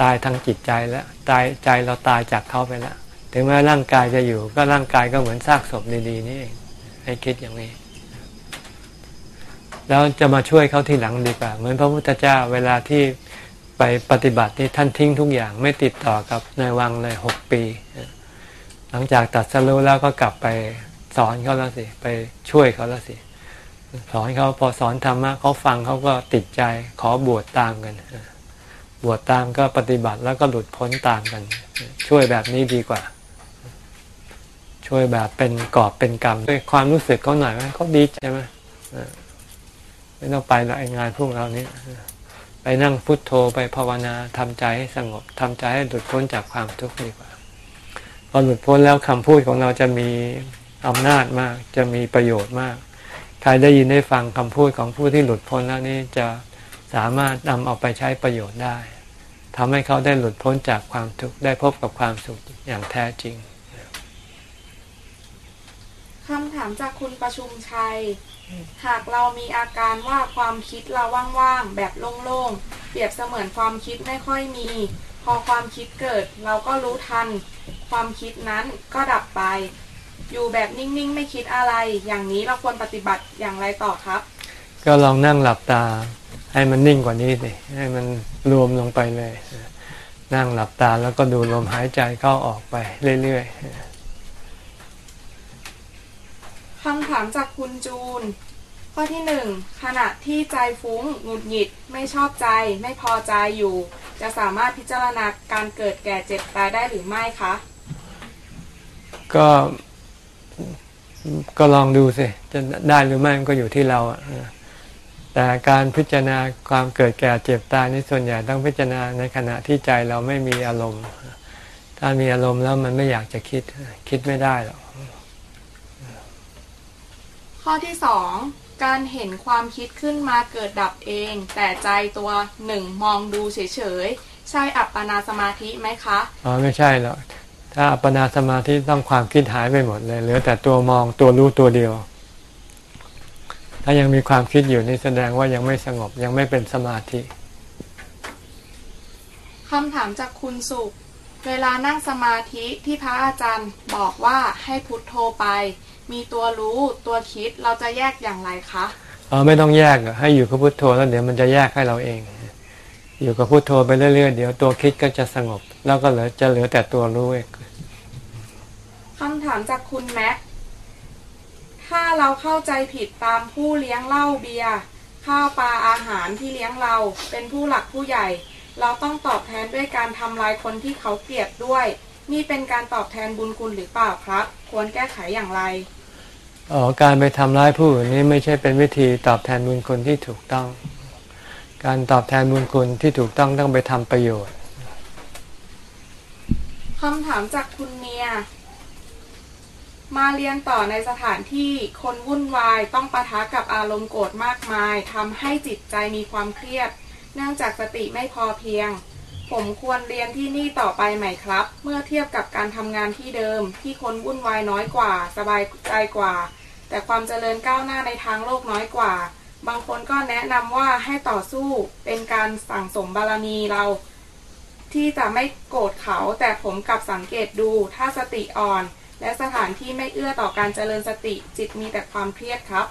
A: ตายทางจิตใจแล้วตายใจเราตายจากเขาไปแล้วถึงแม้ร่างกายจะอยู่ ก็ร่างกายก็เหมือนซากศพดีๆนี่เองให้คิดอย่างนี้ แล้วจะมาช่วยเขาทีหลังดีกว่า เหมือนพระพุทธเจ้าเวลาที่ไปปฏิบัติที่ท่านทิ้งทุกอย่างไม่ติดต่อกับนายวังเลยหกปี หลังจากตัดสรู้แล้วก็กลับไปสอนเขาแล้วสิ ไปช่วยเขาแล้วสิ สอนเขาพอสอนธรรมะเขาฟังเขาก็ติดใจขอบวชตามกัน บวชตามก็ปฏิบัติแล้วก็หลุดพ้นตามกัน ช่วยแบบนี้ดีกว่า ช่วยแบบเป็นกอบเป็นกรรมด้วยความรู้สึกเขาหน่อยว่าเขาดีใช่ไหม ไม่ต้องไปละไงานพวกเรานี้ไปนั่งพุทโธไปภาวนาทำใจให้สงบทำใจให้หลุดพ้นจากความทุกข์ดีกว่าพอหลุดพ้นแล้วคำพูดของเราจะมีอำนาจมาก จะมีประโยชน์มาก ใครได้ยินได้ฟังคำพูดของผู้ที่หลุดพ้นแล้วนี่จะสามารถนำเอาไปใช้ประโยชน์ได้ทำให้เขาได้หลุดพ้นจากความทุกข์ได้พบกับความสุขอย่างแท้จริง
G: คำถามจากคุณประชุมชัย หากเรามีอาการว่าความคิดเราว่างๆแบบโล่งๆ เปรียบเสมือนความคิดไม่ค่อยมี พอความคิดเกิดเราก็รู้ทัน ความคิดนั้นก็ดับไป อยู่แบบนิ่งๆ ไม่คิดอะไร อย่างนี้เราควรปฏิบัติอย่างไรต่อครับ
A: ก็ลองนั่งหลับตา ให้มันนิ่งกว่านี้สิให้มันรวมลงไปเลย นั่งหลับตาแล้วก็ดูลมหายใจเข้าออกไปเรื่อยๆ
G: คำถามจากคุณจูน ข้อที่หนึ่งขณะที่ใจฟุ้งหงุดหงิด ไม่ชอบใจ ไม่พอใจอยู่ จะสามารถพิจารณาการเกิดแก่เจ็บตายได้หรือไม่คะ
A: ก็ก็ลองดูสิจะได้หรือไม่มันก็อยู่ที่เราอะแต่การพิจารณาความเกิดแก่เจ็บตายนี่ส่วนใหญ่ต้องพิจารณาในขณะที่ใจเราไม่มีอารมณ์ ถ้ามีอารมณ์แล้วมันไม่อยากจะคิด คิดไม่ได้หรอก
G: ข้อที่สองการเห็นความคิดขึ้นมาเกิดดับเอง แต่ใจตัวหนึ่งมองดูเฉยๆ ใช่อัปปนาสมาธิไหมคะ
A: อ๋อไม่ใช่หรอกถ้าอัปปนาสมาธิต้องความคิดหายไปหมดเลยเหลือแต่ตัวมองตัวรู้ตัวเดียว ถ้ายังมีความคิดอยู่นี่แสดงว่ายังไม่สงบยังไม่เป็นสมาธิ
G: คำถามจากคุณสุข เวลานั่งสมาธิที่พระอาจารย์บอกว่าให้พุทโธไป มีตัวรู้ตัวคิดเราจะแยกอย่างไรคะ
A: เออไม่ต้องแยกอะให้อยู่กับพุทโธแล้วเดี๋ยวมันจะแยกให้เราเอง อยู่กับพุทโธไปเรื่อยๆเดี๋ยวตัวคิดก็จะสงบ แล้วก็เหลือจะเหลือแต่ตัวรู้เอง
G: คำถามจากคุณแม็กถ้าเราเข้าใจผิดตามผู้เลี้ยงเหล้าเบียร์ข้าวปลาอาหารที่เลี้ยงเราเป็นผู้หลักผู้ใหญ่ เราต้องตอบแทนด้วยการทำลายคนที่เขาเกลียดด้วย นี่เป็นการตอบแทนบุญคุณหรือเปล่าครับ ควรแก้ไขอย่างไร
A: อ๋อ การไปทำร้ายผู้อื่นนี่ไม่ใช่เป็นวิธีตอบแทนบุญคุณที่ถูกต้อง การตอบแทนบุญคุณที่ถูกต้องต้องไปทำประโยชน์
G: คำถามจากคุณเนีย มาเรียนต่อในสถานที่คนวุ่นวายต้องปะทะกับอารมณ์โกรธมากมายทำให้จิตใจมีความเครียด เนื่องจากสติไม่พอเพียง ผมควรเรียนที่นี่ต่อไปไหมครับ เมื่อเทียบกับการทำงานที่เดิม ที่คนวุ่นวายน้อยกว่า สบายใจกว่า แต่ความเจริญก้าวหน้าในทางโลกน้อยกว่า บางคนก็แนะนำว่าให้ต่อสู้เป็นการสั่งสมบารมีเรา ที่จะไม่โกรธเขา แต่ผมกลับสังเกตดูถ้าสติอ่อน และสถานที่ไม่เอื้อต่อการเจริญสติจิตมีแต่ความเครียดครับ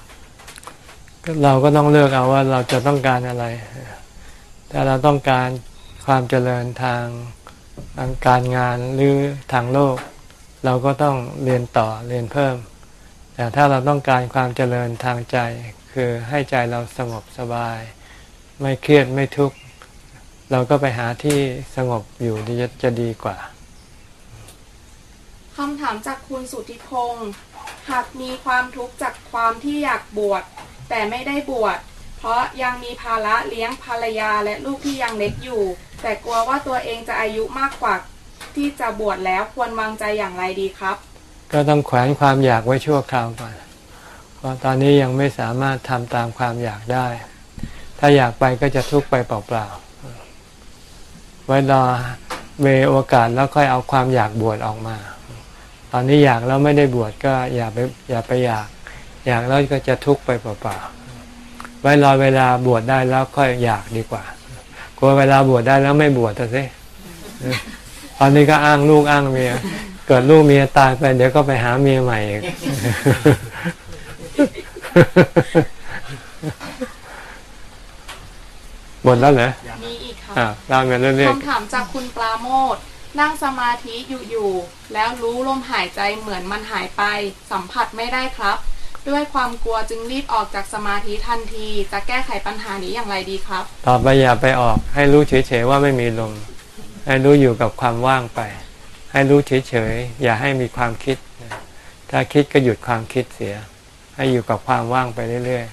A: เราก็ต้องเลือกเอาว่าเราจะต้องการอะไรถ้าเราต้องการ ความเจริญทางทางการงานหรือทางโลก เราก็ต้องเรียนต่อเรียนเพิ่ม แต่ถ้าเราต้องการความเจริญทางใจ คือให้ใจเราสงบสบาย ไม่เครียดไม่ทุกข์เราก็ไปหาที่สงบอยู่ดีจะดีกว่า
G: คำถามจากคุณสุธิพงศ์หากมีความทุกข์จากความที่อยากบวชแต่ไม่ได้บวช เพราะยังมีภาระเลี้ยงภรรยาและลูกที่ยังเล็กอยู่ แต่กลัวว่าตัวเองจะอายุมากกว่าที่จะบวชแล้วควรวางใจอย่างไรดีครับ
A: ก็ต้องแขวนความอยากไว้ชั่วคราวก่อน เพราะตอนนี้ยังไม่สามารถทำตามความอยากได้ ถ้าอยากไปก็จะทุกข์ไปเปล่าๆ ไว้รอเวโอกาสแล้วค่อยเอาความอยากบวชออกมา ตอนนี้อยากแล้วไม่ได้บวชก็อย่าไปอย่าไปอยาก อยากแล้วก็จะทุกข์ไปเปล่าๆ ว้รอเวลาบวชได้แล้วค่อยอยากดีกว่ากลัวเวลาบวชได้แล้วไม่บวชแต่สิตอนนี้ก็อ้างลูกอ้างเมีย เกิดลูกเมียตายไปเดี๋ยวก็ไปหาเมียใหม่อีกหมดแล้วเหรอ
G: มีอีกค่ะ
A: อ่าเล่ามาเรื่อย
G: คำถามจากคุณปราโมทนั่งสมาธิอยู่ๆแล้วรู้ลมหายใจเหมือนมันหายไป สัมผัสไม่ได้ครับ ด้วยความกลัวจึงรีบออกจากสมาธิทันที จะแก้ไขปัญหานี้อย่างไรดีครับ
A: ๆต่อไปอย่าไปออกให้รู้เฉยๆว่าไม่มีลม ให้รู้อยู่กับความว่างไป ให้รู้เฉยๆอย่าให้มีความคิด ถ้าคิดก็หยุดความคิดเสีย ให้อยู่กับความว่างไปเรื่อย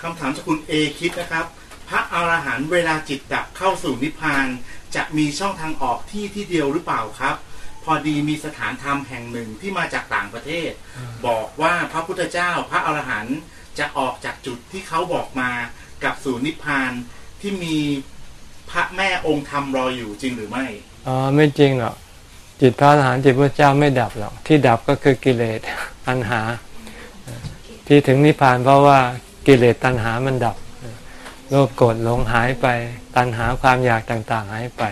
H: คำถามจากคุณเอคิดนะครับ พระอรหันต์เวลาจิตดับเข้าสู่นิพพานจะมีช่องทางออกที่ที่เดียวหรือเปล่าครับ พอดีมีสถานธรรมแห่งหนึ่งที่มาจากต่างประเทศ บอกว่าพระพุทธเจ้าพระอรหันต์จะออกจากจุดที่เขาบอกมากับสู่นิพพานที่มีพระแม่องค์ธรรมรออยู่จริงหรือไม่
A: อ๋อไม่จริงหรอกจิตพระอรหันต์จิตพระเจ้าไม่ดับหรอกที่ดับก็คือกิเลสตัณหา ที่ถึงนิพพานเพราะว่ากิเลสตัณหามันดับโลภโกรธหลงหายไป ตัณหาความอยากต่างๆหายไป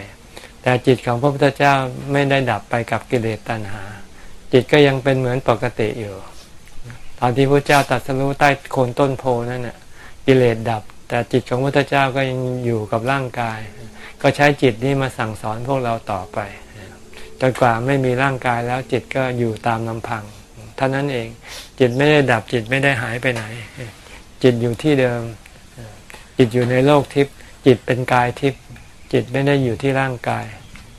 A: แต่จิตของพระพุทธเจ้าไม่ได้ดับไปกับกิเลสตัณหา จิตก็ยังเป็นเหมือนปกติอยู่ ตอนที่พระเจ้าตรัสรู้ใต้โคนต้นโพนั่นน่ะกิเลสดับ แต่จิตของพระพุทธเจ้าก็ยังอยู่กับร่างกาย ก็ใช้จิตนี้มาสั่งสอนพวกเราต่อไปจนกว่าไม่มีร่างกายแล้วจิตก็อยู่ตามลำพังเท่านั้นเองจิตไม่ได้ดับจิตไม่ได้หายไปไหน จิตอยู่ที่เดิม จิตอยู่ในโลกทิพย์จิตเป็นกายทิพย์ จิตไม่ได้อยู่ที่ร่างกาย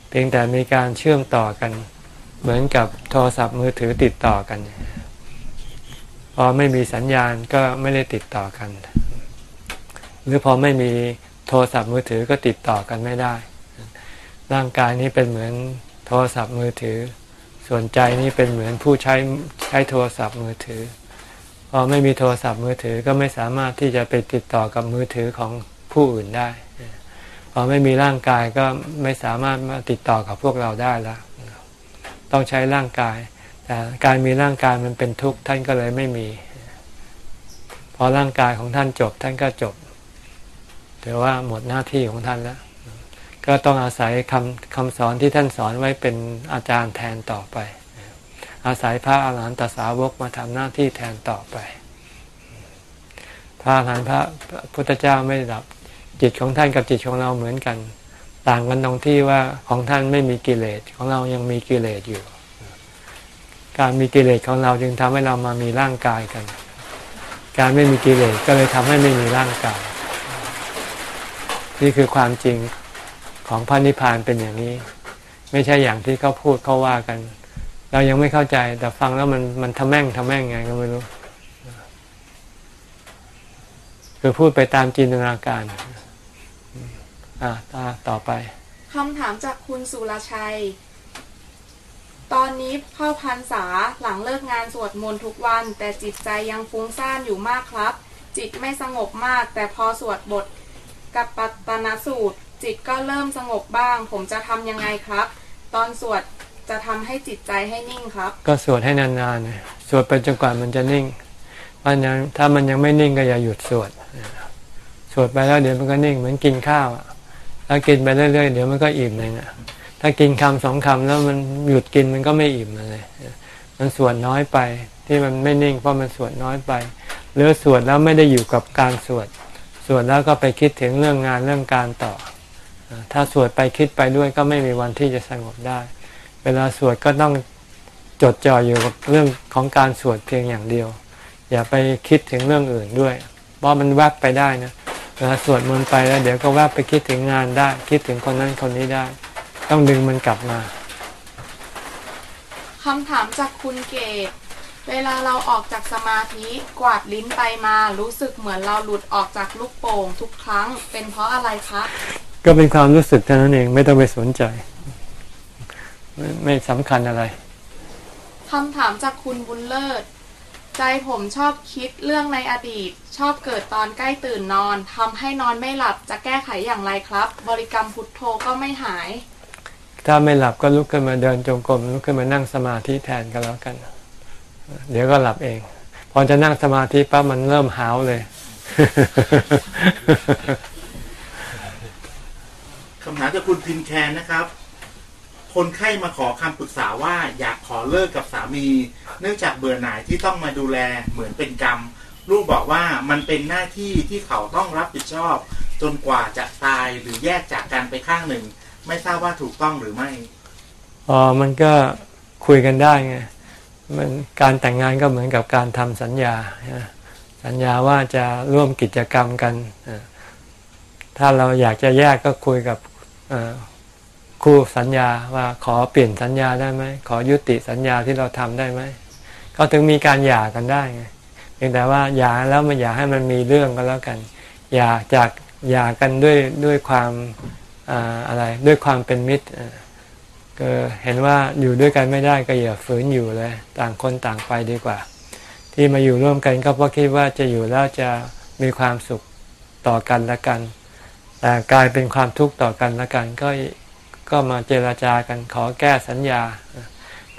A: เพียงแต่มีการเชื่อมต่อกัน เหมือนกับโทรศัพท์มือถือติดต่อกัน พอไม่มีสัญญาณก็ไม่ได้ติดต่อกัน หรือพอไม่มีโทรศัพท์มือถือก็ติดต่อกันไม่ได้ ร่างกายนี้เป็นเหมือนโทรศัพท์มือถือ ส่วนใจนี้เป็นเหมือนผู้ใช้ใช้โทรศัพท์มือถือ พอไม่มีโทรศัพท์มือถือก็ไม่สามารถที่จะไปติดต่อกับมือถือของผู้อื่นได้ พอไม่มีร่างกายก็ไม่สามารถมาติดต่อกับพวกเราได้แล้วต้องใช้ร่างกาย แต่การมีร่างกายมันเป็นทุกข์ท่านก็เลยไม่มี พอร่างกายของท่านจบท่านก็จบถือว่าหมดหน้าที่ของท่านแล้ว ก็ต้องอาศัยคำคำสอนที่ท่านสอนไว้เป็นอาจารย์แทนต่อไป อาศัยพระอาหารหันตสาวกมาทำหน้าที่แทนต่อไปพระอาหารหันต์พระพุทธเจ้าไม่ดับ จิตของท่านกับจิตของเราเหมือนกัน ต่างกันตรงที่ว่าของท่านไม่มีกิเลสของเรายังมีกิเลสอยู่ การมีกิเลสของเราจึงทำให้เรามามีร่างกายกัน การไม่มีกิเลสก็เลยทำให้ไม่มีร่างกาย นี่คือความจริงของพระนิพพานเป็นอย่างนี้ ไม่ใช่อย่างที่เขาพูดเขาว่ากัน เรายังไม่เข้าใจแต่ฟังแล้วมันมันทำแม่งทำแม่งไงก็ไม่รู้คือพูดไปตามจินตนาการ อ่าต่อไป
G: คำถามจากคุณสุรชัย ตอนนี้เข้าพรรษาหลังเลิกงานสวดมนต์ทุกวัน แต่จิตใจยังฟุ้งซ่านอยู่มากครับ จิตไม่สงบมาก แต่พอสวดบทกับปัตตนสูตร จิตก็เริ่มสงบบ้าง ผมจะทำยังไงครับ ตอนสวดจะทำให้จิตใจให้นิ่งครับ
A: ก็สวดให้นานๆนะสวดไปจนกว่ามันจะนิ่งมันยังถ้ามันยังไม่นิ่งก็อย่าหยุดสวด สวดไปแล้วเดี๋ยวมันก็นิ่งเหมือนกินข้าวอะ แล้วกินไปเรื่อยๆเดี๋ยวมันก็อิ่มเองอะถ้ากินคำสองคำแล้วมันหยุดกินมันก็ไม่อิ่มเลยมันสวดน้อยไปที่มันไม่นิ่งเพราะมันสวดน้อยไป หรือสวดแล้วไม่ได้อยู่กับการสวดสวดแล้วก็ไปคิดถึงเรื่องงานเรื่องการต่อ ถ้าสวดไปคิดไปด้วยก็ไม่มีวันที่จะสงบได้ เวลาสวดก็ต้องจดจ่ออยู่กับเรื่องของการสวดเพียงอย่างเดียว อย่าไปคิดถึงเรื่องอื่นด้วย เพราะมันแวบไปได้นะ เวลาสวดมนต์ไปแล้ว เดี๋ยวก็แวบไปคิดถึงงานได้ คิดถึงคนนั้นคนนี้ได้ ต้องดึงมันกลับมา
G: คำถามจากคุณเกตเวลาเราออกจากสมาธิกวาดลิ้นไปมา รู้สึกเหมือนเราหลุดออกจากลูกโป่งทุกครั้ง เป็นเพราะอะไรคะ
A: ก็เป็นความรู้สึกเท่านั้นเองไม่ต้องไปสนใจ ไม่ไม่สำคัญอะไร
G: คำถามจากคุณบุญเลิศ ใจผมชอบคิดเรื่องในอดีต ชอบเกิดตอนใกล้ตื่นนอนทำให้นอนไม่หลับจะแก้ไขอย่างไรครับ บริกรรมพุทโธก็ไม่หาย
A: ถ้าไม่หลับก็ลุกขึ้นมาเดินจงกรมลุกขึ้นมานั่งสมาธิแทนก็แล้วกัน เดี๋ยวก็หลับเอง พอจะนั่งสมาธิปั๊บมันเริ่มหาวเลย
H: คำถามจากคุณพินแคนนะครับ คนไข้มาขอคำปรึกษาว่าอยากขอเลิกกับสามี เนื่องจากเบื่อหน่ายที่ต้องมาดูแลเหมือนเป็นกรรม ลูกบอกว่ามันเป็นหน้าที่ที่เขาต้องรับผิดชอบ จนกว่าจะตายหรือแยกจากกันไปข้างหนึ่ง ไม่ทราบว่าถูกต้องหรือไม่
A: อ๋อมันก็คุยกันได้ไงมันการแต่งงานก็เหมือนกับการทำสัญญา สัญญาว่าจะร่วมกิจกรรมกัน ถ้าเราอยากจะแยกก็คุยกับ คู่สัญญาว่าขอเปลี่ยนสัญญาได้ไหมขอยุติสัญญาที่เราทำได้ไหมก็ถึงมีการหย่ากันได้ไงเพียงแต่ว่าอย่าแล้วมันอย่าให้มันมีเรื่องก็แล้วกันอย่าจากอย่ากันด้วยด้วยความอะไรด้วยความเป็นมิตรก็เห็นว่าอยู่ด้วยกันไม่ได้ก็อย่าฝืนอยู่เลย ต่างคนต่างไปดีกว่า ที่มาอยู่ร่วมกันก็เพราะคิดว่าจะอยู่แล้วจะมีความสุขต่อกันและกัน แต่กลายเป็นความทุกข์ต่อกันและกันก็ ก็มาเจราจากันขอแก้สัญญา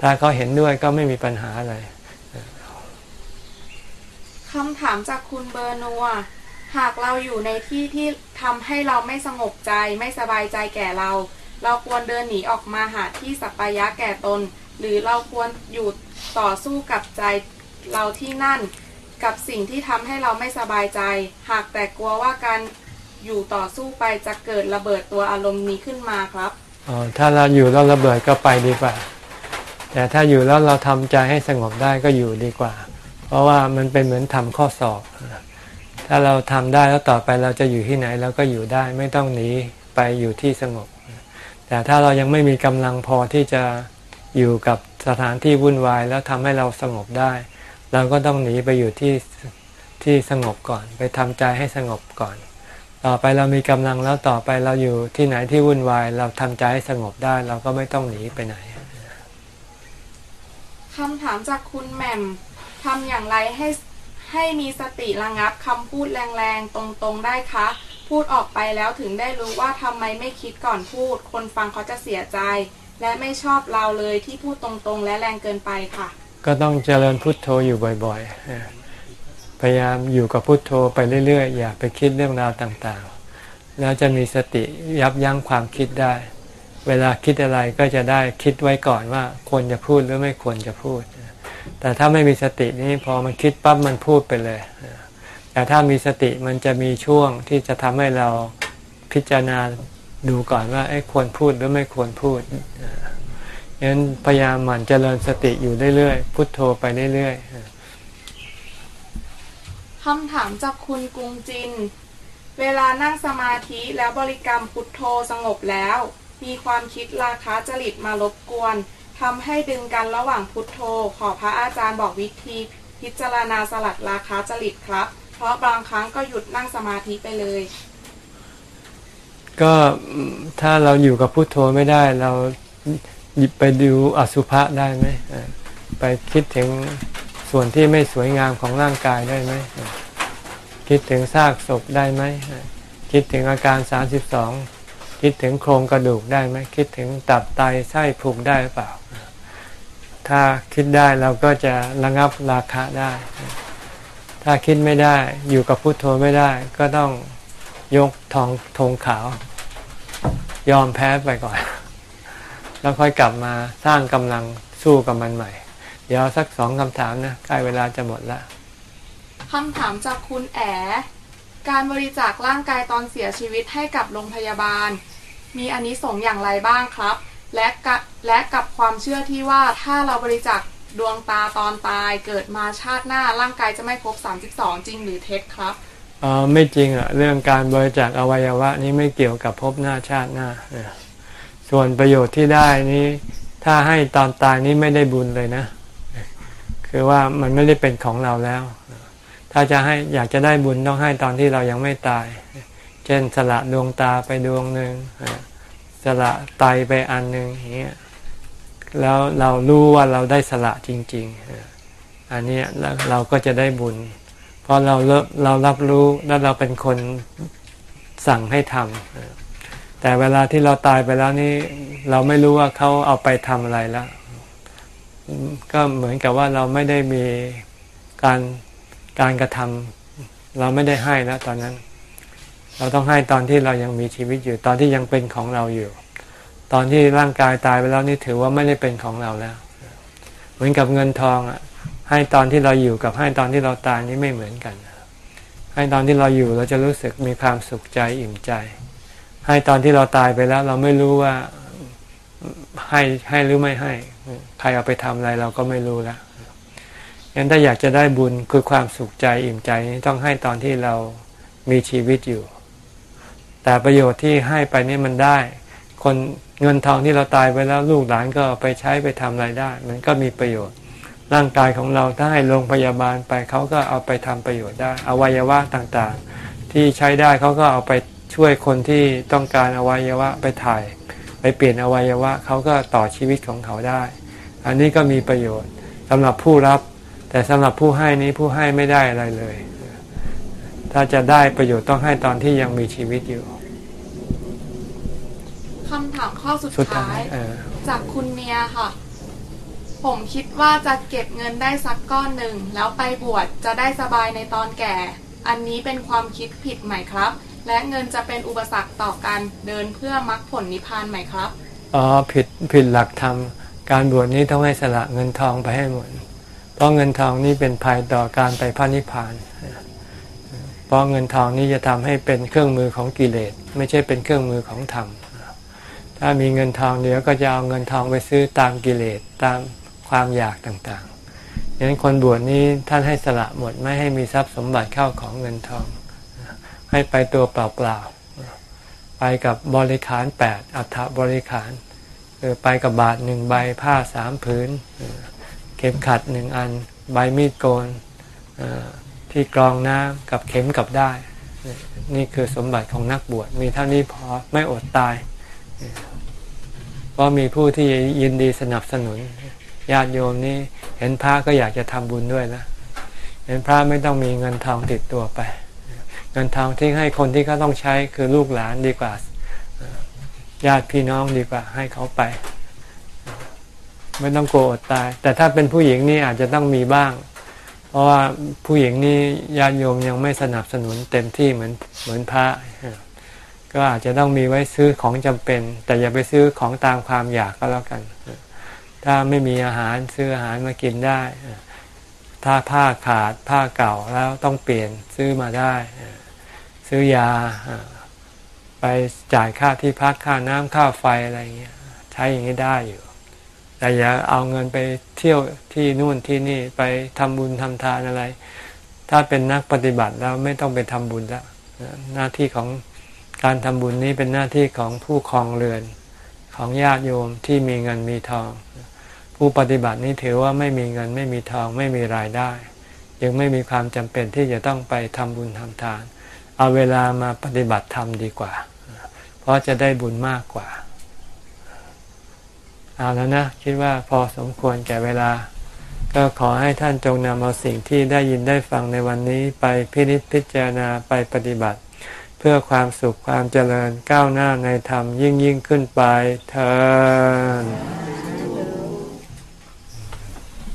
A: ถ้าเขาเห็นด้วยก็ไม่มีปัญหาอะไร
G: คำถามจากคุณเบอร์นัวหากเราอยู่ในที่ที่ทำให้เราไม่สงบใจไม่สบายใจแก่เรา เราควรเดินหนีออกมาหาที่สัปยะแก่ตน หรือเราควรอยู่ต่อสู้กับใจเราที่นั่น กับสิ่งที่ทำให้เราไม่สบายใจ หากแต่กลัวว่าการอยู่ต่อสู้ไปจะเกิดระเบิดตัวอารมณ์นี้ขึ้นมาครับ
A: ถ้าเราอยู่แล้วระเบิดก็ไปดีกว่า แต่ถ้าอยู่แล้วเราทำใจให้สงบได้ก็อยู่ดีกว่า เพราะว่ามันเป็นเหมือนทำข้อสอบ ถ้าเราทำได้แล้วต่อไปเราจะอยู่ที่ไหนเราก็อยู่ได้ไม่ต้องหนีไปอยู่ที่สงบ แต่ถ้าเรายังไม่มีกำลังพอที่จะอยู่กับสถานที่วุ่นวายแล้วทำให้เราสงบได้ เราก็ต้องหนีไปอยู่ที่ที่สงบก่อน ไปทำใจให้สงบก่อน ต่อไปเรามีกำลังแล้วต่อไปเราอยู่ที่ไหนที่วุ่นวาย เราทำใจให้สงบได้ เราก็ไม่ต้องหนีไปไหน
G: คำถามจากคุณแหม่มทำอย่างไรให้ให้มีสติระงับคำพูดแรงๆ ตรงๆได้คะ พูดออกไปแล้วถึงได้รู้ว่าทำไมไม่คิดก่อนพูด คนฟังเขาจะเสียใจ และไม่ชอบเราเลยที่พูดตรงๆ และแรงเกินไปค่ะ
A: ก็ต้องเจริญพุทโธอยู่บ่อย ๆ พยายามอยู่กับพุทโธไปเรื่อยๆ อย่าไปคิดเรื่องราวต่างๆ แล้วจะมีสติยับยั้งความคิดได้ เวลาคิดอะไรก็จะได้คิดไว้ก่อนว่าควรจะพูดหรือไม่ควรจะพูด แต่ถ้าไม่มีสตินี่พอมันคิดปั๊บมันพูดไปเลย แต่ถ้ามีสติมันจะมีช่วงที่จะทำให้เราพิจารณาดูก่อนว่าไอ้ควรพูดหรือไม่ควรพูดยันพยายามหมั่นเจริญสติอยู่เรื่อยๆ พุทโธไปเรื่อย
G: ๆ คำถามจากคุณกรุงจิน เวลานั่งสมาธิแล้วบริกรรมพุทโธสงบแล้ว มีความคิดราคะจริตมารบกวนทำให้ดึงกันระหว่างพุทโธ ขอพระอาจารย์บอกวิธี พิจารณาสลัดราคาจริตครับ เพราะบางครั้งก็หยุดนั่งสมาธิไปเลย
A: ก็ถ้าเราอยู่กับพุทโธไม่ได้เราหยิบไปดูอสุภะได้ไหมไปคิดถึง ส่วนที่ไม่สวยงามของร่างกายได้ไหม คิดถึงซากศพได้ไหม คิดถึงอาการสามสิบสองคิดถึงโครงกระดูกได้ไหม คิดถึงตับไตไส้พุงได้หรือเปล่า ถ้าคิดได้เราก็จะระงับราคะได้ ถ้าคิดไม่ได้อยู่กับพุโทโธไม่ได้ ก็ต้องยกทองธงขาว ยอมแพ้ไปก่อน แล้วค่อยกลับมาสร้างกำลังสู้กับมันใหม่ เดี๋ยวสักสองคำถามนะใกล้เวลาจะหมดละ
G: คำถามจากคุณแอ การบริจาคร่างกายตอนเสียชีวิตให้กับโรงพยาบาล มีอันนี้ส่งอย่างไรบ้างครับ และกับและกับความเชื่อที่ว่าถ้าเราบริจาคดวงตาตอนตายเกิดมาชาติหน้าร่างกายจะไม่ครบ32 จริงหรือเท็จครับ
A: อ๋อไม่จริงอะเรื่องการบริจาคอวัยวะนี้ไม่เกี่ยวกับภพหน้าชาติหน้า ส่วนประโยชน์ที่ได้นี้ ถ้าให้ตอนตายนี้ไม่ได้บุญเลยนะ คือว่ามันไม่ได้เป็นของเราแล้ว ถ้าจะให้อยากจะได้บุญต้องให้ตอนที่เรายังไม่ตาย เช่นสละดวงตาไปดวงหนึ่งสละไตไปอันหนึ่งอย่างเงี้ยแล้วเรารู้ว่าเราได้สละจริง ๆ อันนี้เราก็จะได้บุญ เพราะเราเรารับรู้แล้วเราเป็นคนสั่งให้ทำแต่เวลาที่เราตายไปแล้วนี่เราไม่รู้ว่าเขาเอาไปทำอะไรแล้ว ก็เหมือนกับว่าเราไม่ได้มีการการกระทำเราไม่ได้ให้แล้วตอนนั้น เราต้องให้ตอนที่เรายังมีชีวิตอยู่ตอนที่ยังเป็นของเราอยู่ ตอนที่ร่างกายตายไปแล้วนี่ถือว่าไม่ได้เป็นของเราแล้ว เหมือนกับเงินทองอะให้ตอนที่เราอยู่กับให้ตอนที่เราตายนี่ไม่เหมือนกัน ให้ตอนที่เราอยู่เราจะรู้สึกมีความสุขใจอิ่มใจ ให้ตอนที่เราตายไปแล้ว เราไม่รู้ว่า ให้ให้หรือไม่ให้ ใครเอาไปทำอะไรเราก็ไม่รู้แล้วงั้นถ้าอยากจะได้บุญคือความสุขใจอิ่มใจนี้ต้องให้ตอนที่เรามีชีวิตอยู่ แต่ประโยชน์ที่ให้ไปนี่มันได้ คนเงินทองที่เราตายไปแล้วลูกหลานก็ไปใช้ไปทำอะไรได้ มันก็มีประโยชน์ ร่างกายของเราถ้าให้โรงพยาบาลไปเขาก็เอาไปทำประโยชน์ได้ อวัยวะต่างๆ ที่ใช้ได้เขาก็เอาไปช่วยคนที่ต้องการอวัยวะไปถ่าย เปลี่ยนอวัยวะเขาก็ต่อชีวิตของเขาได้ อันนี้ก็มีประโยชน์สำหรับผู้รับ แต่สำหรับผู้ให้นี้ผู้ให้ไม่ได้อะไรเลย ถ้าจะได้ประโยชน์ต้องให้ตอนที่ยังมีชีวิตอยู่
G: คำถามข้อสุด
A: สุด
G: ท้า
A: ท้าย
G: ย
A: เออ
G: จากคุณเมียค่ะ ผมคิดว่าจะเก็บเงินได้สักก้อนหนึ่ง แล้วไปบวชจะได้สบายในตอนแก่ อันนี้เป็นความคิดผิดไหมครับ และเงินจะเป็นอุปสรรคต่อการเดินเพื่อมรรคผลนิพพานไหมครับ
A: อ๋อผิดผิดหลักธรรมการบวชนี้ต้องให้สละเงินทองไปให้หมด เพราะเงินทองนี้เป็นภัยต่อการไปพระนิพพาน เพราะเงินทองนี้จะทำให้เป็นเครื่องมือของกิเลส ไม่ใช่เป็นเครื่องมือของธรรม ถ้ามีเงินทองเดี๋ยวก็จะเอาเงินทองไปซื้อตามกิเลสตามความอยากต่างๆดังนั้นคนบวชนี้ท่านให้สละหมดไม่ให้มีทรัพย์สมบัติเข้าของเงินทอง ให้ไปตัวเปล่าๆ ไปกับบริขารแปดอัฐบริขารเออไปกับบาทหนึ่งใบผ้าสามผืน เข็มขัดหนึ่งอัน ใบมีดโกนที่กรองน้ำกับเข็มกับได้ นี่คือสมบัติของนักบวชมีเท่านี้พอไม่อดตายเพราะมีผู้ที่ยินดีสนับสนุนญาติโยมนี่เห็นพระก็อยากจะทำบุญด้วยนะ เห็นพระไม่ต้องมีเงินทองติดตัวไป เงินทองที่ให้คนที่เขาต้องใช้คือลูกหลานดีกว่า ญาติพี่น้องดีกว่าให้เขาไป ไม่ต้องโกรธตาย แต่ถ้าเป็นผู้หญิงนี่อาจจะต้องมีบ้าง เพราะว่าผู้หญิงนี่ญาติโยมยังไม่สนับสนุนเต็มที่เหมือนเหมือนพระก็อาจจะต้องมีไว้ซื้อของจำเป็น แต่อย่าไปซื้อของตามความอยากก็แล้วกัน ถ้าไม่มีอาหารซื้ออาหารมากินได้ ถ้าผ้าขาดผ้าเก่าแล้วต้องเปลี่ยนซื้อมาได้ ซื้อยาไปจ่ายค่าที่พักค่าน้ำค่าไฟอะไรเงี้ยใช้อย่างนี้ได้อยู่ แต่อย่าเอาเงินไปเที่ยวที่นู่นที่นี่ไปทำบุญทำทานอะไร ถ้าเป็นนักปฏิบัติแล้วไม่ต้องไปทำบุญล้วหน้าที่ของการทำบุญนี้เป็นหน้าที่ของผู้ครองเรือนของญาติโยมที่มีเงินมีทอง ผู้ปฏิบัตินี้ถือว่าไม่มีเงินไม่มีทองไม่มีรายได้ ยังไม่มีความจำเป็นที่จะต้องไปทำบุญทำทาน เอาเวลามาปฏิบัติธรรมดีกว่า เพราะจะได้บุญมากกว่า เอาแล้วนะ คิดว่าพอสมควรแก่เวลา ก็ขอให้ท่านจงนำเอาสิ่งที่ได้ยินได้ฟังในวันนี้ไปพินิจพิจารณาไปปฏิบัติ เพื่อความสุขความเจริญก้าวหน้าในธรรมยิ่งยิ่งขึ้นไปเธอ